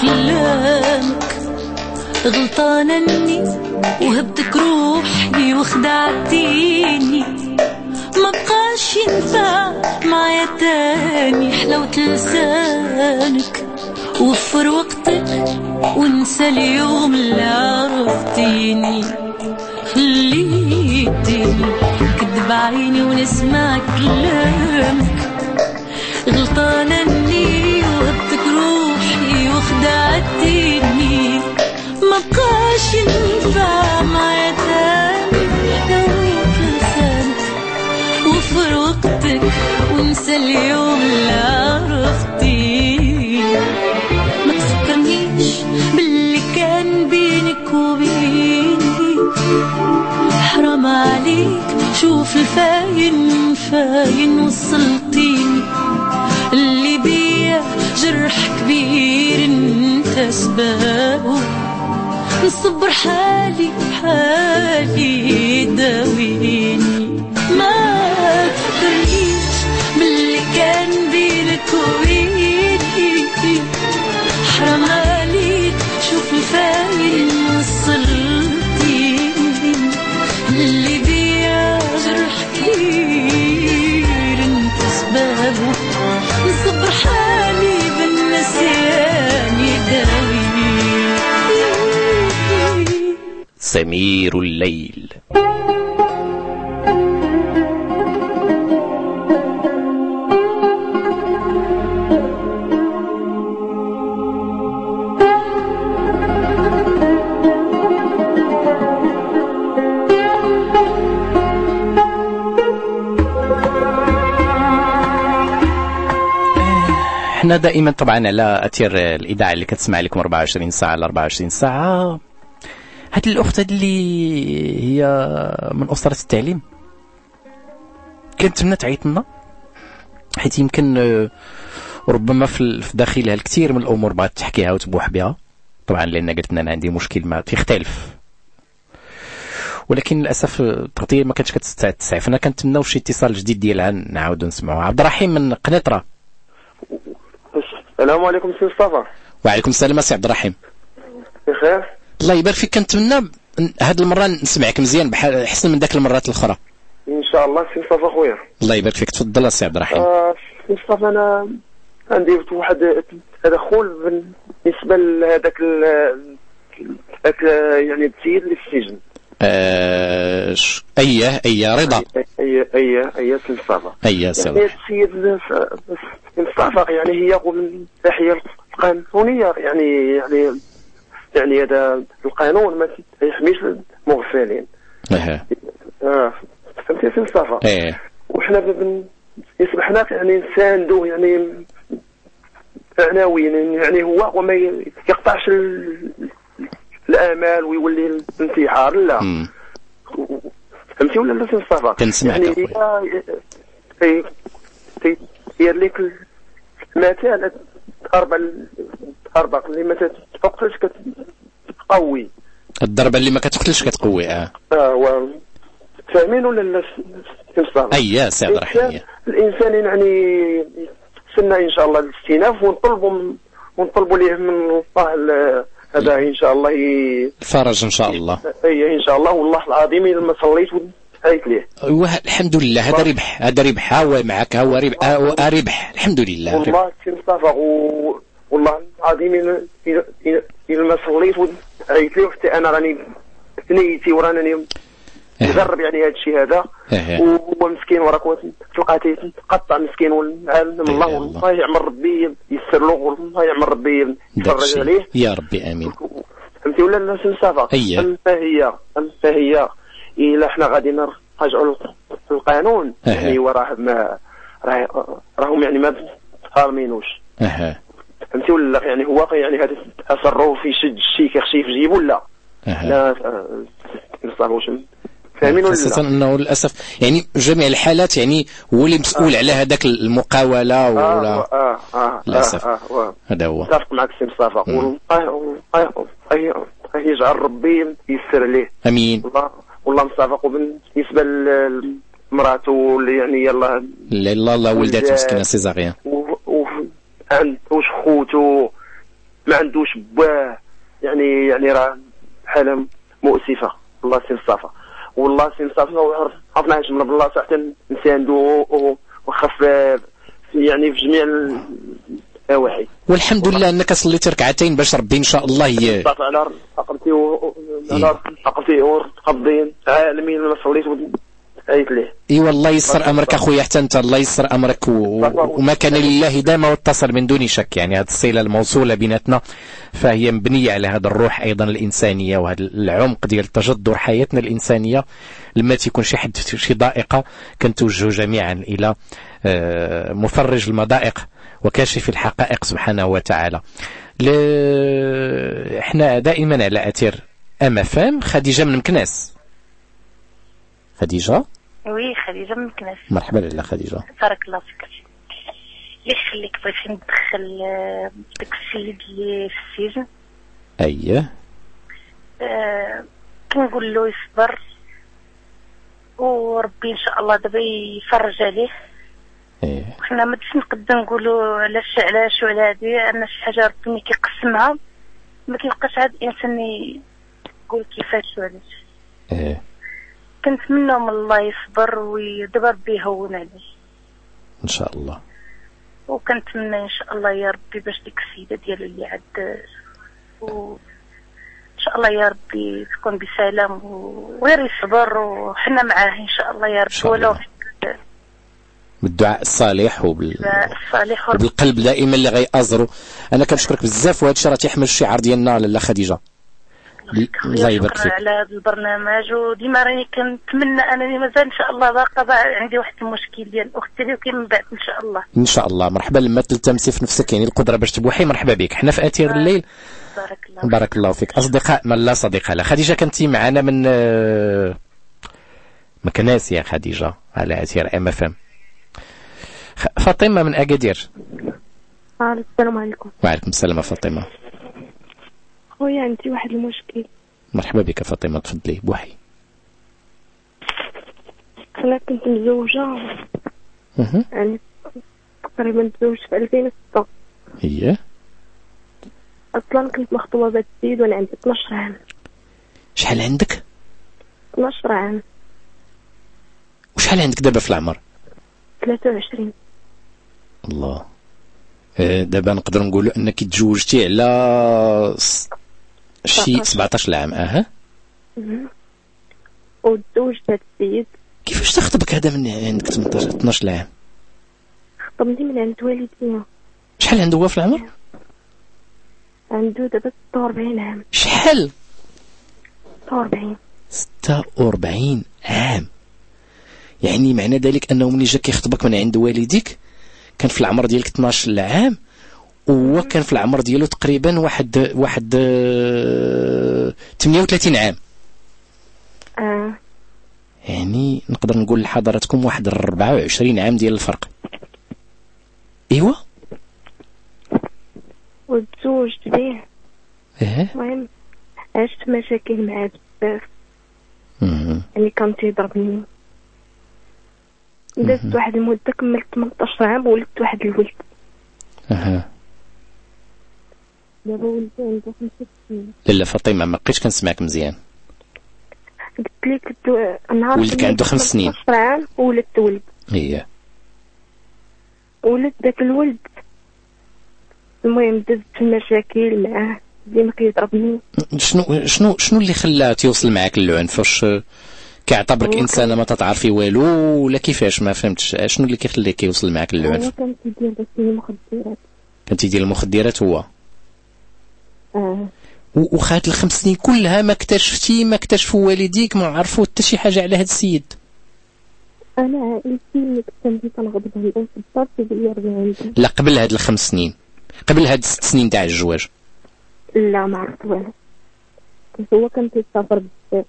كلامك غلطانة أني وهبتك روحي وخدعتيني. ما بقاش ينفع معايا تاني حلاوة لسانك. وفر وقتك وانسى اليوم اللي عرفتيني. خليتيني نكذب عيني ونسمع كلامك. غلطانة أني وانسى اليوم اللي عرفتي ما تفكرنيش باللي كان بينك وبيني حرام عليك شوف الفاين فاين وصلتيني اللي بيا جرح كبير انت سبابه نصبر حالي حالي داويني. سمير الليل. إحنا دائما طبعا على أثير الإذاعة اللي كتسمع لكم 24 ساعة على 24 ساعة. هاد الأخت اللي هي من أسرة التعليم. كنتمنى تعيط لنا. حيت يمكن آه، ربما في داخلها الكثير من الأمور بغات تحكيها وتبوح بها. طبعا لأن قلت ان أنا عندي مشكل ما تختلف ولكن للأسف التغطية ما كانتش كتسعف أنا كنتمناو شي اتصال جديد ديالها نعاودو نسمعوها. عبد الرحيم من قنيطرة. السلام عليكم سي مصطفى. وعليكم السلام سي عبد الرحيم. بخير. الله يبارك فيك. كنتمنى هاد المرة نسمعك مزيان بحال أحسن من ذاك المرات الأخرى. إن شاء الله سي مصطفى خويا. الله يبارك فيك. تفضل سي عبد الرحيم. آه سي مصطفى أنا عندي واحد تدخل بالنسبة لهذاك يعني السيد اللي في السجن. آه أية أية رضا. اي اي اي سي مصطفى. أية سي عبد يعني السيد سي مصطفى يعني هي من الناحيه القانونية يعني يعني يعني هذا القانون ما يحميش المغفلين. إيه آه فهمتي سي مصطفى؟ إيه. وحنا بن- يصبح حنا يعني نساندو يعني معنويا يعني هو وما يقطعش ال- الآمال ويولي الانتحار لا. مم. فهمتي ولا لا سي مصطفى؟ كنسمعك يعني هي هي ليك المثال ضربة ضربة اللي ما تقتلش كتقوي. الضربة اللي ما كتقتلش كتقوي آه. آه و فاهمين ولا لا إيه سي عبد الرحيم. الانسان يعني يستنى إن شاء الله الاستئناف ونطلبوا ونطلبوا ليه من الله ال- هذا إن شاء الله ي... الفرج إن شاء الله. أي إن شاء الله والله العظيم الا ما صليت ودعيت ليه. الحمد لله هذا ربح هذا ربح ها هو معك ها هو ربح الحمد لله. والله مصطفى و... والله العظيم الا ما صليت ودعيت ليه حتى أنا راني في نيتي وراني نجرب يعني هذا الشيء هذا إيه. وهو مسكين وراك تلقاتي تقطع مسكين والعالم الله والله يعمر ربي يسر له والله يعمر ربي يتفرج الشيء. عليه يا ربي امين فهمتي ولا أيه. أما هي أما هي الا حنا غادي نرجعوا للقانون أه. يعني وراه ما راه- راهم يعني ما فاهمينوش أها فهمتي ولا لا؟ يعني هو يعني هذا تصرف يشد الشيء كيخشي في جيبه لا أها. لا آه، مصطفى واش فاهمين ولا خاصة؟ أنه للأسف يعني جميع الحالات يعني هو اللي مسؤول على هذاك المقاولة ولا آه آه آه للأسف. آه آه هذا هو متفق معك سي مصطفى يجعل ربي يسر ليه أمين والله والله مصطفى وبالنسبه لمراته اللي يعني يلا لا الله ولدات. مسكينة césarienne عندوش خوتو ما عندوش باه يعني يعني راه حاله مؤسفه والله سي مصطفى والله سي مصطفى عرفنا عايش من بالله حتى نساندو وخفاف يعني في جميع النواحي. والحمد لله أنك صليت ركعتين باش ربي إن شاء الله ي... على عقلتي و- على عقلتي ورقبين عالمين ما صليت عيت ليه إي والله يسر أمرك أخويا حتى أنت الله يسر أمرك و... وما كان لله دام واتصل من دون شك يعني هذه الصلة الموصولة بيناتنا فهي مبنية على هذا الروح أيضا الإنسانية وهذا العمق ديال تجذر حياتنا الإنسانية لما تيكون شي حد في شي ضائقة كنتوجهوا جميعا إلى آه، مفرج المضائق وكاشف الحقائق سبحانه وتعالى. ل... إحنا دائما على أثير أم فام خديجة من مكناس. خديجة؟ وي خديجة من كناس. مرحبا لاله خديجة. بارك الله فيك. ليش خليك بغيت ندخل آه، داك السيد اللي في السجن. اييه آه، كنقول له يصبر وربي إن شاء الله دابا يفرج عليه. إيه. حنا ما نقدر نقولوا علاش علاش وعلى هادي أن شي حاجة ربي ملي كيقسمها. ما كيبقاش عاد الانسان يقول كيفاش وعلاش إيه. كنتمنى من الله يصبر ودابا ربي يهون عليه إن شاء الله. وكنتمنى إن شاء الله يا ربي باش ديك السيدة ديالو اللي عاد و إن شاء الله يا ربي تكون بسلام وغير يصبر وحنا معاه إن شاء الله يا ربي. ولو. بالدعاء الصالح وبال... الصالح. وبالقلب دائما اللي غيأزرو أنا كنشكرك بزاف وهذا الشيء راه تيحمل الشعار ديالنا لاله خديجة. الله يبارك فيك. على هذا البرنامج وديما راني كنتمنى أنني مازال إن شاء الله باقا عندي واحد المشكل ديال أختي اللي كاين من بعد إن شاء الله. إن شاء الله. مرحبا لما تلتمسي في نفسك يعني القدرة باش تبوحي. مرحبا بك. حنا في أثير الليل. بارك الله بارك الله فيك. اصدقاء من لا صديق له خديجة كنتي معنا من آه، مكناس يا خديجة على أثير MFM فاطمة من أكادير. السلام عليكم. وعليكم السلام فاطمة. خويا عندي واحد المشكل. مرحبا بك فاطمة تفضلي بوحي. أنا كنت مزوجة يعني تقريبا تزوجت في 2006 هي أصلا كنت مخطوبة بهاد السيد وأنا عندي 12 عام. شحال عندك؟ 12 عام. وشحال عندك دابا في العمر؟ 23 الله. آه، دابا نقدر نقولوا أنك تزوجتي على شي 17 عام أها. وتزوجت هاد السيد كيفاش تخطبك هذا من عندك 18 12 عام خطبني من عند والديا شحال عنده هو في العمر عنده دابا 46 عام شحال 46 46 عام يعني معنى ذلك انه ملي جا كيخطبك من عند والديك كان في العمر ديالك 12 عام وهو كان في العمر ديالو تقريبا واحد واحد آه، 38 عام. آه. يعني نقدر نقول لحضراتكم واحد 24 عام ديال الفرق. إيوا. وتزوجت به آه المهم عشت مشاكل معاه بزاف. يعني كان تيضربني. دازت واحد المدة كملت 18 عام وولدت واحد الولد. أها دابا ولدي عنده خمسة سنين لا فاطمة ما بقيتش كنسمعك مزيان. قلت لك النهار ولدك عنده خمس سنين. 18 عام وولدت ولد. هي ولد داك الولد. المهم دزت في المشاكل معاه ديما كيضربني. شنو شنو شنو اللي خلاه تيوصل معاك للعنف واش كيعتبرك إنسانة ما تتعرفي والو ولا كيفاش؟ ما فهمتش. شنو اللي كيخليك يوصل معاك للعنف كان كيدير داك المخدرات كان تيدير المخدرات هو. وخات الخمس سنين كلها ما اكتشفتي ما اكتشفوا والديك ما عرفوا حتى شي حاجة على هذا السيد. أنا عائلتي اللي كنت عندهم في الدار تيدير عندي لا قبل هاد الخمس سنين. قبل هاد الست سنين تاع الزواج لا ما عرفت والو. هو كان تيسافر بزاف.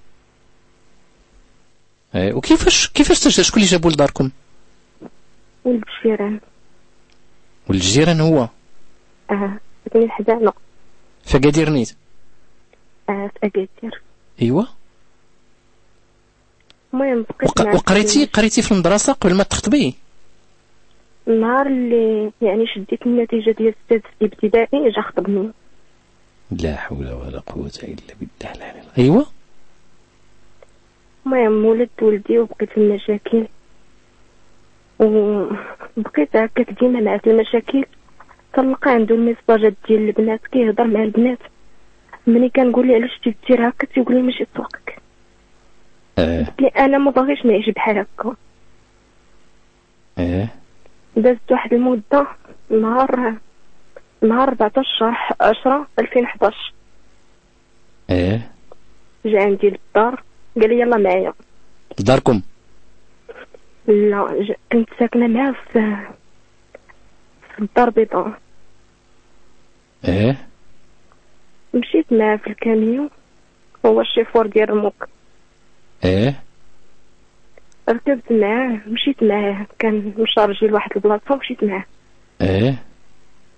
آه، وكيفاش كيفاش شكون اللي جابوا لداركم؟ ولد الجيران والجيران هو. آه ساكنين حدانا فقادير نيت. آه في ايوا المهم بقيت وق- وقريتي قريتي في المدرسة قبل ما تخطبي؟ النهار اللي يعني شديت النتيجة ديال السادس الابتدائي جا خطبني. لا حول ولا قوة إلا بالله العلي العظيم. ايوا المهم ولدت ولدي وبقيت في المشاكل وبقيت هكاك ديما في المشاكل. تلقى عنده الميساجات ديال البنات كيهضر مع البنات. ملي كنقول لي علاش تدير هكا؟ تيقول لي ماشي سوقك آه قلت لي أنا ما باغيش نعيش بحال هكا. آه دازت واحد المدة نهار نهار 14 10 2011 آه جا عندي للدار قال لي يلا معايا. لداركم؟ لا ج... كنت ساكنة معاه في في الدار البيضاء. آه مشيت معاه في الكاميو هو الشيفور ديال الموك آه ركبت معاه مشيت معاه كان مشارجي لواحد البلاصة ومشيت معاه. آه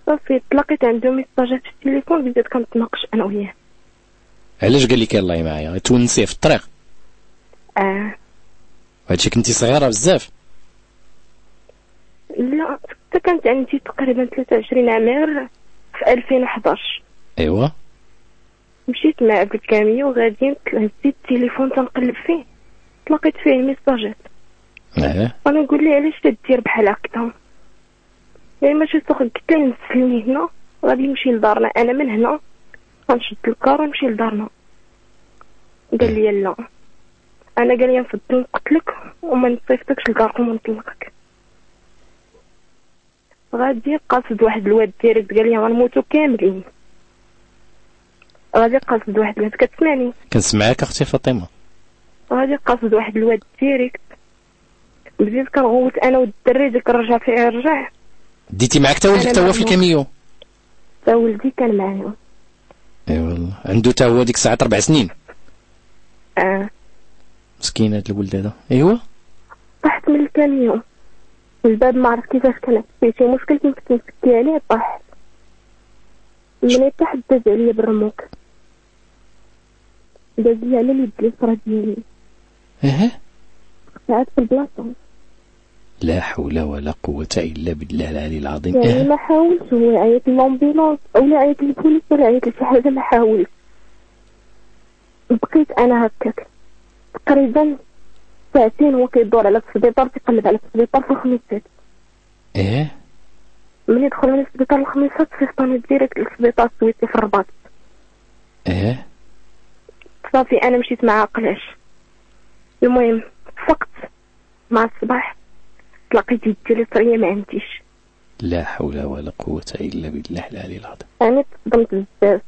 صافي تلاقيت عنده ميساجات في التليفون بديت كنتناقش أنا وياه. علاش قال لك يلاه معايا؟ تونسيه في الطريق. آه. وهادشي كنتي صغيرة بزاف. لا حتى كانت عندي تقريبا 23 عام في 2011 ايوا مشيت معاه بالكاميو غاديين هزيت التليفون تنقلب فيه. تلاقيت فيه ميساجات. آه أنا نقول لي علاش تدير بحال هكا يعني ماشي سوق قلت ليه نزلني هنا غادي نمشي لدارنا. أنا من هنا غنشد ال car ونمشي لدارنا. قال لي لا. أنا قال لي نفضل نقتلك وما نصيفطكش لداركم ونطلقك غادي قاصد واحد الواد direct قال لي غنموتو كاملين غادي قاصد واحد الواد. كتسمعني؟ كنسمعك أختي فاطمة. غادي قاصد واحد الواد direct. بديت كنغوت أنا والدري ديك الرجع فيه رجع ديتي معك تا ولدك تا هو في. الكاميو؟ تا ولدي كان معايا. إي والله. عنده تا هو ديك الساعات أربع سنين. آه. مسكين هاد الولد هذا. ايوا طحت من الكاميون الباب ما عرف كيفاش كان فيه شي مشكل كنت متكية عليه؟ طاح. ملي طاح داز عليا بال remorque؟ داز لي على اليد اليسرى ديالي. أها؟ قطعت في البلاصة. لا حول ولا قوة إلا بالله العلي العظيم. يعني. ما حاولش هو عيط لل ambulance أو لا عيط للبوليس ولا عيط لشي حاجة ما حاولش بقيت أنا هكاك. تقريبا ساعتين هو كيدور على السبيطار تيقلب على السبيطار في الخميسات إيه؟ ملي دخل من السبيطار الخميسات صيفطوني direct للسبيطار السويسي في الرباط. إيه؟ صافي أنا مشيت معاه قلاش. المهم فقت مع الصباح. تلاقيت يدي اليسرية ما عنديش. لا حول ولا قوة إلا بالله العلي العظيم. يعني تصدمت بزاف.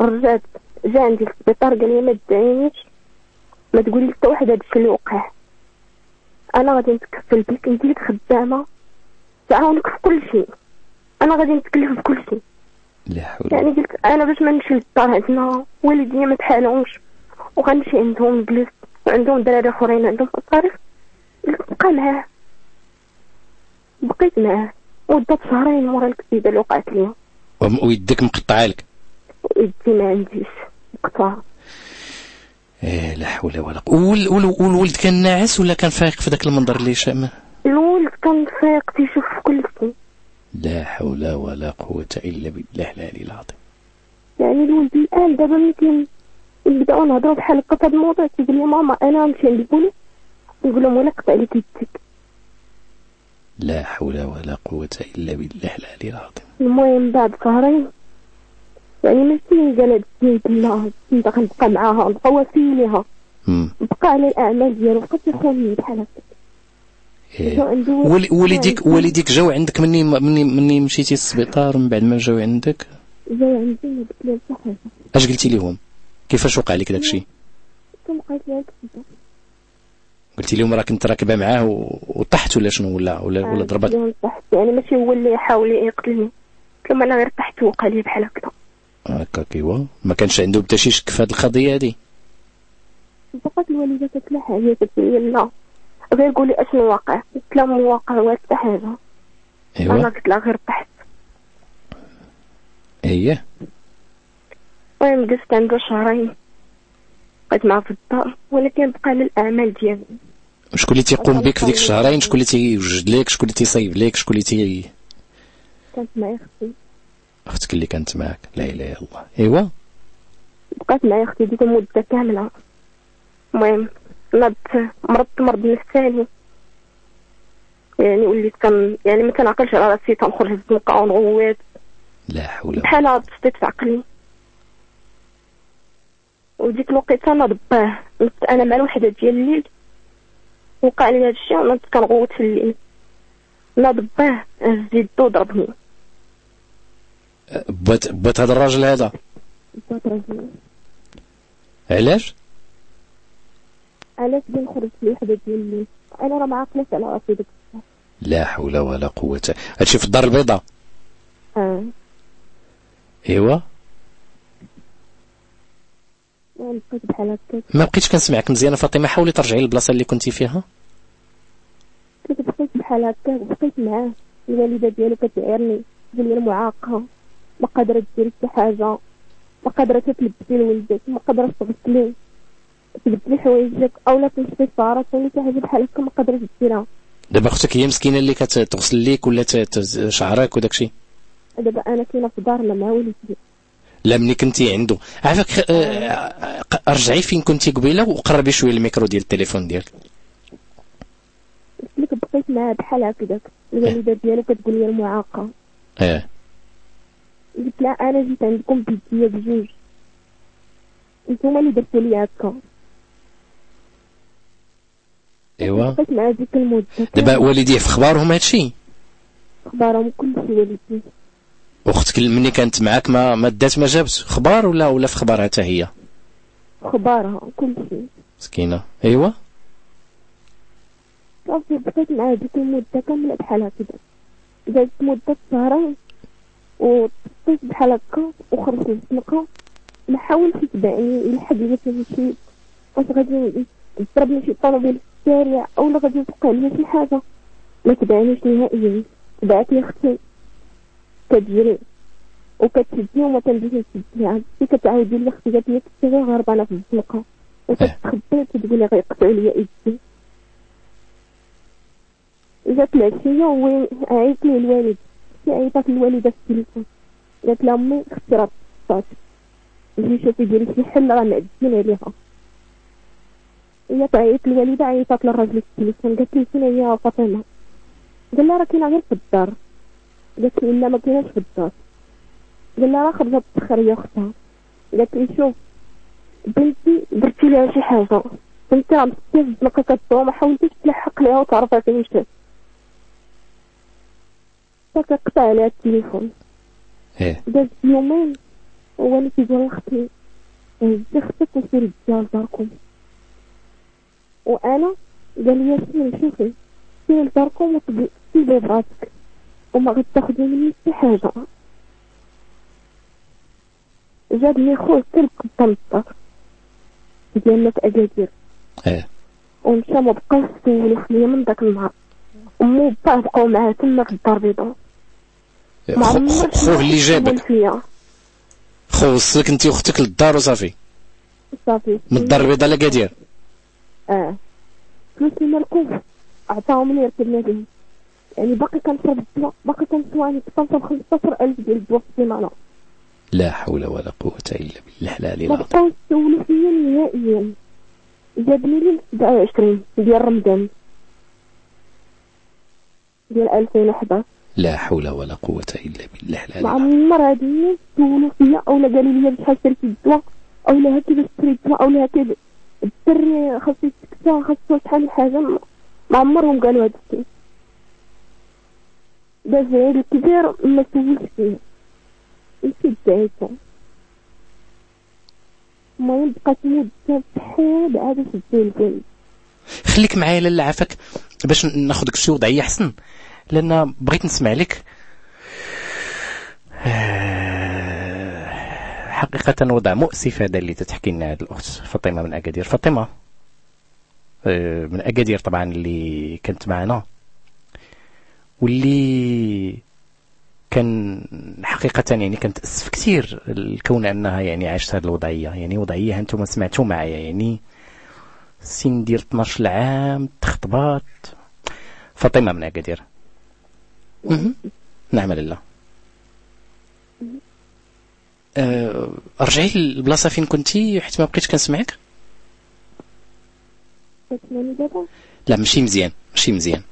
رجعت جا عندي السبيطار قال لي ما تدعينيش. ما تقولي حتى واحد هادشي اللي وقع. أنا غادي نتكفل بك انت لك خدامة. تعاونك في كل شيء. أنا غادي نتكلف بكل شيء. لا حول يعني قلت أنا باش ما نمشي للدار عندنا والديا ما تحالهمش. وغنمشي عندهم نجلس وعندهم دراري أخرين عندهم مصاريف. قلت بقى معاه. بقيت معاه. ودات شهرين مورا الكتيبة اللي وقعت وم- ويدك مقطعة لك. يدي ما عنديش. مقطع إيه لا حول ولا وال- والولد كان ناعس ولا كان فايق في ذاك المنظر اللي شام الولد كان فايق تيشوف كل شيء. لا حول ولا قوة إلا بالله العلي العظيم. يعني الولد الآن دابا ملي نبداو نهضرو بحال هكا في هذا الموضوع. تيقول لي ماما أنا نمشي عند البوليس. نقول لهم ولا قطع لك يدك لا حول ولا قوة إلا بالله العلي العظيم. المهم بعد شهرين يعني ماشي قالت زيد لا كنت غنبقى معاها نبقى وسيلها مم. بقى على الأعمال ديالو بقى تيخوني بحال هكا. إيه. والديك والديك جاو عندك مني مني مني مشيتي للسبيطار من بعد ما جاو عندك؟ جاو عندي ما قلت حتى حاجة أش قلتي لهم كيفاش وقع لك داكشي؟ كون بقيت لها قلتي لهم راه كنت راكبة معاه وطحت ولا شنو؟ ولا ولا ولا ضربت اليوم طحت. يعني ماشي هو اللي حاول يقتلني قلت لهم أنا غير طحت وقع لي بحال هكا هكاك أيوا. ما كانش عنده حتى شي شك في هذه القضية هذه بقات الوالدة كتلا حاجة كتقول لي لا غير قولي أشنو واقع قلت لها ما واقع والو حتى حاجة أنا ايوا قلت لها غير طحت. إيه المهم جلست عنده شهرين. بقيت معاه في الدار ولكن بقى على الاعمال ديالو شكون اللي تيقوم بك في ديك الشهرين؟ شكون اللي تيوجد لك؟ شكون اللي تيصايب لك؟ شكون اللي تي كانت معايا أختي. أختك اللي كانت معك لا إله إلا الله. ايوا بقات معايا أختي ديك المده كاملة. المهم نضت مرضت مرض نفساني يعني وليت كان يعني ما كنعقلش على راسي تنخرج الزنقه ونغوات لا حول بحال هاد في عقلي وديك الوقيته أنا ضباه أنا مع الوحدة ديال الليل. وقع لي هاد الشيء ونضت كنغوت في الليل. أنا ضباه هز يدو ضربني. بات بات هذا الراجل هذا؟ بات رجلي علاش؟ علاش بغي نخرج الوحده ديال الليل أنا راه معقلاش على راسي ديك لا حول ولا قوة. هادشي في الدار البيضاء؟ آه. إيوا. بقيت بحال هكاك. ما بقيتش كنسمعك مزيان فاطمة. حاولي ترجعي للبلاصة اللي كنتي فيها. كنت بقيت بحال هكاك بقيت معاه. الوالدة ديالو كتعيرني تقول لي المعاقه ما قادره دير حتى حاجة ما قادره تلبسي لولدك ما قادره تغسلي تبدلي حوايجك اولا تمشي للصارة ولا شي حاجة بحال هكا ما قادره ديرها. دابا أختك هي مسكينة اللي كتغسل ليك ولا شعرك وداكشي دابا أنا كاينة في دارنا مع ولدي لا ملي كنتي عنده. عافاك آه، رجعي فين كنتي قبيلة وقربي شوية الميكرو ديال التليفون ديالك. قلت لك بقيت معاه بحال هكذاك. الوالدة ديالو كتقول لي المعاقة. آه. قلت لها أنا جيت عندكم بيديا بجوج. نتوما اللي درتوا لي هكا. إيوا. معاه ديك المدة. دابا والديه في اخبارهم هادشي؟ اخبارهم كل شيء والدي. أختك ملي كانت معاك ما ما دات ما جابت أخبار ولا ولا في اخبارها حتى هي؟ اخبارها كل شيء مسكينة. إيوا. صافي بقيت معاه ديك المدة كاملة بحال هكذا. جات مده شهرين وطفيت بحال هكا وخرجت للزنقه ما حاولش يتبعني يلحق لي في شي واش غادي ضربني شي طوموبيل الشارع أو لا غادي توقع ليا شي حاجة. ما تبعنيش نهائيا. تبعت لي أختي. كتجري. وكتشدني وما كندوش نشدها عرفتي كتعاودي لي أختي قالت لي كنت غير هربانه في الزنقه وكتخبي وتقول لي غيقطعوا لي يدي جات العشية وين عيط لي الوالد أختي عيطات للوالده في التليفون قالت لها أمي أختي راه تصات جي شوفي ديري شي حل راه معدين عليها. هي تعيط الوالدة عيطات للراجل في التليفون قالت لي فين هي فاطمة. قال لها راه كاينة غير في الدار. قالت لي لا ما كايناش في الدار. قال لها راه خرجت تسخر هي أختها. قالت لي شوف بنتي درتي لها شي حاجة. بنتي راه مسكينه في الزنقه كتدور ما تلحق ليها وتعرفها فين مشات فكقطع عليها التليفون. إيه. داز يومين هو اللي كيقول لاختي هزي أختك وسيري ديها لداركم وأنا قال لي سيري شوفي سيري لداركم وتسيبي براسك وما غتاخدي مني شي حاجة. جابني خوه كل قدام الدار ديالنا في اكادير إيه. ومشى ما بقاش يسولو فيا من داك النهار. امو وباه بقاو معاه تما في الدار البيضاء ما خو- خوه اللي جابك. خو وصلك انت واختك للدار وصافي. صافي. من الدار البيضاء لاكادير آه. فلوس المركوب عطاهم لي ركبنا بهم يعني باقي كنشرب الدواء باقي كنسواني كتنصب 15000 ديال الدواء في السيمانه لا حول ولا قوة إلا بالله العلي ما العظيم. بقاوش يسولو فيا نهائيا. جابني لي 27 ديال رمضان. ديال 2011 لا حول ولا قوة إلا بالله العلي ما عمر هاد الناس سولو فيا أو لا قالوا لي بشحال شريتي الدواء أو لا هاكي باش تشري الدواء أو لا هاكي الدري خاصو يتكسى خاصو شحال من حاجة. ما- عمرهم قالوا هاد الشيء. باش العيد الكبير ما سولش فيه مشيت دعيته المهم بقات مدة بحال عاد البال خليك معايا لالا عافاك باش ناخذك شي وضعية أحسن لأن بغيت نسمع لك. آه، حقيقة وضع مؤسف هذا اللي تتحكي لنا الأخت فاطمة من أكادير. فاطمة آه، من أكادير طبعا اللي كانت معنا واللي كان حقيقة يعني كنت أسف كثير الكون أنها يعني عاشت هذه الوضعية. يعني وضعية أنتم سمعتوا معايا يعني سن ديال 12 عام تخطبات فاطمة من أكادير مهم. نعم لله. أه رجعي للبلاصة فين كنتي حيت ما بقيتش كنسمعك؟ لا ماشي مزيان ماشي مزيان.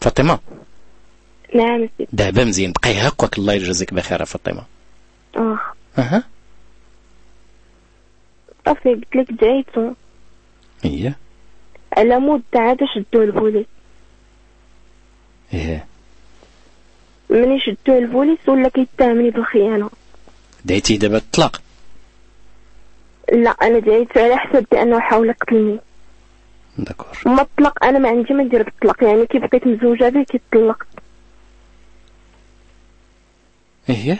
فاطمة؟ نعم دابا مزيان. بقاي هكاك الله يجازيك بخير فاطمة. آه. أها. صافي قلت لك دعيتو هي؟ على مود عاد شدوه البوليس. إيه. مني شدوه البوليس ولا كيتهمني بالخيانة. دايتي دابا الطلاق لا أنا دعيت على حساب بأنه حاول يقتلني d'accord. ما الطلاق أنا ما عندي ما ندير بالطلاق. يعني كي بقيت مزوجه به كيطلق إيه.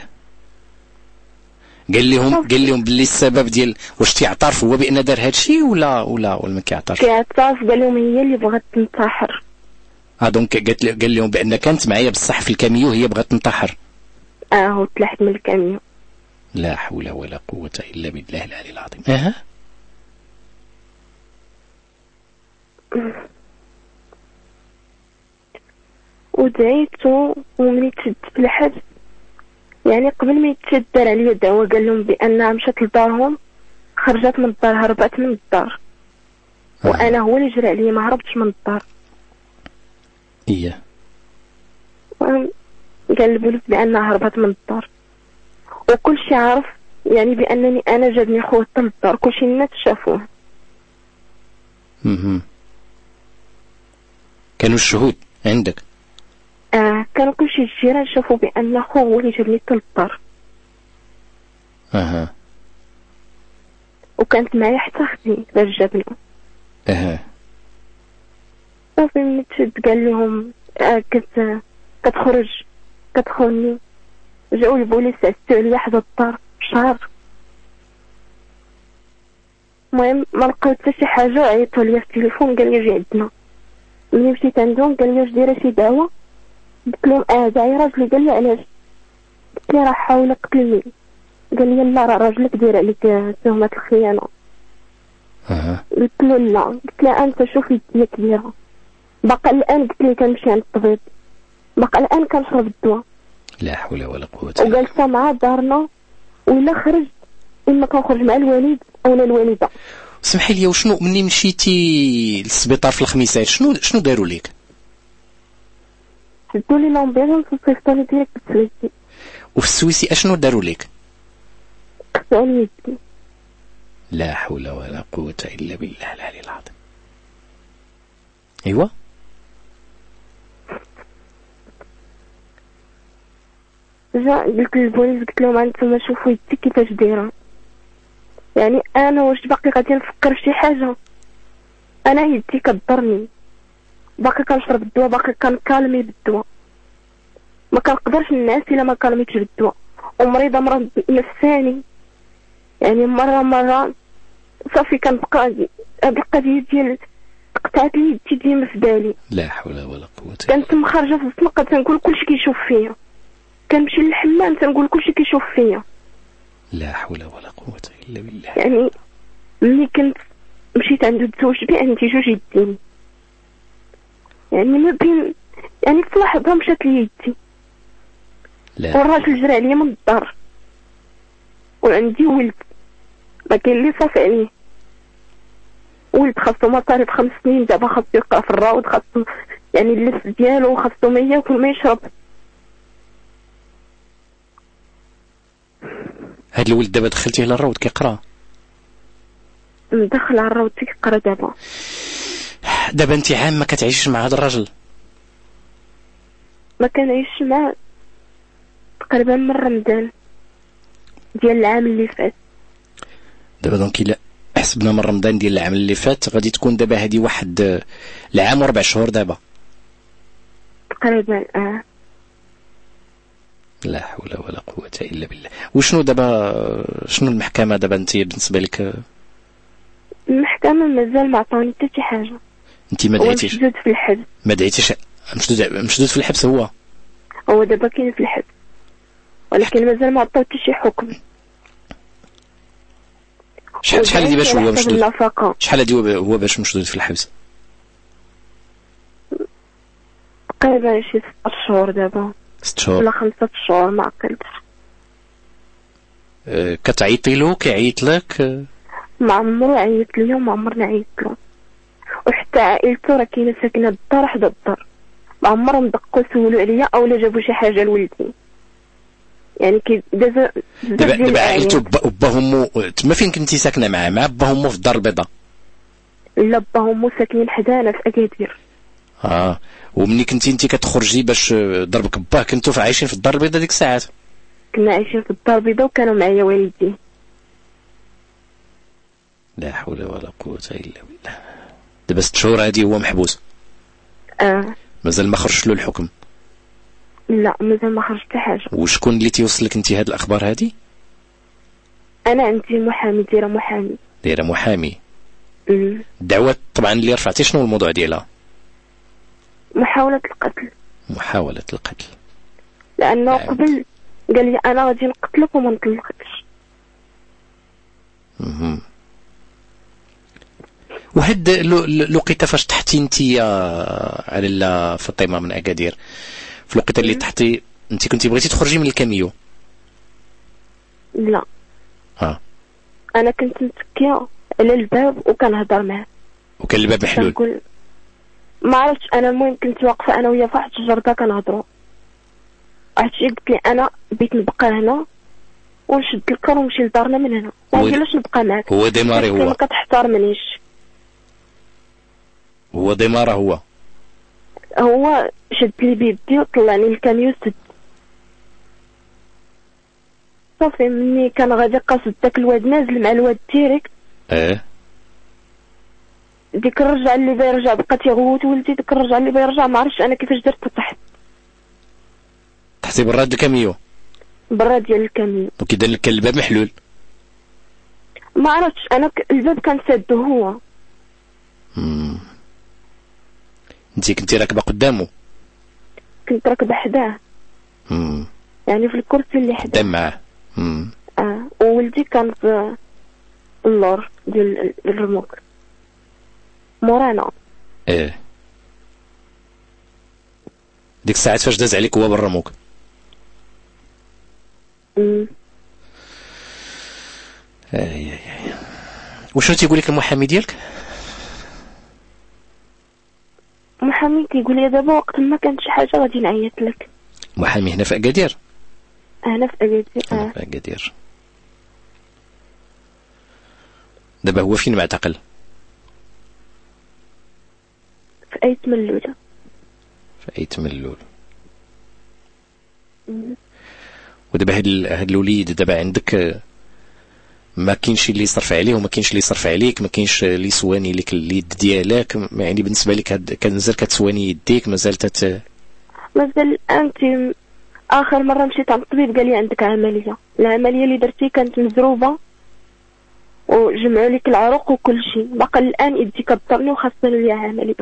قال لهم قال لهم باللي السبب ديال واش تيعترف هو بأن دار هادشي ولا ولا ولا ما كيعترفش كيعترف قال لهم هي اللي بغات تنتحر. آه donc قالت لي- قال لهم بأن كانت معايا بصح في الكاميو هي بغات تنتحر. آه وطلعت من الكاميو. لا حول ولا قوة إلا بالله العلي العظيم. أها؟ ودعيتو وملي تشد في الحبس يعني قبل ما يتشد دار عليا دعوة قال لهم بأنها مشات لدارهم خرجت من الدار هربت من الدار. وأنا هو اللي جرى عليا ما هربتش من الدار. المهم قال البوليس بأنها هربت من الدار. وكل شي عارف يعني بأنني أنا جابني خوه حتى للدار كل شي الناس شافوه. كانوا الشهود عندك. آه كانوا كل شي الجيران شافوا بأن خوه هو اللي جابني حتى للدار. أها. وكانت معايا حتى أختي باش جابني. أها. صافي ملي تشد قال لهم آه كت كتخرج كتخوني. جاو البوليس عسو عليا حدا الدار شهر. المهم ما لقيت حتى شي حاجة عيطوا لي في التليفون قال لي جي عندنا. ملي مشيت عندهم؟ قال لي واش دايرة شي دعوة؟ قلت لهم آه داعي راجلي قال لي علاش قلت لي راه حاول قتلني قال لي لا راه راجلك داير عليك تهمة الخيانة. أها. قلت له لا. قلت له أنت شوف يديا كبيرة. باقا الآن قلت لي كنمشي عند الطبيب. باقا الآن كنشرب الدواء. لا حول ولا قوة وجالسه مع دارنا. ولا خرج. إما كنخرج مع الوالد أو لا الوالده سمحي لي وشنو مني مشيتي للسبيطار في الخميسات شنو شنو داروا لك شدوا لي وصيفطوني direct بالسويسي وفي السويسي اشنو داروا لك قطعوا لي يدي لا حول ولا قوة إلا بالله العلي العظيم أيوة جا قلت للبوليس قلت لهم أنتم شوفوا يدي كيفاش دايره يعني أنا واش باقي غادي نفكر في شي حاجة أنا يدي كضرني باقي كنشرب الدواء باقي كنكالمي بالدواء. ما كنقدرش نعس إلا ما كالميتش بالدواء. ومريضة مرض نفساني. يعني مرة مرة صافي كنبقى هاد القضية ديال قطعت لي يدي ديما في بالي. لا حول ولا قوة كنت مخرجة في الزنقه تنقول كلشي كيشوف فيا. كنمشي للحمام تنقول كلشي كيشوف فيا. لا حول ولا قوة إلا بالله. يعني ملي كنت مشيت عنده تزوج بي عندي جوج يدين يعني ما بين يعني في لحظة مشات لي يدي. لا. والراجل جرى عليا من الدار. وعندي ولد. ما كاين لي صافي عليه. ولد خاصو مصاريف خمس سنين دابا خاصو يقرأ في الراود خاصو يعني اللبس ديالو خاصو ما ياكل ما يشرب. هاد الولد دابا دخلتيه للروض كيقرأ؟ مدخل على الراود تيقرا دابا. دابا انت عام ما كتعيشش مع هذا الراجل. ما كنعيش معاه. تقريبا من رمضان ديال العام اللي فات. دابا دونك إلا حسبنا من رمضان ديال العام اللي فات غادي تكون دابا هذه واحد العام وربع شهور دابا. تقريبا آه. لا حول ولا قوة إلا بالله. وشنو دابا شنو المحكمة دابا انت بالنسبة لك؟ المحكمة مازال ما عطاني حتى شي حاجة. انت ما دعيتيش. مشدود في الحبس ما دعيتيش. مشدود مشدود في الحبس هو. هو دابا كاين في الحبس ولكن مازال ما عطاو حتى شي حكم. شحال شحال هادي باش هو مشدود شحال هادي هو باش مشدود في الحبس؟ تقريبا شي ست شهور دابا. ست شهور. ولا خمسة شهور ما عقلتش. آه، كتعيطي له كيعيط لك؟ ما عمرو عيط لي وما عمرنا عيط له وحتى عائلته راه كاينة ساكنه بالدار حدا الدار ما عمرهم دقوا سولوا عليا أو لا جابوا شي حاجة لولدي يعني كي دابا دابا عائلته الأيام. با با امو تما فين كنتي ساكنة معاه مع با امو في الدار البيضاء. لا با هما ساكنين حدانا في أكادير. آه. ومني كنتي انت كتخرجي باش ضربك باه كنتو في- عايشين في الدار البيضاء ديك الساعات. كنا عايشين في الدار البيضاء وكانوا معايا والدي. لا حول ولا قوة إلا بالله. دابا ست شهور هادي هو محبوس. آه. مازال ما خرجش له الحكم. لا مازال ما خرجت حتى حاجة. وشكون اللي تيوصلك انت هاد الأخبار هادي؟ أنا عندي محامي دايره محامي. دايره محامي. الدعوة طبعا اللي رفعتي شنو الموضوع ديالها؟ محاولة القتل. محاولة القتل. لأنه قبل قال لي أنا غادي نقتلك وما نطلقكش. وهاد لو- لو- الوقيته فاش تحتي انت على لا فاطمه من أكادير. في الوقيته اللي تحتي انت كنتي بغيتي تخرجي من الكاميو. لا. ها. أنا كنت متكيه على الباب وكنهضر معاه. وكان الباب محلول. كنقول ما عرفتش أنا المهم كنت واقفة أنا وياه في واحد الجرده كنهضروا الشيء قلت لي أنا بغيت نبقى هنا ونشد الكار ونمشي لدارنا من هنا. ما علاش نبقى معاك. هو ديماري هو. ما كتحترمنيش هو démarra هو. هو شد لي بيدي وطلعني للكاميو سد صافي مني كان غادي قاصد داك الواد نازل مع الواد direct. آه ديك الرجعة اللي بيرجع بقى تيغوت ولدي ديك الرجعة اللي بيرجع ما عرفتش أنا كيفاش درت طحت تحتي براد الكاميو برا ديال الكاميو وكيدير لك كان الباب محلول. ما عرفتش أنا. الباب كان سادو هو. مم. انت كنتي راكبة قدامه. كنت راكبة حداه. مم. يعني في الكرسي اللي حداه. قدام معاه. آه. وولدي كان في اللور ديال ال remorque. مورانا. إيه. ديك الساعات فاش داز عليك هو بال remorque. أي أي أي. وشنو تيقول لك المحامي ديالك؟ محامي كيقول لي دابا وقت ما كانت شي حاجة غادي نعيط لك. محامي هنا في أكادير؟ أنا في اجازي آه في أكادير. دابا هو فين معتقل؟ في اي تملوله في اي تملول. ودابا هاد هاد الوليد دابا عندك آه، ما كاينش اللي يصرف عليه وما كاينش اللي يصرف عليك ما كاينش اللي يسواني لك اليد ديالك. يعني بالنسبة لك كنزل كتسواني يديك مازال تت مازال أنت آخر مرة مشيت عند الطبيب قال لي عندك عملية. العملية اللي درتي كانت مزروبة وجمعوا لك العروق وكل شيء. باقي الآن يدي كضرني وخاصني ليا عملية.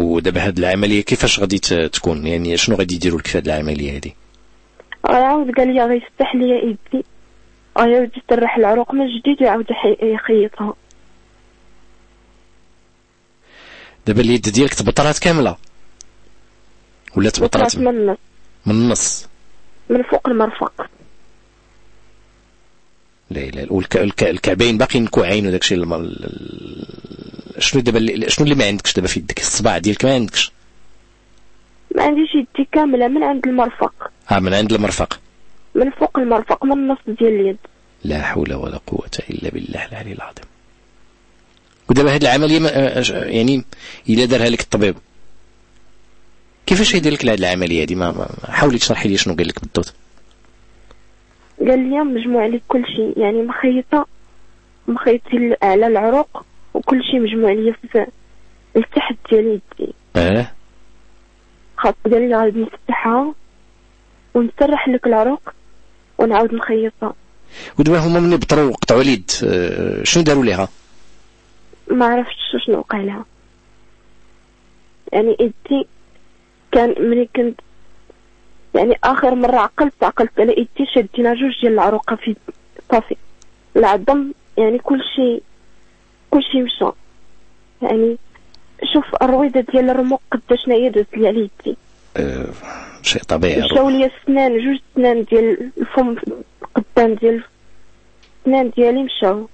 ودابا هاد العملية كيفاش غادي تكون؟ يعني شنو غادي يديروا لك في هاد العملية هادي؟ عاود قال لي غيفتح ليا يدي غيعاود يسرح العروق من جديد ويعاود يخيطها. دابا اليد ديالك تبطرات كاملة؟ ولا تبطرات من النص. من النص؟ من فوق المرفق. لا لا والك- الك- الكعبين باقيين مكوعين وداكشي الم- ال- ال- شنو دابا اللي- شنو اللي ما عندكش دابا في يدك؟ الصباع ديالك ما عندكش؟ ما عنديش يدي كاملة من عند المرفق. ها من عند المرفق. من فوق المرفق من النص ديال اليد. لا حول ولا قوة إلا بالله العلي العظيم. ودابا هاد العملية آه، يعني إلا دارها لك الطبيب. كيفاش يدير لك هاد العملية هادي؟ ما حاولي تشرحي لي شنو قال لك بالضبط. قال لي مجموع لي كل شيء يعني مخيطة مخيطي على العروق وكل شيء مجموع لي في التحت ديال يدي. أه؟ خاص قال لي غادي نفتحها ونسرح لك العروق. ونعاود نخيطها ودابا هما ملي بطروا وقطعوا اليد. آه، شنو داروا ليها؟ ما عرفتش شنو وقع لها. يعني يدي كان ملي كنت يعني آخر مرة عقلت عقلت على يدي شدينا جوج ديال العروق في صافي العظم يعني كل شيء كل شيء مشى. يعني شوف الرويضه ديال الرموق قداش هي دازت لي على يدي شيء طبيعي. مشاو لي السنان جوج سنان ديال الفم قدام ديال السنان ديالي مشاو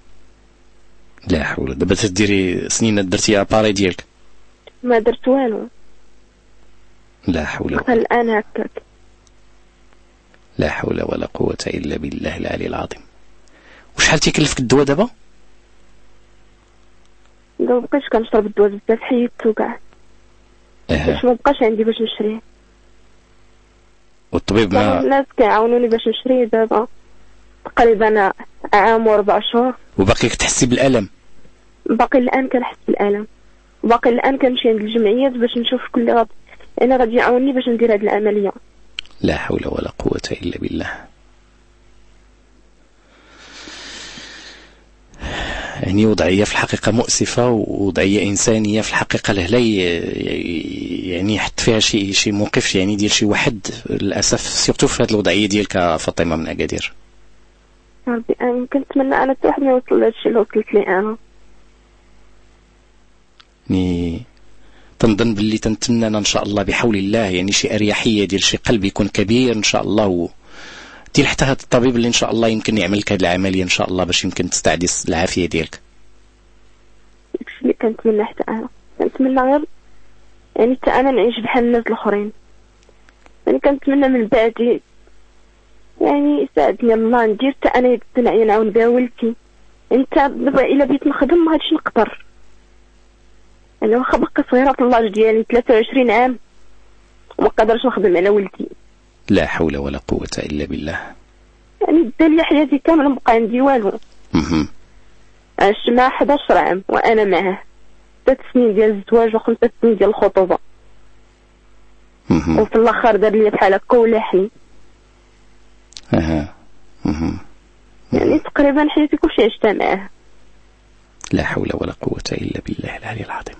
لا حول دابا تديري سنين درتي اباري ديالك. ما درت والو. لا حول حتى الآن هكاك. لا حول ولا قوة إلا بالله العلي العظيم. وشحال تيكلفك الدواء دابا؟ دابا مبقيتش كنشرب الدواء بزاف حيدتو كاع. باش ما بقاش عندي باش نشريه. والطبيب ما الناس كيعاونوني باش نشريه دابا. تقريبا عام وربع شهور. وباقي تحسي بالألم؟ باقي الآن كنحس بالألم. باقي الآن كنمشي عند الجمعيات باش نشوف كل غد. أنا غادي يعاوني باش ندير هاد العملية. لا حول ولا قوة إلا بالله. يعني وضعية في الحقيقة مؤسفة ووضعية إنسانية في الحقيقة لهلا يعني يحط فيها شي شي موقف يعني ديال شي واحد. للأسف سيرتو في هذه الوضعية ديالك فاطمة من أكادير. ربي امين كنتمنى أنا حتى واحد ما يوصل لهادشي اللي وصلت لي أنا يعني تنظن باللي تنتمنى أنا إن شاء الله بحول الله يعني شي أريحية ديال شي قلب يكون كبير إن شاء الله و ديال حتى هذا الطبيب اللي إن شاء الله يمكن يعمل لك هذه العملية إن شاء الله باش يمكن تستعدي العافية ديالك. داكشي اللي كنتمنى حتى أنا. كنتمنى غير يعني حتى أنا نعيش بحال الناس الأخرين. يعني كنتمنى من بعدي يعني يساعدني الله. ندير حتى أنا الصناعية نعاون بها ولدي أنت دابا إلا بغيت نخدم ما غاديش نقدر. أنا واخا باقي صغيرة في اللاج ديالي 23 عام وما قدرش نخدم على ولدي لا حول ولا قوة إلا بالله. يعني دا لي حياتي كامله مبقى عندي والو. عشت معاه 11 عام وأنا معاه. ثلاث سنين ديال الزواج وخمسة سنين ديال الخطوبة. مهم. وفي الآخر دار لي بحال هكا ولحني أها. مهم. يعني تقريبا حياتي كلشي عشتها معاه. لا حول ولا قوة إلا بالله العلي العظيم.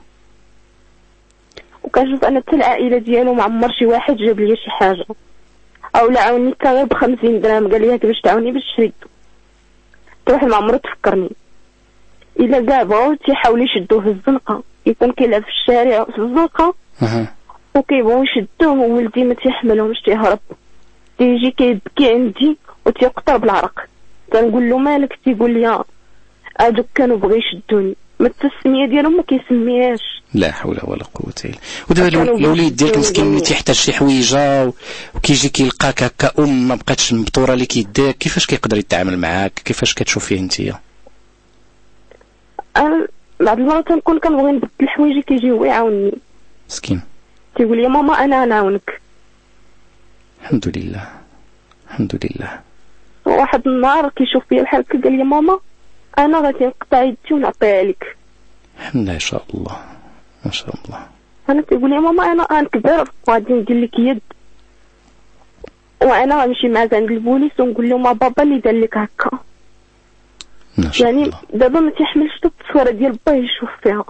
وكنشوف أنا حتى العائلة ديالو ما عمر شي واحد جاب لي شي حاجة. أو لا عاوني حتى غير ب 50 درهم. قال لي هاك باش تعاوني باش شريت. حتى واحد ما عمرو تفكرني. إلا كاع بغاو تيحاولوا يشدوه في الزنقة. يكون كيلعب في الشارع في الزنقة. أها. وكيبغيو يشدوه وولدي ما تيحملهمش تيهرب. تيجي كيبكي عندي وتيقطر بالعرق. تنقول له مالك؟ تيقول لي هادوك كانوا بغا يشدوني. ما حتى السميه ديالهم ما كيسميهاش. لا حول ولا ودابا كانوا الو- الوليد ديالك مسكين ملي. تيحتاج شي حويجة و- وكيجي كيلقاك هكا أم ما بقاتش مبطورة لك يديك كيفاش كيقدر يتعامل معاك؟ كيفاش كتشوف فيه انتيا أنا بعض المرات تنكون كنبغي نبدل الحوايج كيجي هو يعاوني مسكين. تيقول لي ماما أنا نعاونك. الحمد لله. الحمد لله. واحد النهار كيشوف فيا هكا قال لي ماما أنا غادي نقطع يدي ونعطيها لك. الحمد لله إن شاء الله. ما شاء الله. أنا تيقول لي ماما أنا غنكبر وغادي ندير لك يد. وأنا غنمشي معاك عند البوليس ونقول لهم بابا اللي دار لك هكا. يعني دابا ما تيحملش حتى التصويره ديال باه يشوف فيها.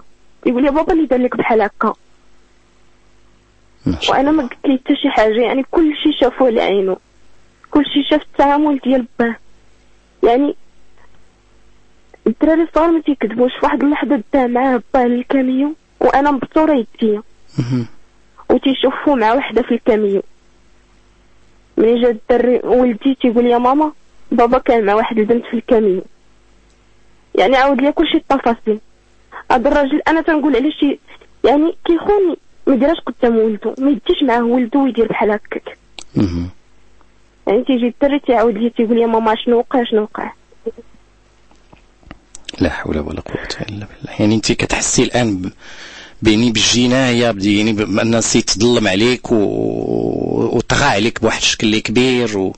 يقول لي بابا اللي دار لك بحال هكا. وأنا ما قلت ليه حتى شي حاجة يعني كل شيء شافوه لعينه كل شيء شاف التعامل ديال باه. يعني الدراري الصغار ما تيكذبوش في واحد اللحظة دا معاه باه للكاميو وأنا مبصوره يديا وتيشوفوا مع وحدة في الكاميو. ملي جا الدري ولدي تيقول يا ماما بابا كان مع واحد البنت في الكاميو. يعني عاود لي كلشي التفاصيل. هذا الراجل أنا تنقول عليه شي يعني كيخوني ما يديرهاش قدام ولدو ما يديش معاه ولدو ويدير بحال هكاك. يعني تيجي الدري تيعاود لي تيقول يا ماما شنو وقع شنو وقع؟ لا حول ولا قوة إلا بالله. يعني أنت كتحسي الآن ب... بيني بالجناية بدي- يعني بأن الناس تظلم عليك و... وطغى عليك بواحد الشكل اللي كبير و...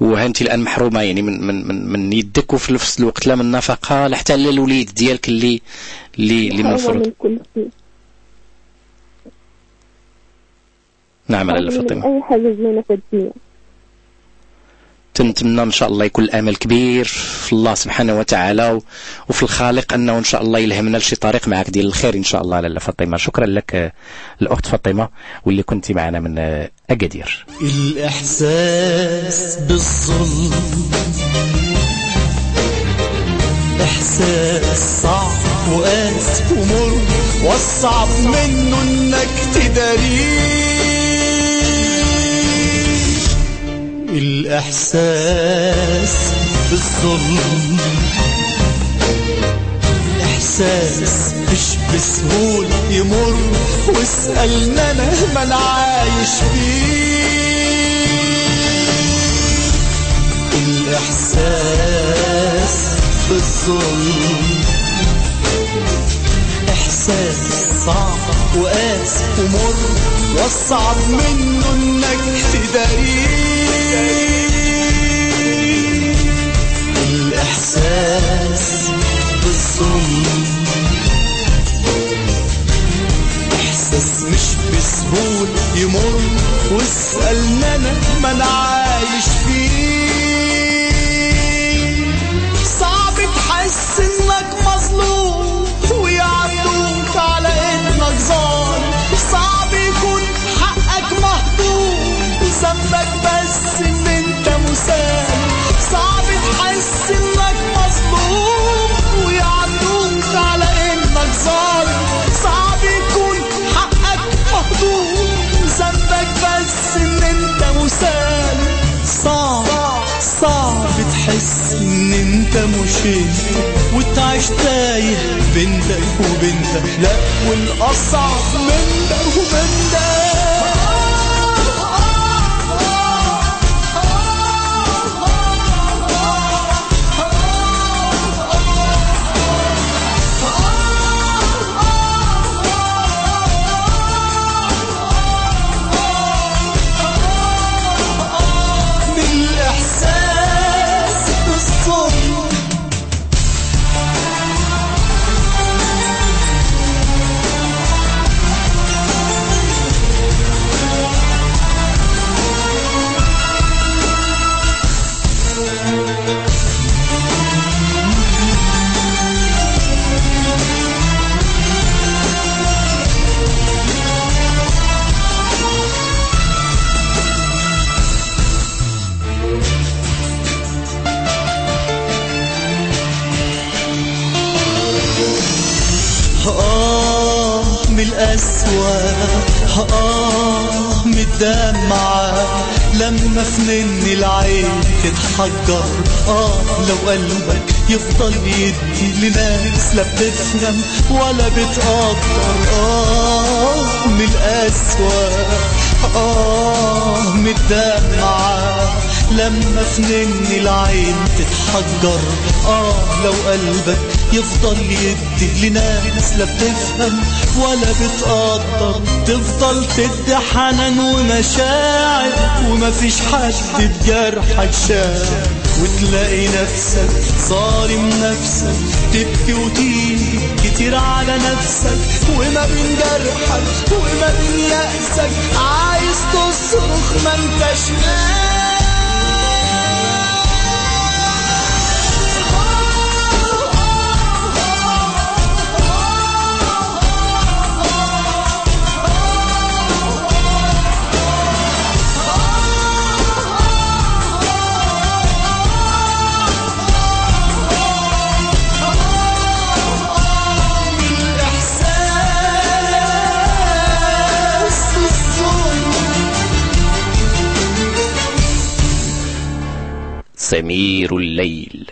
وها أنت الآن محرومة يعني من من من, من يدك وفي نفس الوقت لا من نفقه لا حتى على الوليد ديالك اللي اللي اللي من محرومة المفروض من كل شيء. نعم من فاطمة. أي حاجة زوينه في الدنيا. تنتمنى إن شاء الله يكون الأمل كبير في الله سبحانه وتعالى وفي الخالق أنه إن شاء الله يلهمنا لشي طريق معك ديال الخير إن شاء الله لاله فاطمة. شكرا لك آه، الأخت فاطمة واللي كنت معنا من آه، أكادير. الإحساس بالظلم إحساس صعب وقاس ومر والصعب منه إنك تداريه الإحساس بالظلم. إحساس مش بسهولة يمر. واسألنا أنا ما أنا عايش فيه. الإحساس بالظلم. إحساس صعب وقاس ومر. والصعب منه إنك تداريه. الإحساس بالظلم. إحساس مش بسهولة يمر. واسألنا أنا ما أنا عايش فيه. صعب تحس إنك مظلوم ويعدوك على إنك ظالم. صعب يكون حقك مهضوم ذنبك بس إن أنت مسالم. صعب صعب تحس إن أنت مش أنت وتعيش تايه وبين ده لا والأصعب من ده ومن ده. الأسواق آه من الدمعة لما فنن العين تتحجر آه لو قلبك يفضل يدي لناس لا بتفهم ولا بتقدر. آه من الأسواق آه من الدمعة لما فنن العين تتحجر آه لو قلبك يفضل يدي لناس لا بتفهم ولا بتقدر تفضل تدي حنان ومشاعر وما فيش حد بجرحك شاعر. وتلاقي نفسك صارم نفسك تبكي وتيجي كتير على نفسك. وما بين جرحك وما بين يأسك عايز تصرخ ما انتش الإحساس سمير الليل.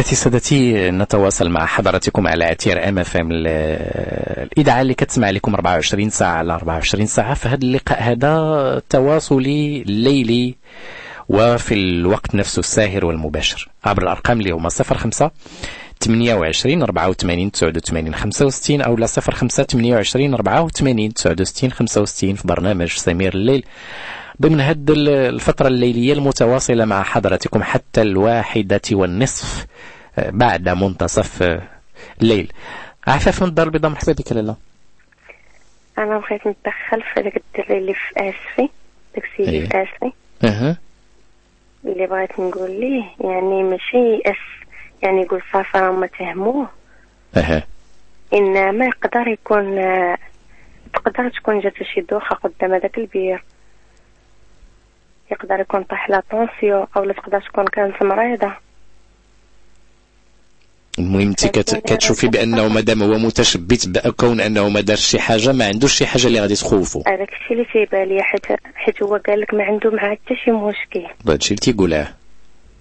سيدتي سادتي نتواصل مع حضراتكم على أثير MFM الاذاعه اللي كتسمع لكم 24 ساعة على 24 ساعة. في هذا اللقاء هذا تواصلي ليلي وفي الوقت نفسه الساهر والمباشر. عبر الأرقام اللي هما 05 28 84 89 65 أو لا 05 28 84 69 65 في برنامج سمير الليل. ضمن هذه الفترة الليلية المتواصلة مع حضراتكم حتى الواحدة والنصف آه، بعد منتصف آه، الليل. عفاف من الدار البيضاء مرحبا بك لاله أنا بغيت نتدخل في داك الدري اللي في آسفي داك السيد اللي في آسفي. أها. اللي بغيت نقول ليه يعني ماشي يأس يعني يقول صافي راه ما تهموه. أها. انما يقدر يكون آه، تقدر تكون جات شي دوخة قدام هذاك البير. يقدر يكون طاح la tension أو لا تقدر تكون كانت مريضة. المهم انت كت... كتشوفي بأنه مادام هو متشبت بكون أنه ما دارش شي حاجة ما عندوش شي حاجة اللي غادي تخوفه هذاك الشيء اللي تيبان لي حيت حيت هو قال لك ما عنده معاه حتى شي مشكل. هذا الشيء اللي تيقولها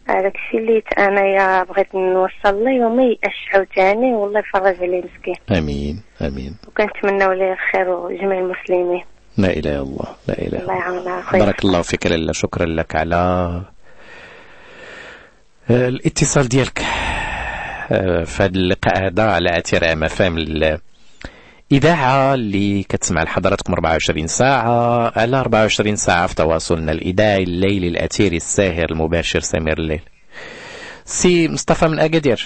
هذاك الشيء اللي انايا بغيت نوصل ليه وما يأسش عاوتاني والله يفرج عليه مسكين. آمين آمين. وكنتمناو ليه الخير وجميع المسلمين. لا إله إلا الله لا إله إلا الله. يعاونها بارك الله فيك لاله شكرا لك على الاتصال ديالك. آه، في هذا اللقاء هذا على أثير أم أف إم الإذاعة اللي كتسمع لحضراتكم 24 ساعة على 24 ساعة في تواصلنا الإذاعي الليلي الأثيري الساهر المباشر سمير الليل. سي مصطفى من أكادير.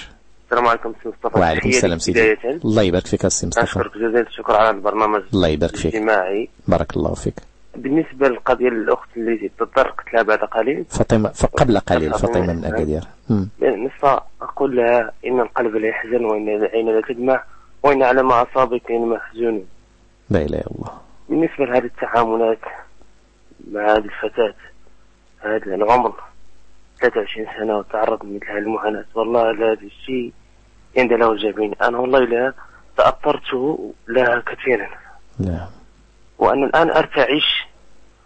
السلام عليكم سي مصطفى. وعليكم السلام سيدي. بداية الله يبارك فيك سي مصطفى. أشكرك جزيل الشكر على البرنامج الله يبارك فيك. الاجتماعي. بارك الله فيك. بالنسبة للقضية الأخت اللي تطرقت لها بعد قليل. فاطمة قبل قليل فاطمة من أكادير مم. نصفى أقول لها إن القلب لا يحزن وإن العين لا تدمع وإن على ما أصابك إن محزون. لا إله إلا الله. بالنسبة لهذه التعاملات مع هذه الفتاة هذا العمر 23 سنة وتعرض لمثل هذه المعاناة. والله لا هذا الشيء عند له جبين. أنا والله لا تأثرت لها كثيرا. نعم. وأنا الآن أرتعش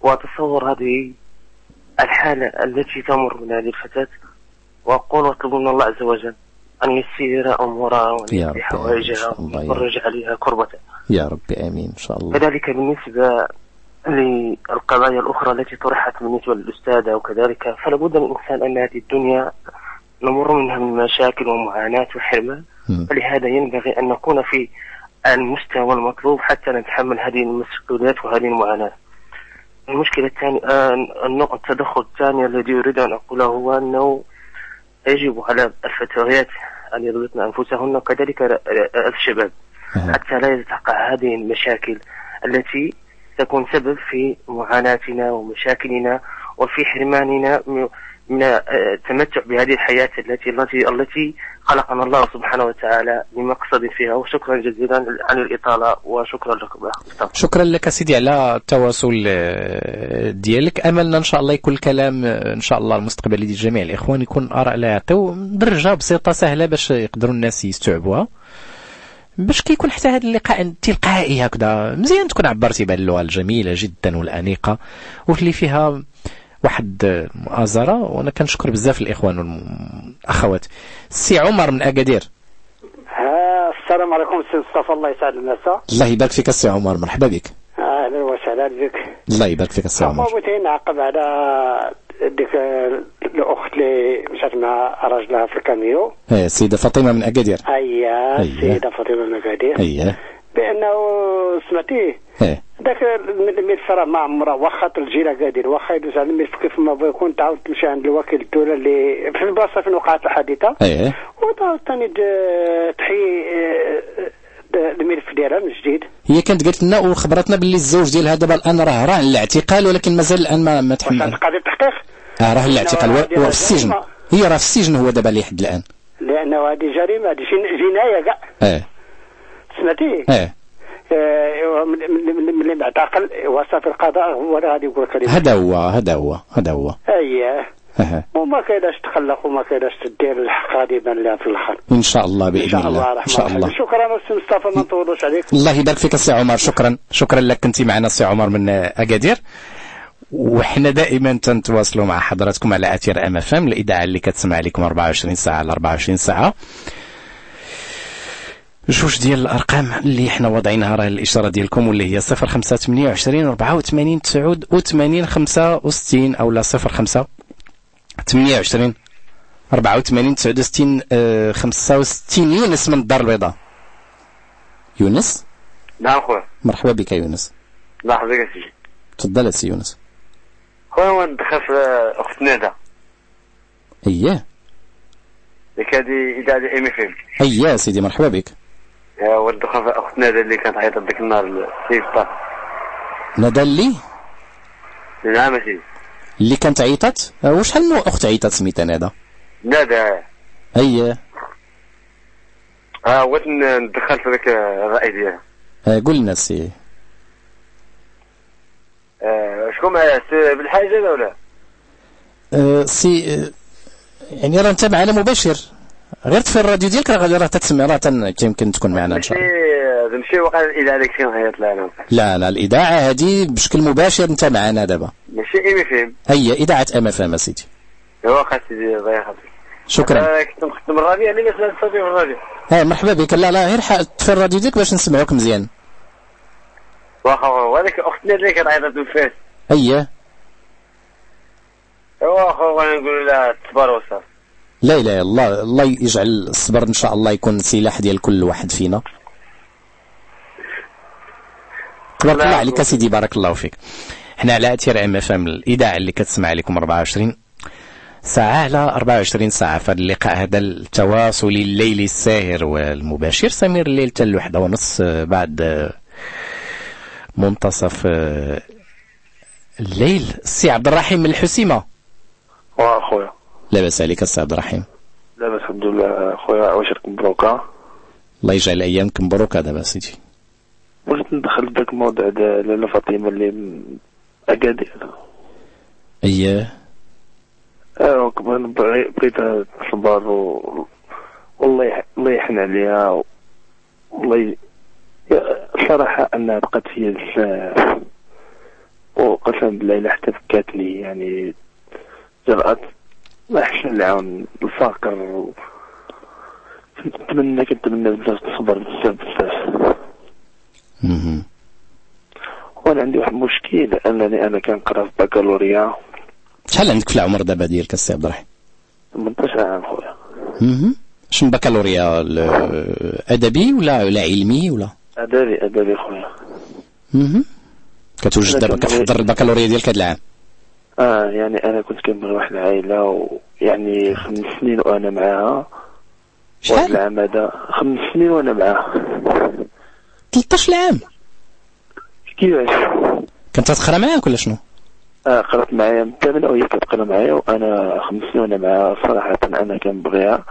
وأتصور هذه الحالة التي تمر من هذه الفتاة وأقول وأطلب من الله عز وجل أن يسير أمورها وأن رب حوائجها ويفرج عليها كربتها. يا رب آمين إن شاء الله. كذلك بالنسبة للقضايا الأخرى التي طرحت بالنسبة للأستاذة وكذلك فلا بد للإنسان أن هذه الدنيا نمر منها من مشاكل ومعاناة وحرمان فلهذا ينبغي أن نكون في المستوى المطلوب حتى نتحمل هذه المسؤوليات وهذه المعاناة. المشكلة الثانية آه، النقطة التدخل الثاني الذي أريد أن أقوله هو أنه يجب على الفتيات أن يضبطن أنفسهن وكذلك الشباب. حتى لا تقع هذه المشاكل التي تكون سبب في معاناتنا ومشاكلنا وفي حرماننا. من من آه، التمتع بهذه الحياة التي التي التي خلقنا الله سبحانه وتعالى لمقصد فيها. وشكرا جزيلا عن الإطالة وشكرا لكم. شكرا لك سيدي على التواصل آه، ديالك. أملنا إن شاء الله يكون الكلام آه، إن شاء الله المستقبلي ديال جميع الإخوان يكون آراء لا يعطيو. درجه بسيطه سهلة باش يقدروا الناس يستوعبوها. باش كيكون حتى هذا اللقاء تلقائي هكذا. مزيان تكون عبرتي بهذه اللغة الجميلة جدا والأنيقة. واللي فيها واحد مؤازرة وأنا كنشكر بزاف الإخوان والأخوات. سي عمر من أكادير. ها السلام عليكم سي مصطفى الله يسعد المساء الله يبارك فيك السي عمر مرحبا بك. أهلا وسهلا بك. الله يبارك فيك السي عمر. بغيت نعقب على ديك الأخت اللي مشات مع راجلها في الكاميو. إيه السيده فاطمة من أكادير. اييه. السيده فاطمة المقادير اييه بأنه سمعتيه. ذاك الملف راه ما عمره واخا الجيله قادر. واخا يدوز على الملف كيف ما بغا يكون تعاود تمشي عند الوكيل الدولة اللي في البلاصة فين وقعت الحادثة. إيه. وتعاود ثاني تحيي آه، آه، الملف ديالها من جديد. هي كانت قالت لنا وخبرتنا باللي الزوج ديالها دابا الآن راه راه على الاعتقال ولكن مازال الآن ما ما تحمل. قضيه التحقيق آه راه على الاعتقال هو في السجن. هي راه في السجن هو دابا لحد الآن. لأنه هذه جريمة. هذه جن- جناية كاع. إيه. سمعتي؟ إيه. من- من من- من اللي معتقل وصف القضاء هو اللي غادي يقول كلمة. هذا هو هذا هو هذا هو. اييه أها. وما كايناش تخلق وما كايناش تدير الحق غادي يبان لها في الآخر. إن شاء الله بإذن الله الله إن شاء الله. شكرا أستاذ مصطفى ما نطولوش عليك. الله يبارك فيك السي عمر. شكرا شكرا لك. كنتي معنا السي عمر من أكادير. وحنا دائما تنتواصلوا مع حضراتكم على أثير أم أف أم الإذاعة اللي كتسمع لكم 24 ساعة على 24 ساعة. جوج ديال الأرقام اللي حنا واضعينها راه الإشارة ديالكم واللي هي 0528 84 89 65 أو لا 05 28 84 69 آه، 65 يونس من الدار البيضاء. يونس؟ نعم خويا مرحبا بك يونس. حضرتك يا سيدي. تفضل سي يونس. خويا وأنا ندخل في أخت ندى اييه اللي هذه إذاعة ايمي فيلم اييه سيدي مرحبا بك. وأنا ندخل في أخت ندى اللي كانت عيطت ديك النهار الطاف ندى اللي؟ نعم يا سيدي اللي كانت عيطت؟ آه، وشحال من أخت عيطت سميتها ندى ندى اييه ها هو ندخل في ذاك الرأي ديالها. آه، قول لنا سي. آه، شكون معايا؟ سي بالحاجة لا ولا؟ آه، سي آه، يعني راه أنت معنا مباشر. غير في الراديو ديالك راه غادي راه تتسمع راه يمكن تكون معنا إن شاء الله. ماشي وقع الإذاعة ديك لها أنا لا لا الإذاعة هذه بشكل مباشر أنت معنا دابا. ماشي ايمي فيلم هي إذاعة MFM سيدي واخا سيدي الله يحفظك شكرا. كنت نخدم الراديو يعني ما سمعت صوتي في الراديو. ها مرحبا بك. لا لا غير في الراديو ديالك باش نسمعوك مزيان. واخا وهذيك أختنا اللي كانت عيطت بالفاس اييه واخا وأنا نقول لها تصبر وصافي لا إلا الله. الله يجعل الصبر إن شاء الله يكون سلاح ديال كل واحد فينا. تبارك الله عليك سيدي بارك الله فيك. إحنا على أثير MFM الإذاعة اللي كتسمع لكم 24 ساعة على 24 ساعة في اللقاء هذا التواصلي الليلي الساهر والمباشر. سمير الليل حتى الوحدة ونص بعد منتصف الليل. السي عبد الرحيم من الحسيمة واخويا لاباس عليك السي عبد الرحيم لاباس الحمد لله خويا عواشرك مبروكة الله يجعل ايامك مبروكة دابا سيدي بغيت ندخل داك الموضوع دا لاله فاطمة اللي من اكادير اييه آه كمان بغي- بغيتها تصبر و... والله. الله يحن عليها. والله الصراحة أنها بقت فيا بزاف وقسم بالله إلا حتى فكاتني يعني جرأت ما حسن العون. الفاقر و... كنتمنى كنتمنى بزاف تصبر بزاف بزاف. وأنا عندي واحد المشكل انني أنا كنقرا في بكالوريا. شحال عندك في العمر دابا ديالك السي عبد الرحيم؟ 18 عام خويا. شنو بكالوريا؟ ال- أدبي ولا ولا علمي ولا؟ أدبي أدبي خويا. كتوجد دابا كتحضر البكالوريا ديالك هذا العام. آه يعني أنا كنت كنبغي واحد العائلة ويعني خمس سنين وأنا معاها. واحد العام هذا. خمس سنين وأنا معاها. 13 عام كيفاش؟ كنت تقرا معاك ولا شنو؟ آه قرأت معايا من الثامنة وهي كتقرا معايا وأنا خمس سنين وأنا معاها. صراحة أنا كنبغيها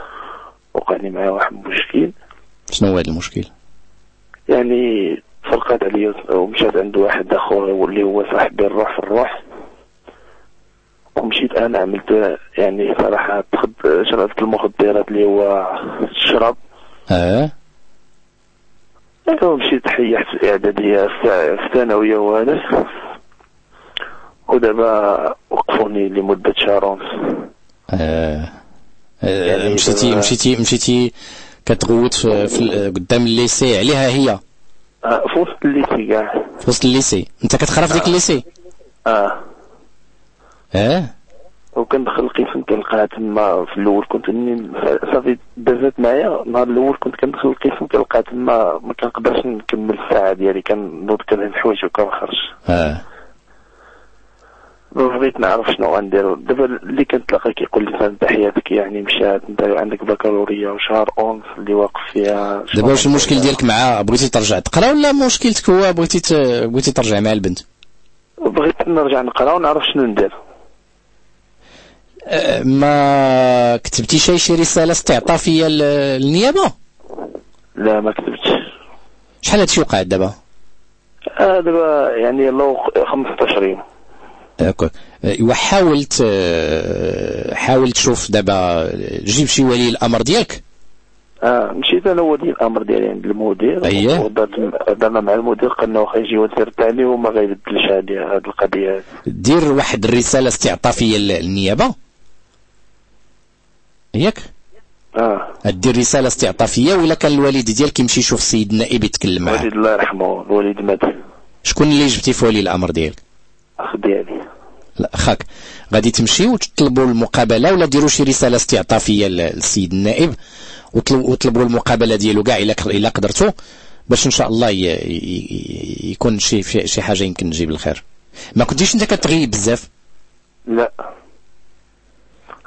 وقع لي معاها واحد المشكل. شنو هو هذا المشكل؟ يعني فرقات عليا ومشات عند واحد آخر اللي هو صاحبي الروح في الروح. ومشيت أنا عملت يعني صراحة تخد شربت المخدرات اللي هو الشراب. آه. ومشيت حيحت في الاعدادية في الثانوية وهذا. ودابا وقفوني لمدة شهر ونص آه. آه. مشيتي مشيتي مشيتي كتغوت في, في قدام الليسي عليها هي؟ آه في وسط الليسي كاع. في وسط ال lycée. أنت كتقرا في ديك ال lycée؟ آه. آه وكندخل القسم كنلقاها تما في الأول كنت صافي دازت معايا النهار الأول كنت كندخل القسم كنلقاها تما ما كنقدرش نكمل الساعة ديالي كنوض كنهز حوايج وكنخرج آه بغيت نعرف شنو غندير دابا اللي كنتلاقى كيقول لي انت حياتك يعني مشات انت عندك بكالوريا وشهر اونس اللي واقف فيها دابا واش المشكل ديالك معاه بغيتي ترجع تقرا ولا مشكلتك هو بغيتي ت... بغيتي ترجع مع البنت؟ بغيت نرجع نقرا ونعرف شنو ندير ما كتبتي شي شي رسالة استعطافية للنيابة؟ لا ما كتبتش. شحال هادشي وقع دابا؟ آه دابا يعني الله 15 يوم داكور ايوا حاولت حاول تشوف دابا جيب شي ولي الأمر ديالك؟ آه مشيت أنا ولي الأمر ديالي عند المدير. اييه هضرنا مع المدير قلنا واخا يجي وزير الثاني وما غيبدلش هذه هذه القضية دير واحد الرسالة استعطافية للنيابة؟ ياك؟ آه. دير رساله استعطافية ولا كان الوالد ديالك يمشي يشوف السيد النائب يتكلم معاه. الوالد الله يرحمه الوالد مات. شكون اللي جبتي في ولي الأمر ديالك؟ أخ ديالي. لا أخاك. غادي تمشيو وتطلبوا المقابلة ولا ديروا شي رسالة استعطافية للسيد النائب وطلبوا المقابلة ديالو كاع إلا إلا قدرتوا باش إن شاء الله يكون شي شي حاجة يمكن تجيب الخير. ما كنتيش أنت كتغيب بزاف؟ لا.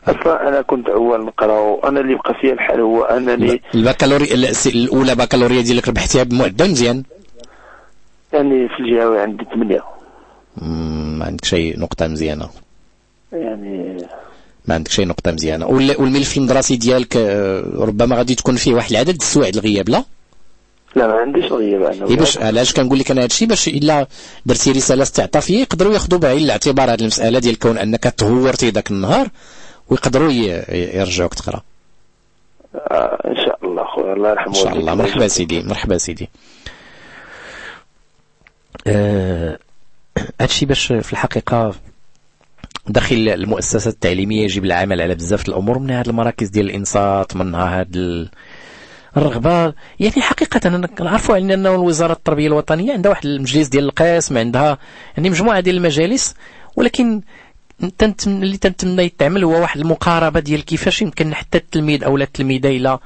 أصلا أنا كنت أول نقرا وأنا اللي بقى فيا الحال هو أنني البكالوريا الأولى بكالوريا ديالك ربحتيها بمعدل مزيان. يعني في الجهوي عندي 8 ما عندك شي نقطة مزيانة. يعني ما عندك شي نقطة مزيانة. والملف المدرسي ديالك ربما غادي تكون فيه واحد العدد السوايع الغياب لا؟ لا ما عنديش الغياب أنا. إيه باش علاش كنقول لك أنا هادشي؟ باش إلا درتي رسالة استعطافية يقدروا ياخذوا بعين الاعتبار هذه المسألة ديال كون أنك تهورتي ذاك النهار. ويقدروا يرجعوك تقرا. آه إن شاء الله خويا الله يرحمه إن شاء الله. مرحبا سيدي مرحبا سيدي. آه هادشي باش في الحقيقة داخل المؤسسات التعليمية يجب العمل على بزاف الأمور من هاد المراكز ديال الإنصات منها هاد الرغبة. يعني حقيقة أنا نعرفوا على أن وزارة التربية الوطنية عندها واحد المجلس ديال القسم عندها يعني مجموعة ديال المجالس ولكن تنتم اللي تنتمنى يتعمل هو واحد المقاربة ديال كيفاش يمكن حتى التلميذ أو التلميذة إلى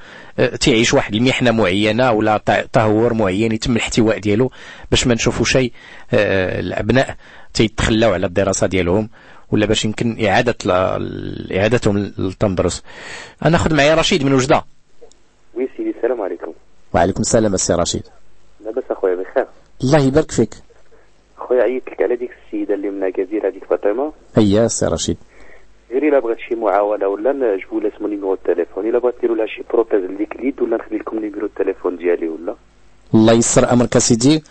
تعيش واحد المحنة معينة ولا تهور معين يتم الاحتواء ديالو باش ما نشوفوا شيء الأبناء تيتخلاو على الدراسة ديالهم ولا باش يمكن إعادة إعادتهم للتمدرس. أنا ناخذ معايا رشيد من وجدة. oui سيدي السلام عليكم. وعليكم السلام السي رشيد. لاباس أخويا؟ بخير. الله يبارك فيك. خويا عيطت لك على ديك السيده اللي من اكادير هذيك فاطمة. هيا سي رشيد. غير إلا بغات شي معاونة ولا نجبوا لها اسمو numéro التليفون إلا بغات ديروا لها شي prothèse لديك اليد ولا نخلي لكم numéro التليفون ديالي ولا؟ الله يسر أمرك سيدي.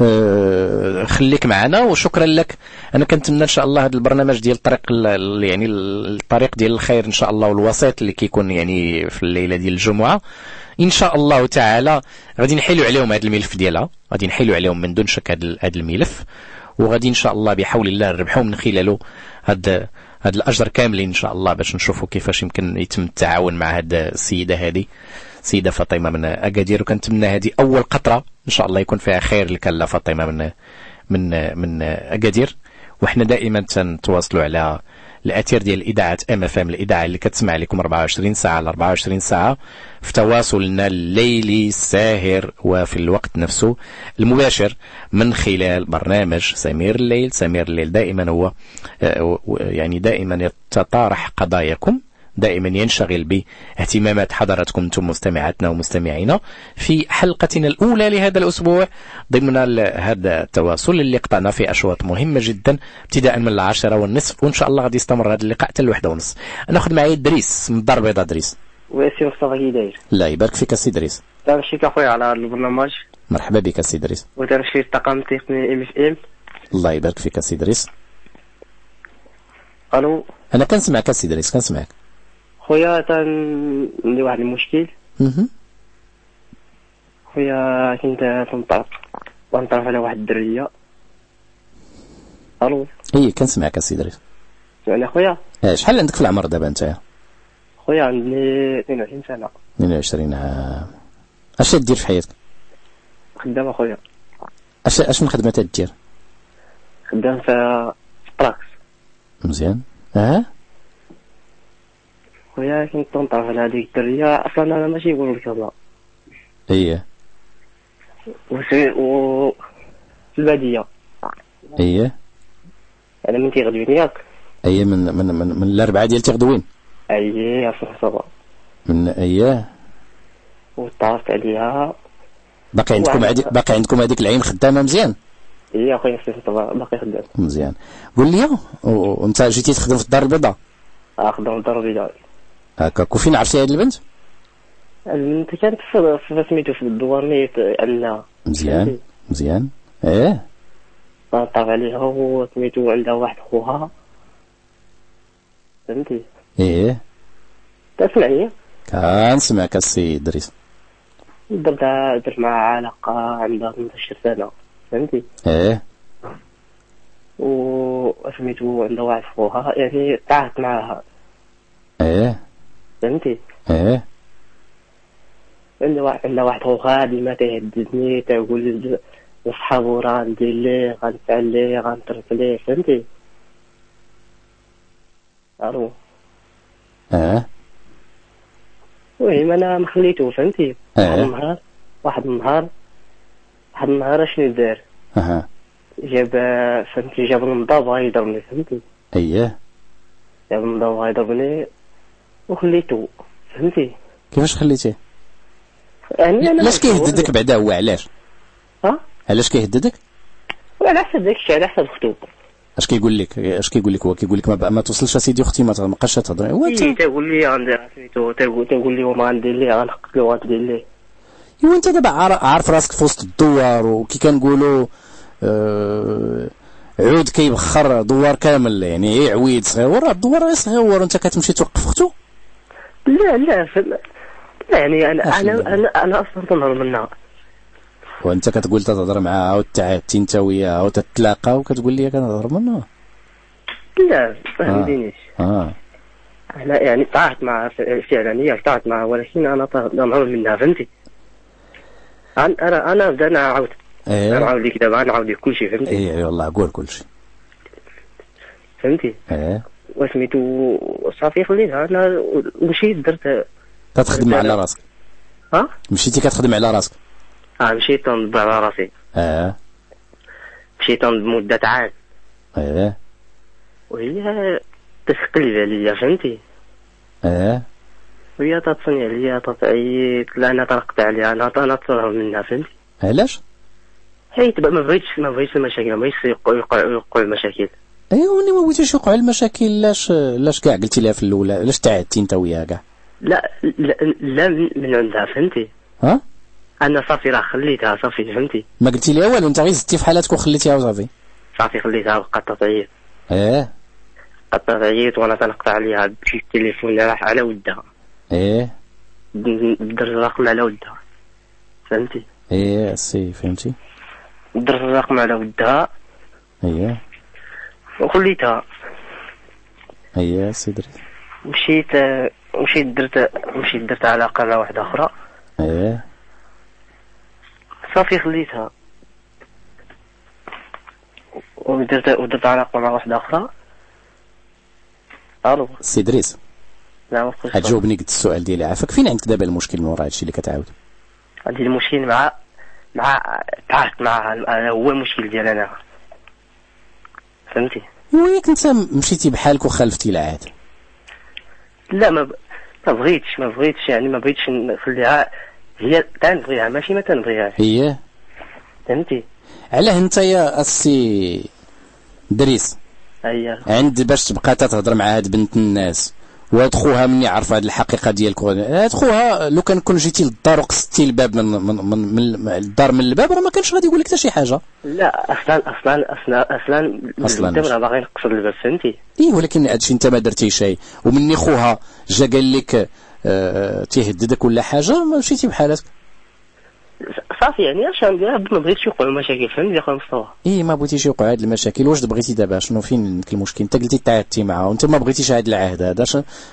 أه خليك معنا وشكرا لك. أنا كنتمنى إن شاء الله هذا البرنامج ديال الطريق يعني الطريق ديال الخير إن شاء الله والوسيط اللي كيكون يعني في الليلة ديال الجمعة. إن شاء الله تعالى غادي نحيلوا عليهم هذا الملف ديالها. غادي نحيلوا عليهم من دون شك هذا الملف. وغادي إن شاء الله بحول الله نربحوا من خلاله هذا هذا الأجر كاملين إن شاء الله باش نشوفوا كيفاش يمكن يتم التعاون مع هذه السيدة هذه سيدة فاطمة من أكادير وكنتمنى هذه أول قطرة إن شاء الله يكون فيها خير لكلا فاطمة من من من أكادير. وحنا دائما تنتواصلوا على الأثير ديال الإذاعة MFM الإذاعة اللي كتسمع لكم 24 ساعة على 24 ساعة في تواصلنا الليلي الساهر وفي الوقت نفسه المباشر من خلال برنامج سمير الليل. سمير الليل دائما هو يعني دائما يتطارح قضاياكم. دائما ينشغل باهتمامات حضراتكم أنتم مستمعاتنا ومستمعينا في حلقتنا الأولى لهذا الأسبوع. ضمن هذا التواصل اللي قطعنا في أشواط مهمة جدا ابتداء من العاشرة والنصف وإن شاء الله غادي يستمر هذا اللقاء حتى الوحدة ونص ناخذ معي دريس من الدار البيضاء دريس. oui سي مصطفى كي داير الله يبارك فيك السي دريس. تنشكرك اخويا على هذا البرنامج. مرحبا بك السي دريس. وتنشكر الطاقم التقني MFM. الله يبارك فيك السي دريس. ألو؟ أنا كنسمعك السي دريس كنسمعك. خويا تن عندي واحد المشكل. خويا كنت تنعرف تنعرف على واحد الدرية. ألو. إي كنسمعك السي دريس سمعني خويا آه، شحال عندك في العمر دابا أنت؟ خويا عندي 22 سنة. 22 عام. أش تدير في حياتك؟ خدام اخويا أش أش من خدمه تدير خدام في براكس مزيان. أه؟ خويا كنت تنطرف على هذيك الدرية أصلا أنا ماشي يقول لك هذا إيه وسي و في البادية إيه أنا من تيغدوين ياك إيه من من من, من الاربعه ديال تغدوين اييه في الصبا من إيه وطارت عليها باقي عندكم عدي... باقي عندكم هذيك العين خدامه مزيان هي اخويا في باقي خدام مزيان قول لي وانت جيتي تخدم في الدار البيضاء اخدم ضربي دار هكاك وفين عرفتي هذه البنت؟ إنت كانت في سميتو في الدوارني عندنا مزيان مزيان. إيه. طرف عليها وسميتو عندها واحد خوها. فهمتي؟ إيه. تسمعني كنسمعك السي دريس. درت درت معها علاقة عندها 18 سنة. فهمتي؟ إيه. وسميتو عندها واحد خوها. يعني طاحت معاها. إيه. فهمتي؟ إيه. عندها واحد عندها واحد خوها ديما تيهددني تيقول لي وصحابو راه ندير ليه غنفعل ليه غنترك ليه. فهمتي؟ ألو آه المهم أنا ما خليته فهمتي واحد آه النهار واحد النهار واحد النهار اشنو دار؟ أها. جاب فهمتي جاب المضا بغا يضربني فهمتي؟ إيه. جاب المضا بغا يضربني وخليته فهمتي؟ كيفاش خليتيه؟ يعني أنا علاش كيهددك بعدا هو؟ علاش؟ ها؟ علاش كيهددك؟ على حسب داك الشيء على حسب خطوب اش كيقول لك؟ اش كيقول لك هو؟ كيقول لك ما, ما توصلش اسيدي أختي ما تبقاش تهضري هو انت إيه تقول لي غندير سميتو تقول لي وما غندير ليه غنقتلو وغندير ليه ايوا انت دابا عار- عارف راسك في وسط الدوار وكي كنقولوا آه عود كيبخر دوار كامل يعني غير عويد صغير؟ راه الدوار صغير وانت كتمشي توقف اختو. لا لا ف... لا يعني أنا أنا أنا, أنا أصلا تنهضر منها. وأنت كتقول تتهضر معاها وتعادتي أنت وياها وتتلاقى وكتقول لي كنهضر منها. لا فهمتينيش آه. أنا يعني طاحت معها فعلا هي طاحت معها ولكن أنا طا- نهضر منها فهمتي؟ أنا أنا أنا بدا نعاود إيه. نعاود لك دابا نعاود لك كلشي فهمتي؟ إيه والله قول كلشي فهمتي؟ إيه. وسميتو صافي خليتها أنا مشيت درت. كتخدم على راسك. ها؟ مشيتي كتخدم على راسك. آه مشيت تنضب على راسي. آه. مشيت تنضب مدة عام. إيه وهي تسقلب عليا فهمتي؟ إيه وهي تتصني عليا تتعيط لا أنا طرقت عليها أنا أنا منها فهمتي؟ علاش؟ حيت ما بغيتش ما بغيتش المشاكل ما بغيتش يوقع يوقع يوقع المشاكل. ايوا وني ما بغيتيش يوقع المشاكل لاش لاش كاع قلتي لها في الأولى؟ علاش تعادتي أنت وياها كاع لا لا, لا من- عندها فهمتي؟ ها؟ أنا صافي راه خليتها صافي فهمتي؟ ما قلتي لها والو أنت غير زدتي في حالاتك وخليتيها وصافي. صافي خليتها بقات تعيط إيه. بقات تعيط وأنا تنقطع عليها بالتليفون راح على ودها. إيه. درت الرقم على ودها فهمتي؟ إيه سي فهمتي. درت الرقم على ودها. إيه. وخليتها إيه سي دريس مشيت مشيت درت مشيت درت علاقة مع واحدة أخرى. إيه صافي خليتها. ودرت ودرت علاقة مع واحدة أخرى. ألو. سي دريس نعم أخوي غتجاوبني قلت السؤال ديالي. عافاك فين عندك دابا المشكل من وراء هادشي اللي كتعاود؟ عندي المشكل مع مع تعهدت معها. هو المشكل ديال أنا. فهمتي؟ وياك انت مشيتي بحالك وخالفتي العهد لا ما ب... ما بغيتش ما بغيتش يعني ما بغيتش نخليها هي تنبغيها ماشي ما تنبغيهاش هي؟ فهمتي؟ علاه انت يا السي دريس. هي عند باش تبقى تهضر مع هاد بنت الناس. وهاد خوها مني عرف هاد الحقيقة ديالك هاد خوها لو كان كون جيتي للدار وقصتي الباب من من من, من الدار من الباب راه ما كانش غادي يقول لك حتى شي حاجة. لا أصلا أصلا أصلا أصلا أصلاً. دابا مش. أنا باغي نقصد الباب فهمتي؟ إيه ولكن هادشي أنت ما درتي شيء ومني خوها جا قال لك آه تيهددك ولا حاجة مشيتي بحالك صافي يعني اش غندير ما بغيتش يوقعوا مشاكل فهمتي يا خويا مصطفى. إيه ما بغيتيش يوقع هاد المشاكل. واش بغيتي دابا؟ شنو فين المشكل؟ أنت قلتي تعهدتي معاه وأنت ما بغيتيش هاد العهد هذا.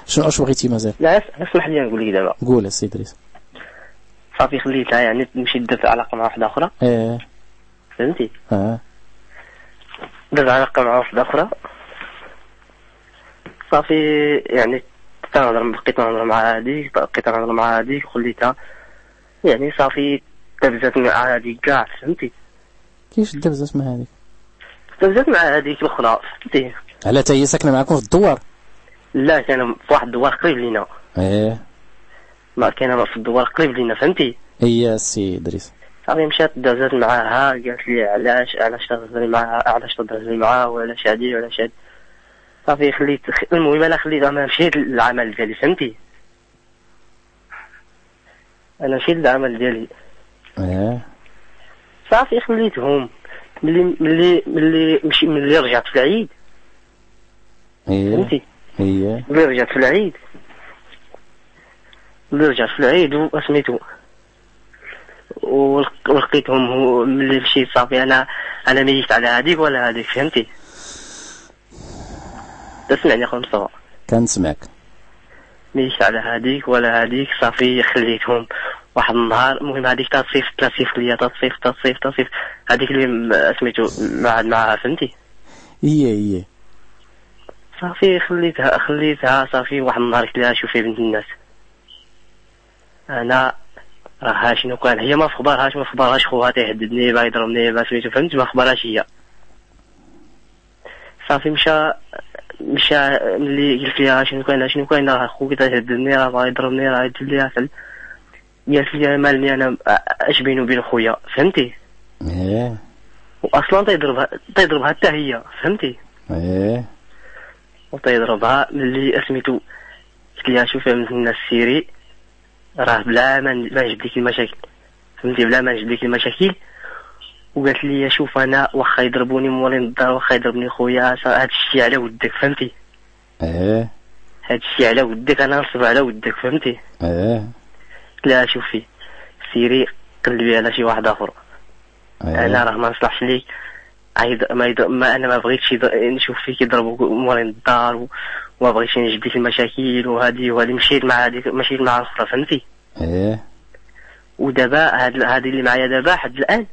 شنو اش بغيتي مازال؟ لا اس- اسمح لي نقول لك دابا. قول السي دريس صافي خليتها يعني تمشي دير في علاقة مع واحدة أخرى. إيه. فهمتي؟ آه. دار علاقة مع واحدة أخرى. صافي يعني تنهضر بقيت نهضر مع هذيك بقيت نهضر مع هذيك وخليتها يعني صافي تبزات مع هذيك كاع فهمتي؟ كيفاش دابا اسمها هذيك؟ تبزات مع هذيك الاخرى فهمتي؟ على تا هي ساكنة معكم في الدوار؟ لا كان في واحد الدوار قريب لينا. إيه. ما كان في الدوار قريب لينا فهمتي؟ هي السي دريس صافي مشات دازت معاها قالت لي علاش علاش تهضري معاها علاش تهضري معاه وعلاش هادي وعلاش هادي. صافي خليت المهم أنا خليت أنا مشيت للعمل ديالي فهمتي؟ أنا مشيت للعمل ديالي. إيه. صافي خليتهم. ملي ملي ملي مشي ملي رجعت في العيد. إيه. فهمتي؟ هي ملي رجعت في العيد. ملي رجعت في العيد وسميتو. ولق- ولقيتهم ملي مشيت صافي أنا أنا ميت على هذيك ولا هذيك فهمتي؟ تسمعني أخويا مصطفى؟ كنسمعك. ميت على هذيك ولا هذيك صافي خليتهم. واحد النهار المهم هذيك تصيف تصيف ليا تصيف تصيف تصيف هذيك اللي م- سميتو معاد معاها فهمتي؟ هي هي. صافي خليتها خليتها صافي. واحد النهار قلت لها شوفي بنت الناس. أنا راه شنو كان هي ما في خبارهاش ما في خبارهاش خوها تيهددني با يضربني با سميتو فهمت؟ ما في خبارهاش هي. صافي مشى مشى ملي قلت لها شنو كاين شنو كاين راه خوك تيهددني راه بغا يضربني راه يدير لي عسل قالت لي مالني أنا اش بيني وبين خويا. فهمتي؟ إيه. واصلا تيضربها تيضربها حتى هي. فهمتي؟ إيه. وتيضربها ملي اسميتو قلت لها شوفي يا الناس سيري راه بلا ما ما نجيب لك المشاكل. فهمتي؟ بلا ما نجيب لك المشاكل. وقالت لي شوف أنا واخا يضربوني مولين الدار واخا يضربني خويا صا- هاد الشي على ودك. فهمتي؟ إيه. هاد الشي على ودك أنا نصبر على ودك. فهمتي؟ إيه. قلت لها شوفي سيري قلبي على شي واحد آخر. إيه. أنا راه ما نصلحش ليك. عيد ما, يض... ما أنا ما بغيتش. نشوف فيك يضربوك مورين الدار و... وما بغيتش نجيب لك المشاكل وهذه وهذه مشيت مع هذيك مشيت مع الاخرى فهمتي؟ إيه. ودابا هاد هذه اللي معايا دابا حد الآن.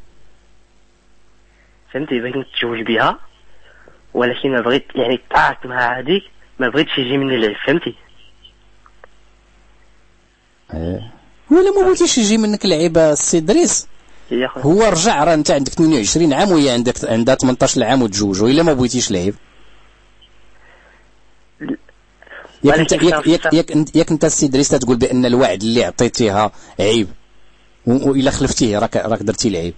فهمتي؟ بغيت نتزوج بها. ولكن ما بغيت يعني تعارك مع هذيك ما بغيتش يجي مني العيب فهمتي؟ إيه. ولا ما بغيتيش يجي منك لعيبة السي دريس يا خويا هو رجع راه انت عندك 28 عام وهي عندك عندها 18 عام وتزوجوا إلا ما بغيتيش لعيب. ياك انت ياك ياك ياك انت ياك انت السي دريس تقول بأن الوعد اللي عطيتيها عيب وإلا خلفتيه راك راك درتي العيب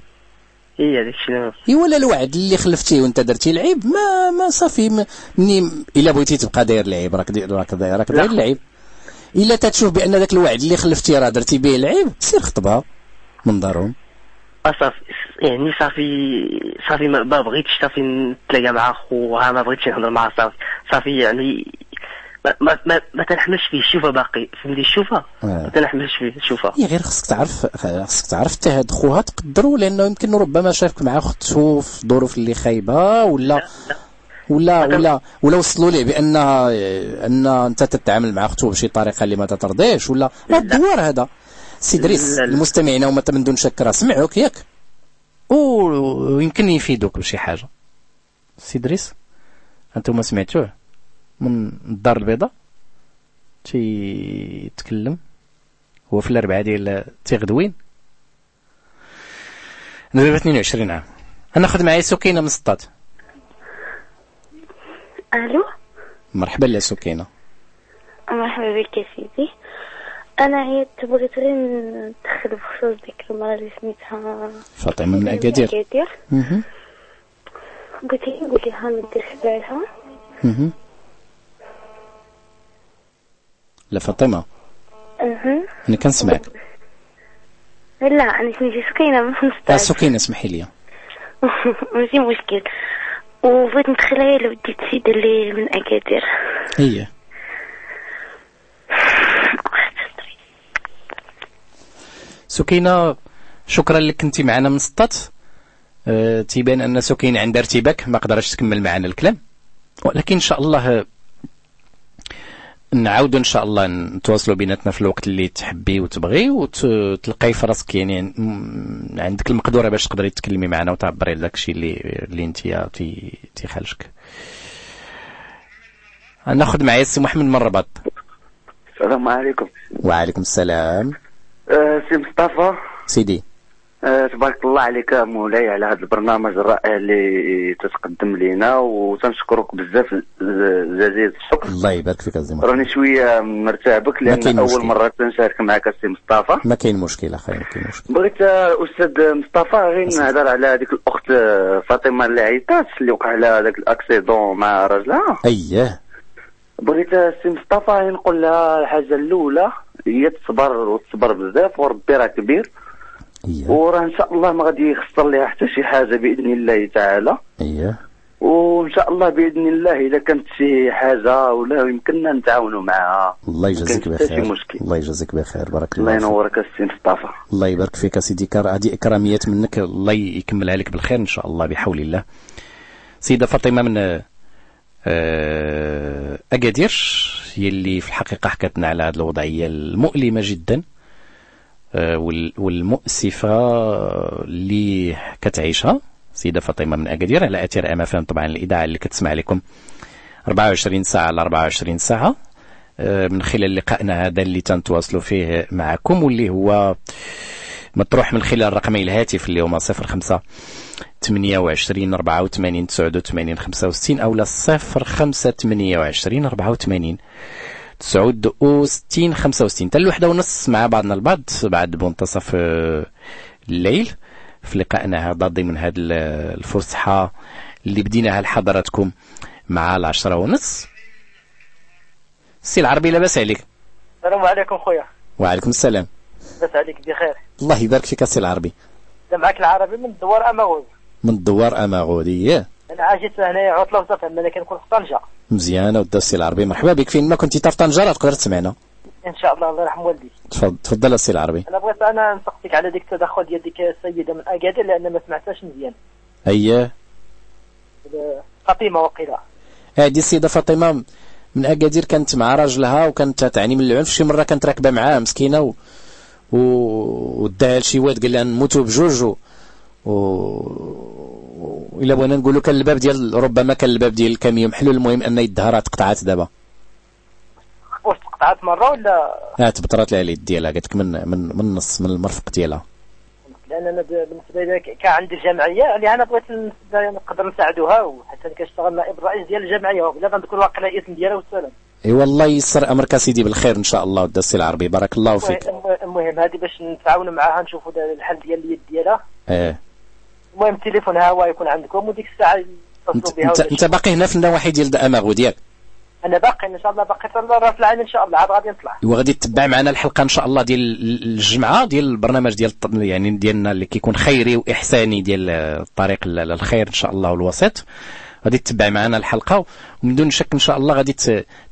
هي داك الشيء اي ولا الوعد اللي خلفتيه وأنت درتي العيب ما ما صافي مني إلا بغيتي تبقى داير العيب راك داير راك داير راك داير لا. إلا تتشوف بأن ذاك الوعد اللي خلفتيه راه درتي به العيب سير خطبها من دارهم صافي. يعني صافي صافي ما بغيتش صافي نتلاقى مع خوها ما بغيتش نهضر معها صافي. صافي يعني ما ما ما, ما تنحملش فيه الشوفه باقي. فهمتي؟ الشوفه ما تنحملش فيه الشوفه هي غير خصك تعرف خصك تعرف حتى هاد خوها تقدروا لأنه يمكن ربما شافك مع اخته في ظروف اللي خايبة ولا ولا ولا ولا وصلوا ليه؟ بان أن أنت تتعامل مع أخته بشي طريقة اللي ما تترضيش ولا راه الدوار هذا. سي دريس. المستمعين هما من دون شك راه سمعوك ياك. ويمكن يفيدوك بشي حاجة. سي دريس أنتم سمعتوه؟ من الدار البيضاء؟ تيتكلم هو في الأربعة ديال تيغدوين دابا 22 عام. أنا ناخذ معايا سكينة من سطات ألو؟ مرحبا يا سكينة. مرحبا بك يا سيدي. أنا عيطت بغيت غير ندخل بخصوص ديك المرة اللي سميتها فاطمة من أكادير. أكادير. قلت لي قلت لها ما ديرش بالها. لا فاطمة. أها أنا كنسمعك. لا أنا سميتي سكينة من سكينة اسمحي لي. ماشي مشكل. وبغيت ندخلها الا وديت سيدة اللي من أكادير. هي. سكينة شكرا لك كنتي معنا من سطات أه تيبان أن سكينة عندها ارتباك ما قدرش تكمل معنا الكلام. ولكن إن شاء الله آه، نعاودوا إن شاء الله نتواصلوا بيناتنا في الوقت اللي تحبي وتبغي وتلقاي في راسك يعني عندك المقدورة باش تقدري تتكلمي معنا وتعبري على داك الشيء اللي اللي انت تي تيخالجك ناخذ معايا السي محمد من الرباط. السلام عليكم. وعليكم السلام. آه سي مصطفى. سيدي. آه تبارك الله عليك مولاي على هذا البرنامج الرائع اللي تتقدم لنا وتنشكرك بزاف جزيل الشكر. الله يبارك فيك الزي محمد. راني شوية مرتبك ما لأن أول مشكل. مرة تنشارك معك السي مصطفى. ما كاين مشكل أخي ما كاين مشكل. بغيت آه، أستاذ مصطفى غير نهضر على هذيك الأخت آه، فاطمة اللي عيطات اللي وقع لها هذاك الأكسيدون مع راجلها اييه بغيت السي مصطفى نقول لها الحاجة الأولى هي تصبر وتصبر بزاف وربي راه كبير. وراه إن شاء الله ما غادي يخسر لها حتى شي حاجة بإذن الله تعالى. اييه وإن شاء الله بإذن الله إذا كانت شي حاجة ولا يمكننا نتعاونوا معها. الله يجازيك بخير. الله يجازيك بخير. بارك الله الله ينورك السي مصطفى. الله يبارك فيك سيدي كار هذه إكراميات منك. الله يكملها لك بالخير إن شاء الله بحول الله. سيدة فاطمة من آه، أكادير هي اللي في الحقيقة حكت لنا على هذه الوضعية المؤلمة جدا. والمؤسفة اللي كتعيشها سيدة فاطمة من أكادير على أثير أم أف طبعا الإذاعة اللي كتسمع لكم 24 ساعة على 24 ساعة. آه، من خلال لقائنا هذا اللي تنتواصلوا فيه معكم واللي هو مطروح من خلال رقمي الهاتف اللي هما 05 28 84 89 65 أو لا 05 28 84 69 65 حتى الوحدة ونص مع بعضنا البعض بعد منتصف آه، الليل. في لقائنا هذا ضمن هذه الفسحة اللي بديناها لحضراتكم مع العشرة ونص. السي العربي لاباس عليك. السلام عليكم خويا. وعليكم السلام. لاباس عليك بخير. الله يبارك فيك السي العربي. معك العربي من الدوار أماغوز. من الدوار اماغودي أنا غا جيت هنايا عطله وصافي أنا كنكون في طنجه مزيانه ودا السي العربي. مرحبا بك. فين ما كنتي في طنجه راه تقدر تسمعنا. إن شاء الله الله يرحم والدي. تفضل تفضل السي العربي. أنا بغيت أنا نسقسيك على ديك التدخل ديال ديك السيدة من اكادير لأن ما سمعتهاش مزيان. اييه فاطمة وقيلة. هذه السيدة فاطمة من اكادير كانت مع راجلها وكانت تعاني من العنف. شي مرة كانت راكبة معاه مسكينة و... و... وداها لشي واد قال لها نموتوا بجوج و... و... إلا بغينا نقولوا كان الباب ديال ربما كان الباب ديال الكاميون محلول المهم أن يدها راه تقطعات دابا. واش تقطعت مرة ولا؟ آه تبطرات لها اليد ديالها قالت لك من من من النص من المرفق ديالها. لأن أنا بالنسبة لي كان عندي الجمعيه يعني أنا بغيت ن- نقدر نساعدوها وحتى كنشتغل نائب الرئيس ديال الجمعية وبلا غنذكر واقع الاسم ديالها والسلام. إي والله يسر أمرك سيدي بالخير إن شاء الله ودا السي العربي. بارك الله فيك. المهم- هذه باش نتعاونوا معاها نشوفوا الحل ديال اليد ديالها. آه المهم التليفون ها هو يكون عندكم وديك الساعة انت بها انت. باقي هنا في النواحي ديال داماغو ديالك؟ أنا باقي إن شاء الله باقي في العين إن شاء الله عاد غادي نطلع. وغادي تتبع معنا الحلقة إن شاء الله ديال الجمعة ديال البرنامج ديال يعني ديالنا اللي كيكون خيري وإحساني ديال الطريق ل- للخير إن شاء الله والوسط. غادي تتبع معنا الحلقة. ومن دون شك إن شاء الله غادي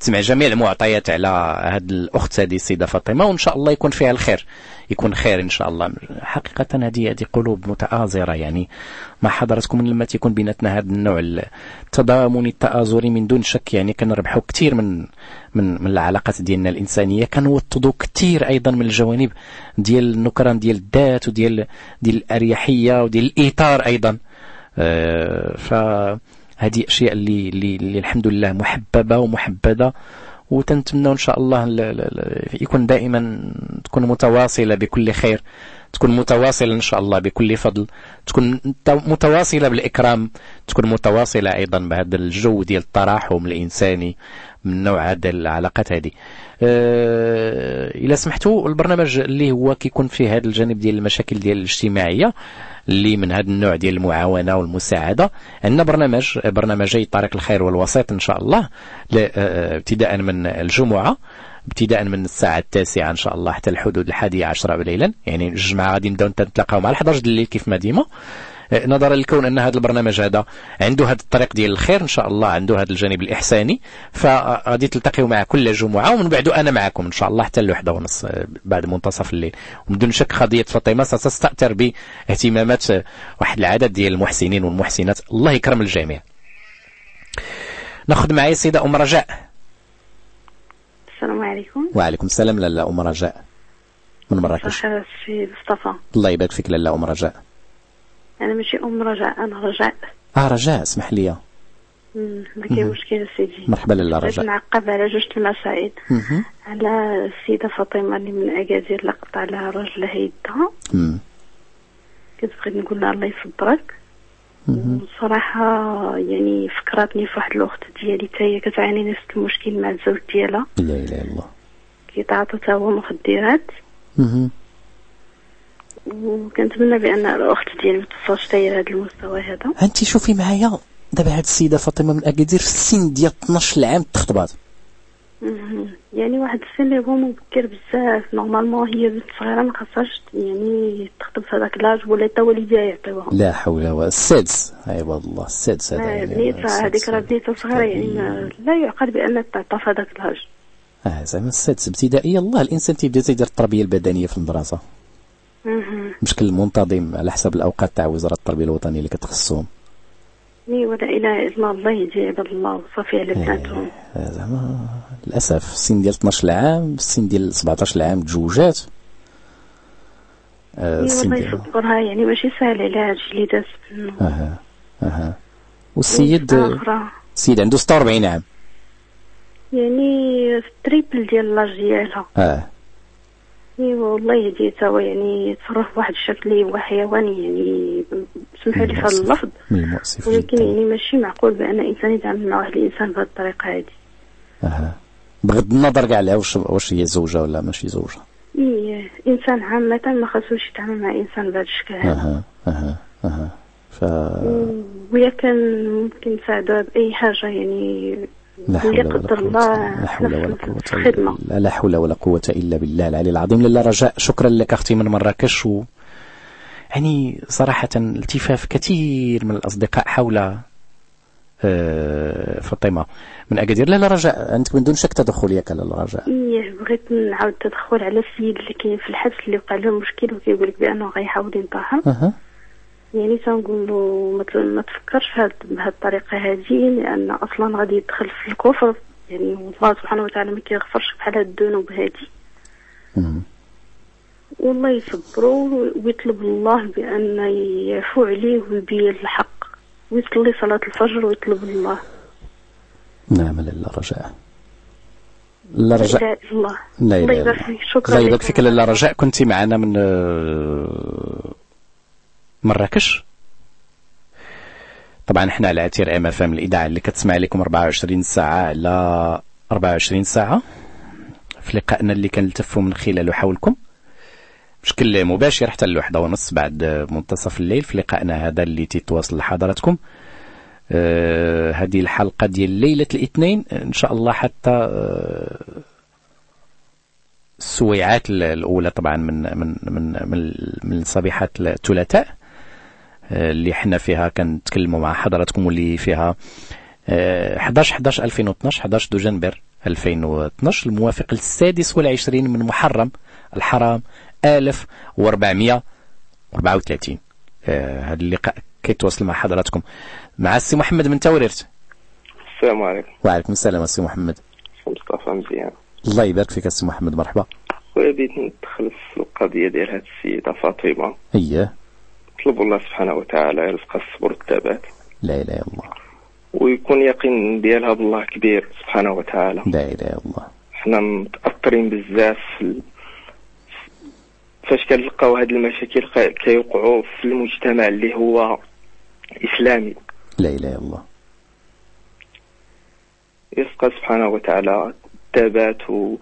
تسمع جميع المعطيات على هذه الأخت هذه السيدة فاطمة. وإن شاء الله يكون فيها الخير. يكون خير إن شاء الله. حقيقة هذه هذه قلوب متآزرة يعني. مع حضراتكم لما تيكون بيناتنا هذا النوع التضامن التآزري. من دون شك يعني كنربحوا كثير من من من العلاقات ديالنا الإنسانية. كنوطدوا كثير أيضا من الجوانب ديال النكران ديال الذات وديال ديال الأريحية وديال الايثار أيضا. آه، فهذه أشياء اللي, اللي الحمد لله محببة ومحبذة وتنتمنى إن شاء الله يكون دائما تكون متواصلة بكل خير تكون متواصلة إن شاء الله بكل فضل تكون مت- متواصلة بالإكرام تكون متواصلة أيضا بهذا الجو ديال التراحم الانساني من نوع هذه العلاقات هذه. أه إلا سمحتوا البرنامج اللي هو كيكون فيه هذا الجانب ديال المشاكل ديال الاجتماعية اللي من هذا النوع ديال المعاونة والمساعدة. عندنا برنامج برنامجي طريق الخير والوسيط إن شاء الله آه، ابتداء من الجمعة ابتداء من الساعة التاسعة إن شاء الله حتى الحدود الحادية عشرة ليلا. يعني الجمعة غادي نبدأو نتلاقاو مع 11 الليل كيف ما ديما. نظرا لكون أن هذا البرنامج هذا عنده هذا الطريق ديال الخير إن شاء الله عنده هذا الجانب الإحساني. فغادي تلتقيوا معه كل جمعة ومن بعد أنا معكم إن شاء الله حتى الوحده ونص بعد منتصف الليل. وبدون شك قضيه فاطمة ستستأثر باهتمامات واحد العدد ديال المحسنين والمحسنات. الله يكرم الجميع. ناخذ معي السيدة أم رجاء. السلام عليكم. وعليكم السلام لاله أم رجاء. من مراكش؟ مصطفى. الله يبارك فيك لاله أم رجاء. أنا ماشي أم رجاء أنا رجاء. آه رجاء اسمح لي. ما كاين مشكل سيدي. مرحبا لاله رجاء. نعقب على جوج المسائل. على السيدة فاطمة اللي من اكادير اللي قطع لها راجلها يدها كنت بغيت نقول لها الله يصبرك. صراحة يعني فكرتني في واحد الأخت ديالي تا هي كتعاني نفس المشكل مع الزوج ديالها. لا إله إلا الله. كيتعاطى تا هو مخدرات. وكنتمنى بأن الأخت ديالي ما توصلش حتى لهذا المستوى هذا. انت شوفي معايا دابا هاد السيدة فاطمة من أكادير في السن ديال 12 عام تخطبات يعني واحد السن اللي هو مبكر بزاف. نورمالمون هي بنت صغيرة ما خاصهاش يعني تخطب في هذاك لاج ولا حتى والديها يعطيوها. لا حول ولا السادس. عباد الله السادس هذا بنيتها هذيك راه بنيتها صغيرة يعني لا يعقل بأن تعطى في هذاك اللاج آه زعما السادس. ابتدائية الله الإنسان تيبدأ تيدير التربية البدنية في المدرسة. بشكل منتظم على حسب الأوقات تاع وزارة التربية الوطنية اللي كتخصهم. ني ولا اله الا الله يجي عباد الله وصافي على بناتهم. زعما للأسف السن ديال 12 عام السن ديال 17 عام تزوجات. آه والله يصبرها يعني ماشي سهل على هاد اللي داز أها أها. والسيد السيد عنده 46 عام. يعني في ال triple ديال l'âge ديالها. آه. ايوا والله يهديه هو يعني تصرف بواحد الشكل اللي هو حيواني يعني سمحوا لي في هذا اللفظ. ولكن يعني ماشي معقول بأن إنسان يتعامل مع واحد الإنسان بهذه الطريقة هذه. أها. بغض النظر كاع على واش واش هي زوجة ولا ماشي زوجة. إيه إنسان عامه ما خاصوش يتعامل مع إنسان بهذا الشكل. هذا أها أها أها. ف ويا كان ممكن نساعدوها بأي حاجة يعني لا حول ولا لا حول ولا قوة لا, لا حول ولا قوة إلا بالله العلي العظيم. لله رجاء. شكرا لك أختي من مراكش. و يعني صراحة التفاف كثير من الأصدقاء حول فاطمة. من أكادير. لا رجاء. أنت من دون شك تدخل ياك لا رجاء. إيه بغيت نعاود تدخل على السيد اللي كاين في الحبس اللي وقع له مشكل وكيقول لك بأنه غيحاول ينتحر أه. يعني تنقول له ما تفكرش بهذه الطريقة هذه لأن أصلا غادي يدخل في الكفر يعني الله سبحانه وتعالى ما كيغفرش بحال هاد الذنوب هذه والله يصبروا ويطلب الله بأن يعفو عليه ويبين الحق ويصلي صلاة الفجر ويطلب الله. نعم لله رجاء. لا رجاء. الله. لا الله يبارك فيك. شكرا الله يبارك فيك. لا رجاء. كنت معنا من مراكش. طبعا إحنا على أثير أم أف إم الإذاعة اللي كتسمع لكم 24 ساعة على 24 ساعة. في لقائنا اللي كنلتفوا من خلاله حولكم. بشكل مباشر حتى الوحدة ونص بعد منتصف الليل في لقائنا هذا اللي تتواصل لحضراتكم. آه هذه الحلقة ديال ليلة الاثنين. إن شاء الله حتى آه السويعات الأولى طبعا من من من من, من صبيحة الثلاثاء. اللي حنا فيها كنتكلموا مع حضراتكم واللي فيها 11 11 2012 11 دجنبر 2012 الموافق للسادس والعشرين من محرم الحرام 1434 هذا اللقاء كيتواصل مع حضراتكم. مع السي محمد من توريرت السلام عليكم. وعليكم السلام السي محمد. مصطفى مزيان. الله يبارك فيك السي محمد مرحبا. خويا بغيت ندخل في القضية ديال هاد السيدة فاطمة. اييه نطلب الله سبحانه وتعالى يرزقها الصبر والثبات لا إله إلا الله. ويكون يقين ديالها بالله كبير سبحانه وتعالى. لا إله إلا الله. حنا متأثرين بزاف فاش كنلقاو هاد المشاكل كيوقعوا في المجتمع اللي هو إسلامي. لا إله إلا الله. يسقى سبحانه وتعالى الثبات و...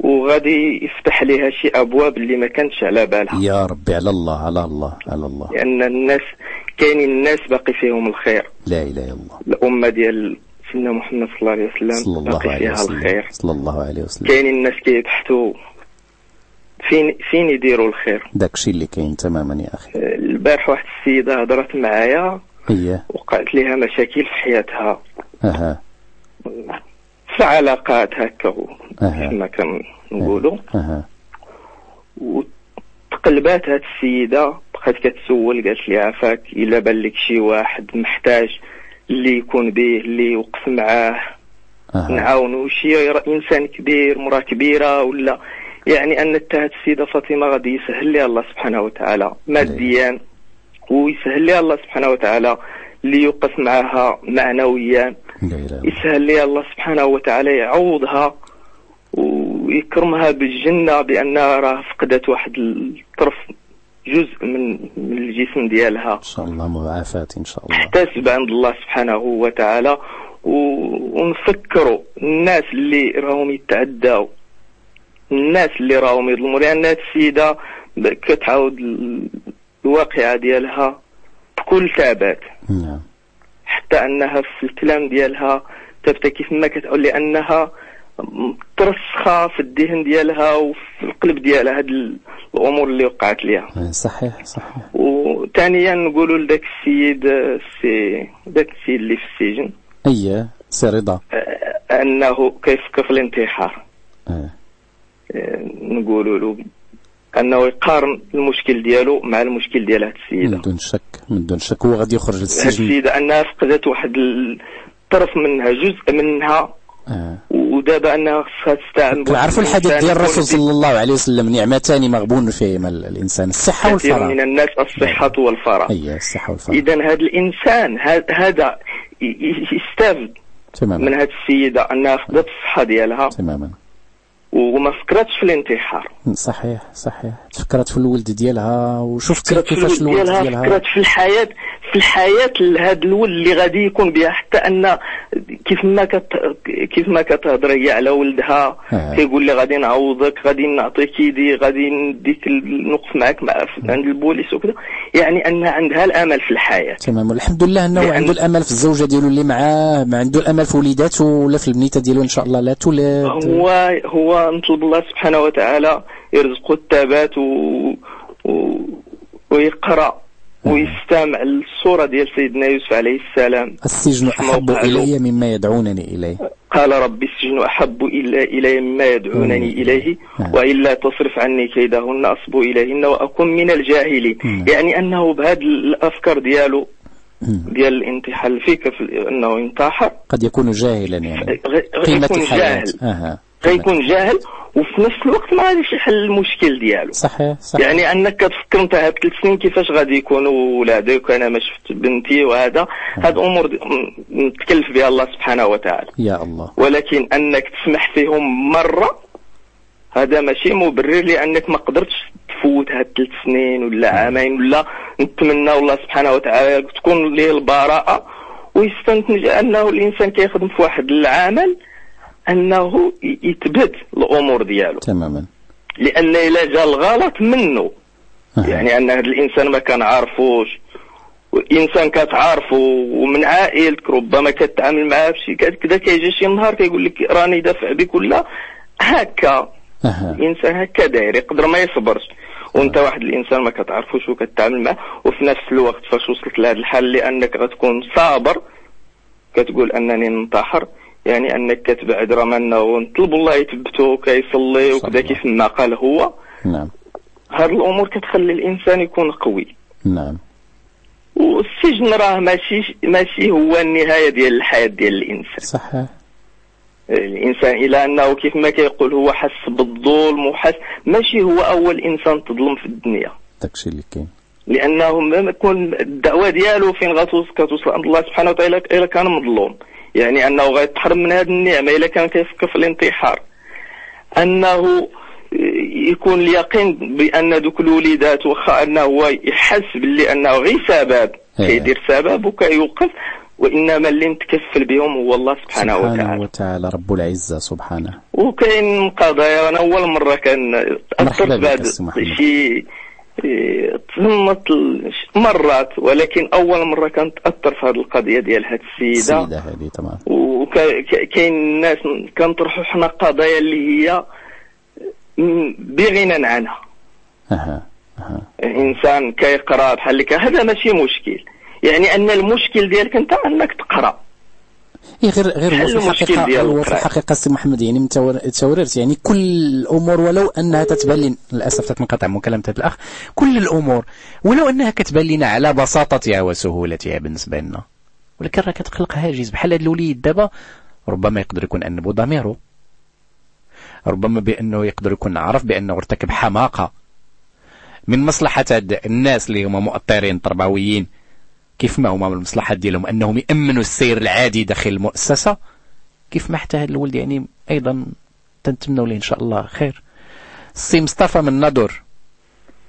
وغادي يفتح لها شي أبواب اللي ما كانتش على بالها. يا ربي على الله على الله على الله. لأن الناس كاينين الناس باقي فيهم الخير. لا إله إلا الله. الأمة ديال سيدنا محمد صلى الله عليه وسلم صلى الله باقي عليه فيها وسلم. الخير. صلى الله عليه وسلم. كاينين الناس كيبحثوا فين فين يديروا الخير. داكشي اللي كاين تماما يا أخي. البارح واحد السيدة هضرت معايا. هي. وقعت لها مشاكل في حياتها. أها. في علاقات هكا كما كنقولوا. أها. تقلبات هاد السيدة بقات كتسول قالت لي عافاك إلا بان لك شي واحد محتاج اللي يكون به اللي يوقف معاه. نعاونو شي إنسان كبير مرأة كبيرة ولا. يعني أن حتى هاد السيدة فاطمة غادي يسهل لها الله سبحانه وتعالى ماديا ويسهل لها الله سبحانه وتعالى اللي يوقف معها معنويا. يسهل لها الله سبحانه وتعالى يعوضها ويكرمها بالجنة بأنها راه فقدت واحد الطرف جزء من من الجسم ديالها. إن شاء الله معافاة إن شاء الله. تحتسب عند الله سبحانه وتعالى ونفكروا الناس اللي راهم يتعداو. الناس اللي راهم يظلموا لأن هاد السيدة ب- كتعاود ال- الواقعة ديالها بكل ثبات. نعم. حتى أنها في الكلام ديالها تبدا كيف ما كتقول لأنها مترسخة في الذهن ديالها وفي القلب ديالها هاد ال- الأمور اللي وقعت ليها. آه، صحيح صحيح. وثانيا نقولوا لذاك السيد السي ذاك السيد اللي في السجن. أي سي رضا. أنه كيفكر في الانتحار. آه، نقولوا له أنه يقارن المشكل ديالو مع المشكل ديال هاد السيدة. من دون شك من دون شك. هو غادي يخرج للسجن. السيدة أنها فقدت واحد الطرف منها جزء منها. آه. ودابا أنها خصها تستعمل كنعرفوا الحديث ديال الرسول صلى الله عليه وسلم نعمتان مغبون فيهما الإنسان الصحة كثير والفراغ من الناس الصحة والفراغ اي الصحة والفراغ إذا هذا الإنسان هذا- يستافد تماما. من هذه السيدة أنها فقدت الصحة ديالها. تماما. وما فكرتش في الانتحار. صحيح صحيح. تفكرت في الولد ديالها وشفت كيفاش الولد ديالها. فكرت في الحياة. في الحياة لهذا الولد اللي غادي يكون بها حتى أن كيف ما كت كيف ما كتهضر هي على ولدها آه. كيقول لي غادي نعوضك غادي نعطيك يدي غادي نديك نوقف معك مع عند البوليس وكذا. يعني أنها عندها الأمل في الحياة. تمام. والحمد لله أنه لأن- عنده الأمل في الزوجة ديالو اللي معاه ما عنده الأمل في وليداته ولا في البنيتة ديالو إن شاء الله. لا تولد. هو هو نطلب الله سبحانه وتعالى يرزقه الثبات و... و... ويقرأ. ويستمع للصورة ديال سيدنا يوسف عليه السلام. السجن له. إلي مما يدعونني إليه. قال ربي السجن أحب إلى إلي مما يدعونني إليه وإلا تصرف عني كيدهن أصب إليهن واكون من الجاهلين. يعني أنه بهذه الأفكار ديالو ديال الانتحار الفكر في أنه ينتحر قد يكون جاهلا يعني. غيكون الحياة. جاهل. أها. غيكون جاهل وفي نفس الوقت ما غاديش يحل المشكل ديالو. صحيح صحيح. يعني أنك كتفكر أنت هاد ثلاث سنين كيفاش غادي يكونوا ولادك أنا ما شفت بنتي وهذا. هاد أمور متكلف بها الله سبحانه وتعالى. يا الله. ولكن أنك تسمح فيهم مرة هذا ماشي مبرر لأنك ما قدرتش تفوت هاد ثلاث سنين ولا عامين ولا نتمنى الله سبحانه وتعالى تكون ليه البراءة ويستنتج أنه الإنسان كيخدم في واحد العمل أنه يثبت الأمور ديالو. تماما. لأن إلا جا الغلط منه. يعني أن هذا الإنسان ما كان عارفوش انسان كتعارفه ومن عائلتك ربما كتعامل معاه بشي كذا كذا كيجي شي نهار كيقول لك راني دافع بك ولا؟ هكا. الإنسان هكا داير يقدر ما يصبرش. وأنت واحد الإنسان ما كتعرفوش وكتعامل معاه وفي نفس الوقت فاش وصلت لهذا الحال لأنك غتكون صابر كتقول أنني ننتحر يعني أنك كتبعد راه منا ونطلب الله يثبتو كيصلي وكذا كيف ما قال هو. نعم. هاد الأمور كتخلي الإنسان يكون قوي. نعم. والسجن راه ماشي ماشي هو النهاية ديال الحياة ديال الإنسان. صحيح. الإنسان إلى أنه كيف ما كيقول هو حس بالظلم وحس ماشي هو أول إنسان تظلم في الدنيا. داكشي اللي كاين. لأنه ما يكون الدعوة ديالو فين غتوصل كتوصل. عند الله سبحانه وتعالى إلا كان مظلوم. يعني أنه غيتحرم من هذه النعمة إلا كان كيفكر في الانتحار. أنه يكون اليقين بأن دوك الوليدات واخا أنه هو يحس باللي أنه غير سبب. كيدير سبب وكيوقف وإنما اللي متكفل بهم هو الله سبحانه, سبحانه وتعالى. وتعالى رب العزة سبحانه. وكاين قضايا أنا أول مرة كان تاثرت محمد. شي ال- مرات ولكن أول مرة كنت تأثر في هذه القضية ديال هذه السيدة. السيدة هذه تمام. وكاين الناس كنطرحوا حنا قضايا اللي هي بغنى عنها. أها إنسان كيقرأ بحال هذا ماشي مشكل. يعني أن المشكل ديالك أنت أنك تقرأ. إيه غير غير هو في ديال هو في القراءة. الحقيقة سي محمد يعني توررت يعني كل الأمور ولو أنها تتبان لي للأسف تتنقطع مكالمة هذا الأخ. كل الأمور ولو أنها كتبان لنا على بساطتها وسهولتها بالنسبة لنا. ولكن راه كتخلق هاجس. بحال هذا الوليد دابا ربما يقدر يكون أنبه ضميره ربما بأنه يقدر يكون عرف بأنه ارتكب حماقة من مصلحة هاد الناس اللي هما مؤطرين تربويين. كيف ما هما من المصلحة ديالهم أنهم يأمنوا السير العادي داخل المؤسسة كيف ما حتى هذا الولد يعني أيضا تنتمنوا له إن شاء الله خير. سي مصطفى من نادور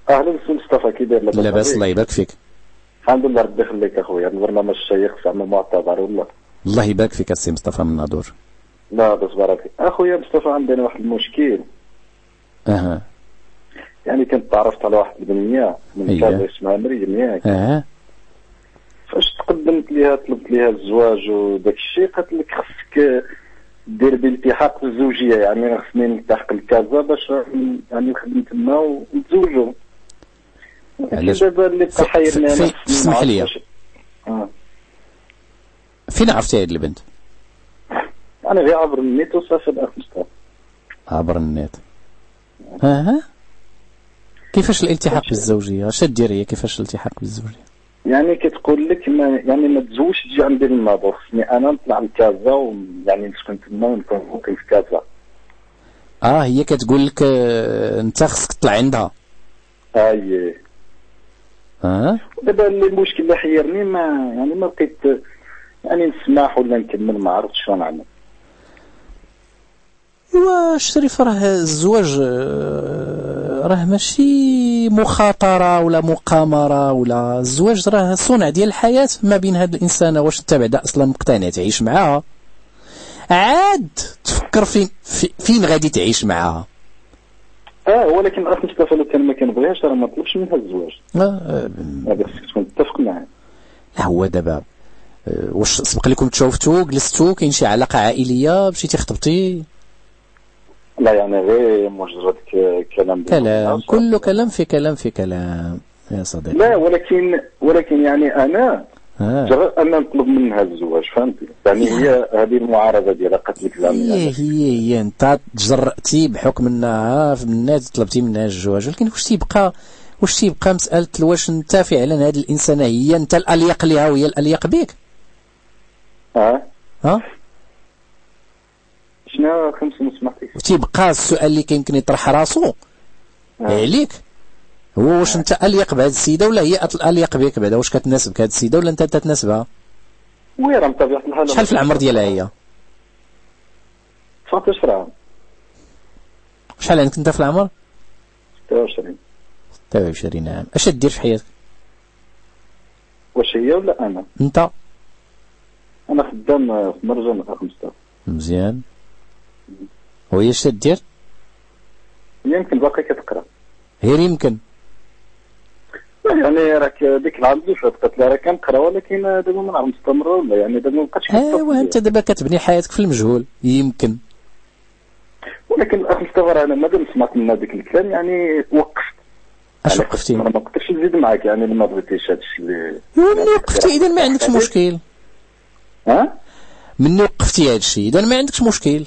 أهلا سي مصطفى كي داير لاباس الله يبارك فيك. الحمد لله ربي يخليك اخويا البرنامج الشيق زعما معتبر والله. الله يبارك فيك السي مصطفى من نادور لا بس بارك. أخويا مصطفى عندنا واحد المشكل. أها. يعني كنت تعرفت على واحد البنيه من. كازا اسمها مريم ياك. أها. فاش تقدمت ليها طلبت ليها الزواج وداك الشيء قالت لك خصك دير بالالتحاق في الزوجيه يعني خصني نلتحق لكازا باش يعني نخدم تما ونتزوجوا علاش؟ دابا اللي بقى حيرني أنا اسمح لي. آه. فين عرفتي هذه البنت؟ أنا غير عبر النت وصافي الأخ مصطفى. عبر النت. أها كيفاش الالتحاق بالزوجية؟ اش دير هي كيفاش الالتحاق بالزوجية؟ يعني كتقول لك ما يعني ما تزوجش تجي عندي للناظور خصني أنا نطلع لكازا ويعني نسكن تما ونكون ممكن في كازا. آه هي كتقول لك آه، أنت خصك تطلع عندها. اي آه؟ دابا اللي المشكل اللي حيرني ما يعني ما بقيت يعني نسمح ولا نكمل ما عرفتش شنو نعمل. ايوا الشريف راه الزواج آه، راه ماشي مخاطرة ولا مقامرة ولا الزواج راه صنع ديال الحياة ما بين هاد الإنسانة واش انت بعدا أصلا مقتنع تعيش معاها. عاد تفكر فين في- فين غادي تعيش معاها؟ آه ولكن اخ مصطفى لو كان ما كنبغيهاش راه ما طلبش منها الزواج. آه، هذا خصك تكون متفق معاه. لا هو دابا آه، واش سبق لكم تشوفتوا جلستوا كاين شي علاقة عائلية مشيتي خطبتي؟ لا يعني غير مجرد كلام كلام. كله كلام في كلام في كلام يا صديقي. لا ولكن ولكن يعني أنا آه. ان نطلب منها الزواج فهمتي؟ يعني هي هذه المعارضة ديالها قالت لك لا هي هي هي أنت تجرأتي بحكم إنها الناس طلبتي منها الزواج ولكن واش تيبقى واش تيبقى مسألة واش أنت فعلا هذه الانسانة هي أنت الأليق لها وهي الأليق بك؟ آه. ها شنو خمس ما سمعتك وتيبقى السؤال اللي كيمكن يطرح راسو. عليك. هو واش انت أليق بهذه السيدة ولا هي أليق بك بعدا؟ واش كتناسبك هذه السيدة ولا انت تتناسبها؟ وي راه بطبيعة الحال شحال في العمر ديالها هي؟ 19 عام شحال عندك انت في العمر؟ 26 23 عام. اش دير في حياتك؟ واش هي ولا أنا؟ انت. أنا خدام في مرجان أخ مصطفى. مزيان. وهي اش دير يمكن باقي كتقرا غير يمكن. يعني راك ديك العام اللي فات قالت لها راه كنقرا ولكن دابا ما نعرف نستمر ولا يعني دابا ما بقاتش أيوا أنت دابا كتبني حياتك في المجهول. يمكن. ولكن الاخ مصطفى راه أنا مادام سمعت من هذاك الكلام يعني وقفت أش يعني وقفتي؟ ما قدرتش نزيد معاك يعني لما بغيتيش هذا الشيء اللي مني وقفتي. إذا ما عندكش مشكل. ها؟ مني وقفتي هذا الشيء. إذا ما عندكش مشكل.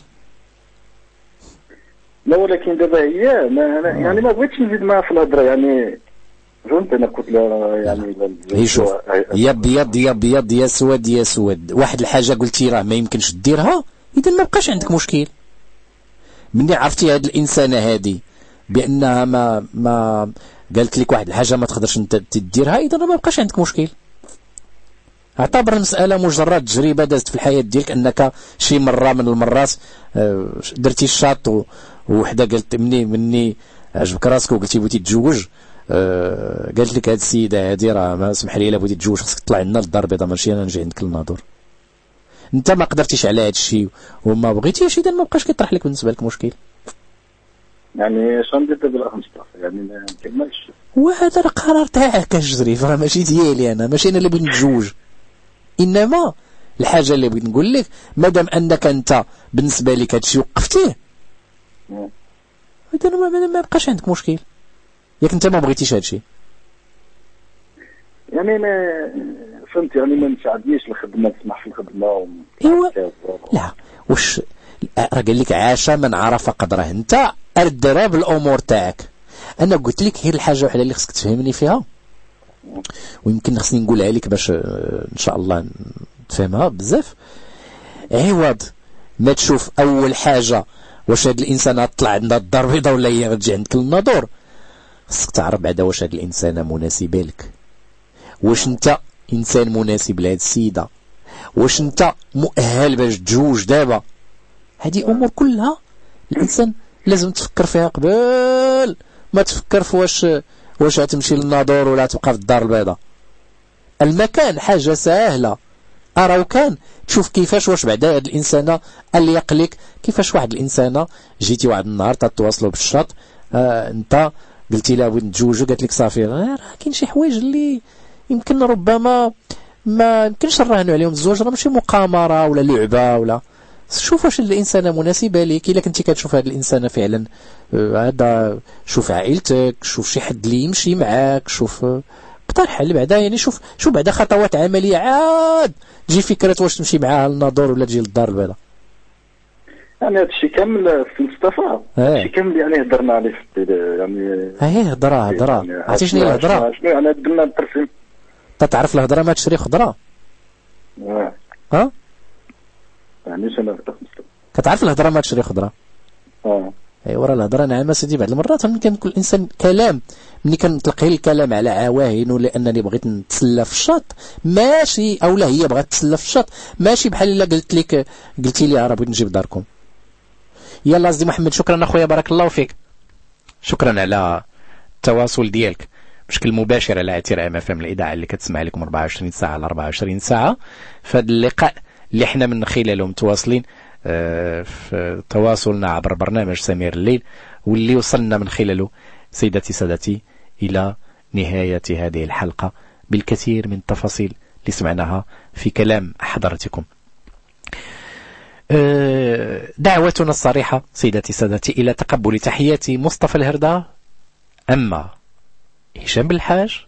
لا ولكن دابا هي ما أنا يعني ما بغيتش نزيد معاها في الهضره يعني فهمت أنا قلت لها يعني هي شوف يا ابيض يا ابيض يا سواد يا سواد واحد الحاجة قلتي راه ما يمكنش ديرها اذا ما بقاش عندك مشكل مني عرفتي هاد الانسانه هذه بانها ما ما قالت لك واحد الحاجة ما تقدرش انت تديرها اذا ما بقاش عندك مشكل اعتبر المسألة مجرد تجربة دازت في الحياة ديالك أنك شي مرة من المرات درتي الشاط و- ووحدة قالت مني مني عجبك راسك وقلتي بغيتي تتزوج آه، قالت لك هاد السيدة هادي راه ما سمح لي إلا بغيتي تتزوج خصك تطلع لنا للدار البيضاء. ماشي أنا نجي عندك للناظور. أنت ما قدرتيش على هذا الشيء وما بغيتيش إذا ما بقاش كيطرح لك بالنسبة لك مشكل. يعني اش غندير دابا الاخ مصطفى يعني ما نكملش وهذا راه قرار تاعك الجزريف راه ماشي ديالي أنا ماشي أنا اللي بغيت نتزوج. إنما الحاجة اللي بغيت نقول لك مادام أنك أنت بالنسبة لك هادشي وقفتيه اذا ما, ما بقاش عندك مشكل ياك انت ما بغيتيش هادشي يعني ما فهمت يعني ما نساعدنيش الخدمه تسمح في الخدمه و... ايوا لا واش راه قال لك عاش من عرف قدره انت اردرا بالامور تاعك أنا قلت لك غير الحاجة وحده اللي خصك تفهمني فيها ويمكن خصني نقولها لك باش آه، ان شاء الله تفهمها بزاف عوض ما تشوف اول حاجة واش هاد الإنسان طلع عندها الدار البيضاء ولا هي غتجي عندك الناظور خصك تعرف بعدا واش هاد الانسانه مناسبه لك. واش أنت إنسان مناسب لهاد السيدة؟ واش أنت مؤهل باش تجوج دابا؟ هذه أمور كلها الإنسان لازم تفكر فيها قبل. ما تفكر في واش واش غتمشي للناظور ولا تبقى في الدار البيضاء. المكان حاجة سهلة. اراو كان. تشوف كيفاش واش بعدا هاد الإنسانة اللي يقلك كيفاش واحد الإنسانة جيتي واحد النهار تتواصلوا بالشط آه أنت قلتي لها بغيت نتزوجو قالت لك صافي راه كاين شي حوايج اللي يمكن ربما ما يمكنش نراهنوا عليهم الزواج راه ماشي مقامرة ولا لعبة ولا. شوف واش الإنسانة مناسبة ليك. إلا كنتي كتشوف هذه الإنسانة فعلا آه، هذا شوف عائلتك شوف شي حد اللي يمشي معاك شوف آه، اقترح على بعدا يعني شوف شوف بعدا خطوات عملية عاد. تجي فكرة واش تمشي معاها للناظور ولا تجي للدار البيضاء. يعني هذا الشيء كامل في مصطفى هادشي كامل يعني هضرنا عليه في يعني آه هضره هضره يعني عرفتي شنو هي الهضره شنو يعني قلنا الترفيه؟ تتعرف الهضره ما تشري خضرة؟ آه. ها؟ يعني شنو كتعرف الهضره ما تشري خضرة؟ آه. ايوا راه الهضرة نعم سيدي بعض المرات ملي كنقول الانسان كلام. ملي كنطلق الكلام على عواهن لانني بغيت نتسلى في الشط ماشي أو لا هي بغات تسلى في الشط ماشي بحال إلا قلت لك قلتي لي راه بغيت نجيب داركم. يلا سيدي محمد شكرا أخويا بارك الله فيك. شكرا على التواصل ديالك. بشكل مباشر على اثير أم أف أم الإذاعة اللي كتسمع لكم 24 ساعة على 24 ساعة. فهذا اللقاء اللي إحنا من خلاله متواصلين. في تواصلنا عبر برنامج سمير الليل واللي وصلنا من خلاله. سيدتي سادتي إلى نهاية هذه الحلقة. بالكثير من التفاصيل اللي سمعناها في كلام حضرتكم آه، دعوتنا الصريحة سيدتي سادتي إلى تقبل تحيات مصطفى الهردة. أما هشام بالحاج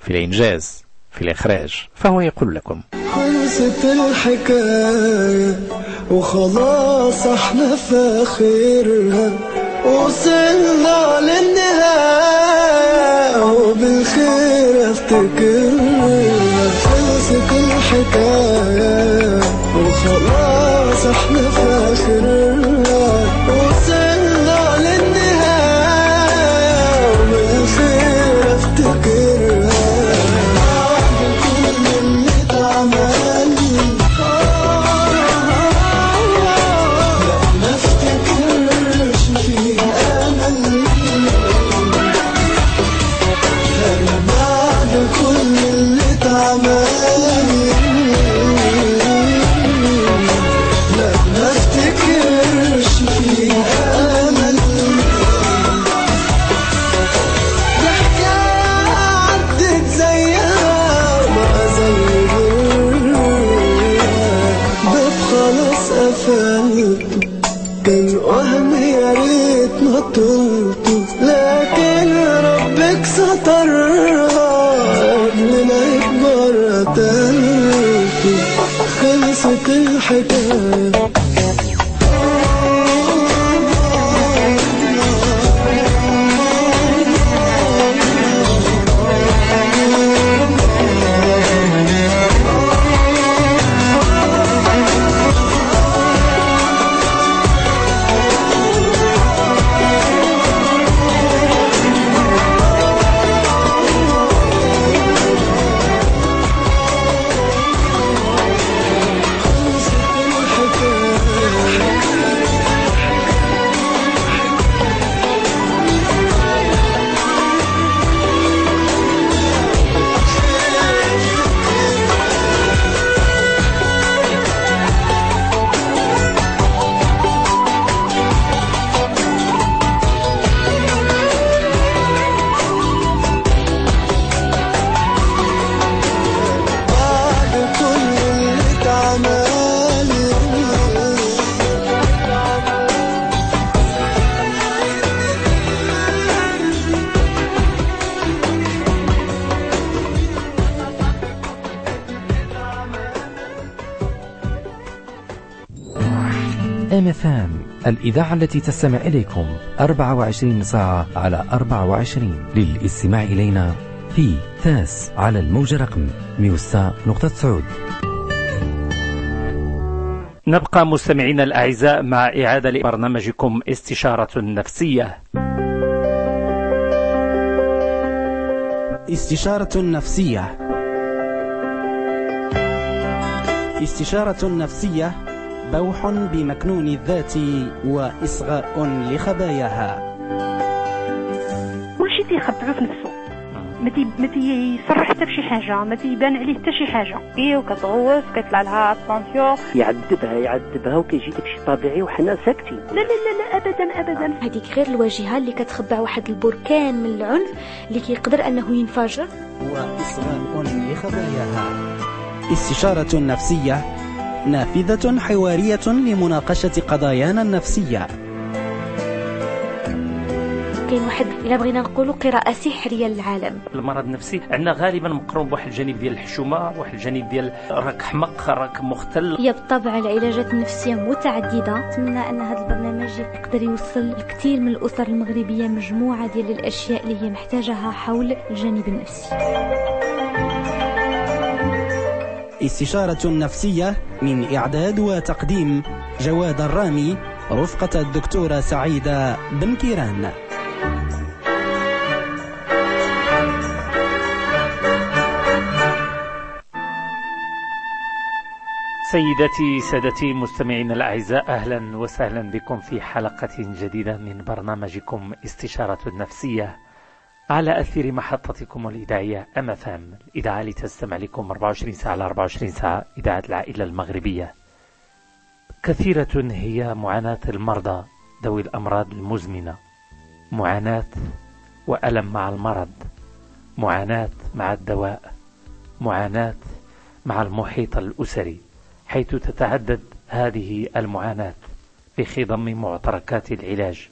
في الإنجاز. في الإخراج فهو يقول لكم. خلصت الحكاية وخلاص إحنا في آخرها وصلنا للنهاية وبالخير افتكرها. خلصت الحكاية ام الإذاعة التي تستمع إليكم 24 ساعة على 24 للاستماع إلينا في تاس على الموجة رقم 106 نقطة سعود. نبقى مستمعينا الأعزاء مع إعادة لبرنامجكم استشارة نفسية. استشارة نفسية. استشارة نفسية. بوح بمكنون الذات وإصغاء لخباياها. كلشي تيخبعو في نفسه ما تي ما تيصرح حتى بشي حاجة ما تيبان عليه حتى شي حاجة. إيه وكتغوص كيطلع لها الطونسيون يعذبها يعذبها وكيجي داكشي طبيعي وحنا ساكتين. لا لا لا لا ابدا ابدا. هذيك غير الواجهة اللي كتخبع واحد البركان من العنف اللي كيقدر أنه ينفجر. وإصغاء لخباياها. استشارة نفسية نافذة حوارية لمناقشة قضايانا النفسية. كاين واحد إلا بغينا نقولوا قراءة سحرية للعالم. المرض النفسي عندنا غالبا مقرون بواحد الجانب ديال الحشومة واحد الجانب ديال راك حمق راك مختل. هي بالطبع العلاجات النفسية متعددة. نتمنى أن هذا البرنامج يقدر يوصل لكثير من الأسر المغربية مجموعة ديال الأشياء اللي هي محتاجها حول الجانب النفسي. استشارة نفسية من إعداد وتقديم جواد الرامي رفقة الدكتورة سعيدة بن كيران. سيدتي سادتي مستمعينا الأعزاء أهلا وسهلا بكم في حلقة جديدة من برنامجكم استشارة النفسية على أثير محطتكم الإذاعية أم فام الإذاعة اللي تستمع لكم 24 ساعة على 24 ساعة. إذاعة العائلة المغربية. كثيرة هي معاناة المرضى ذوي الأمراض المزمنة. معاناة وألم مع المرض. معاناة مع الدواء. معاناة مع المحيط الأسري. حيث تتعدد هذه المعاناة في خضم معتركات العلاج.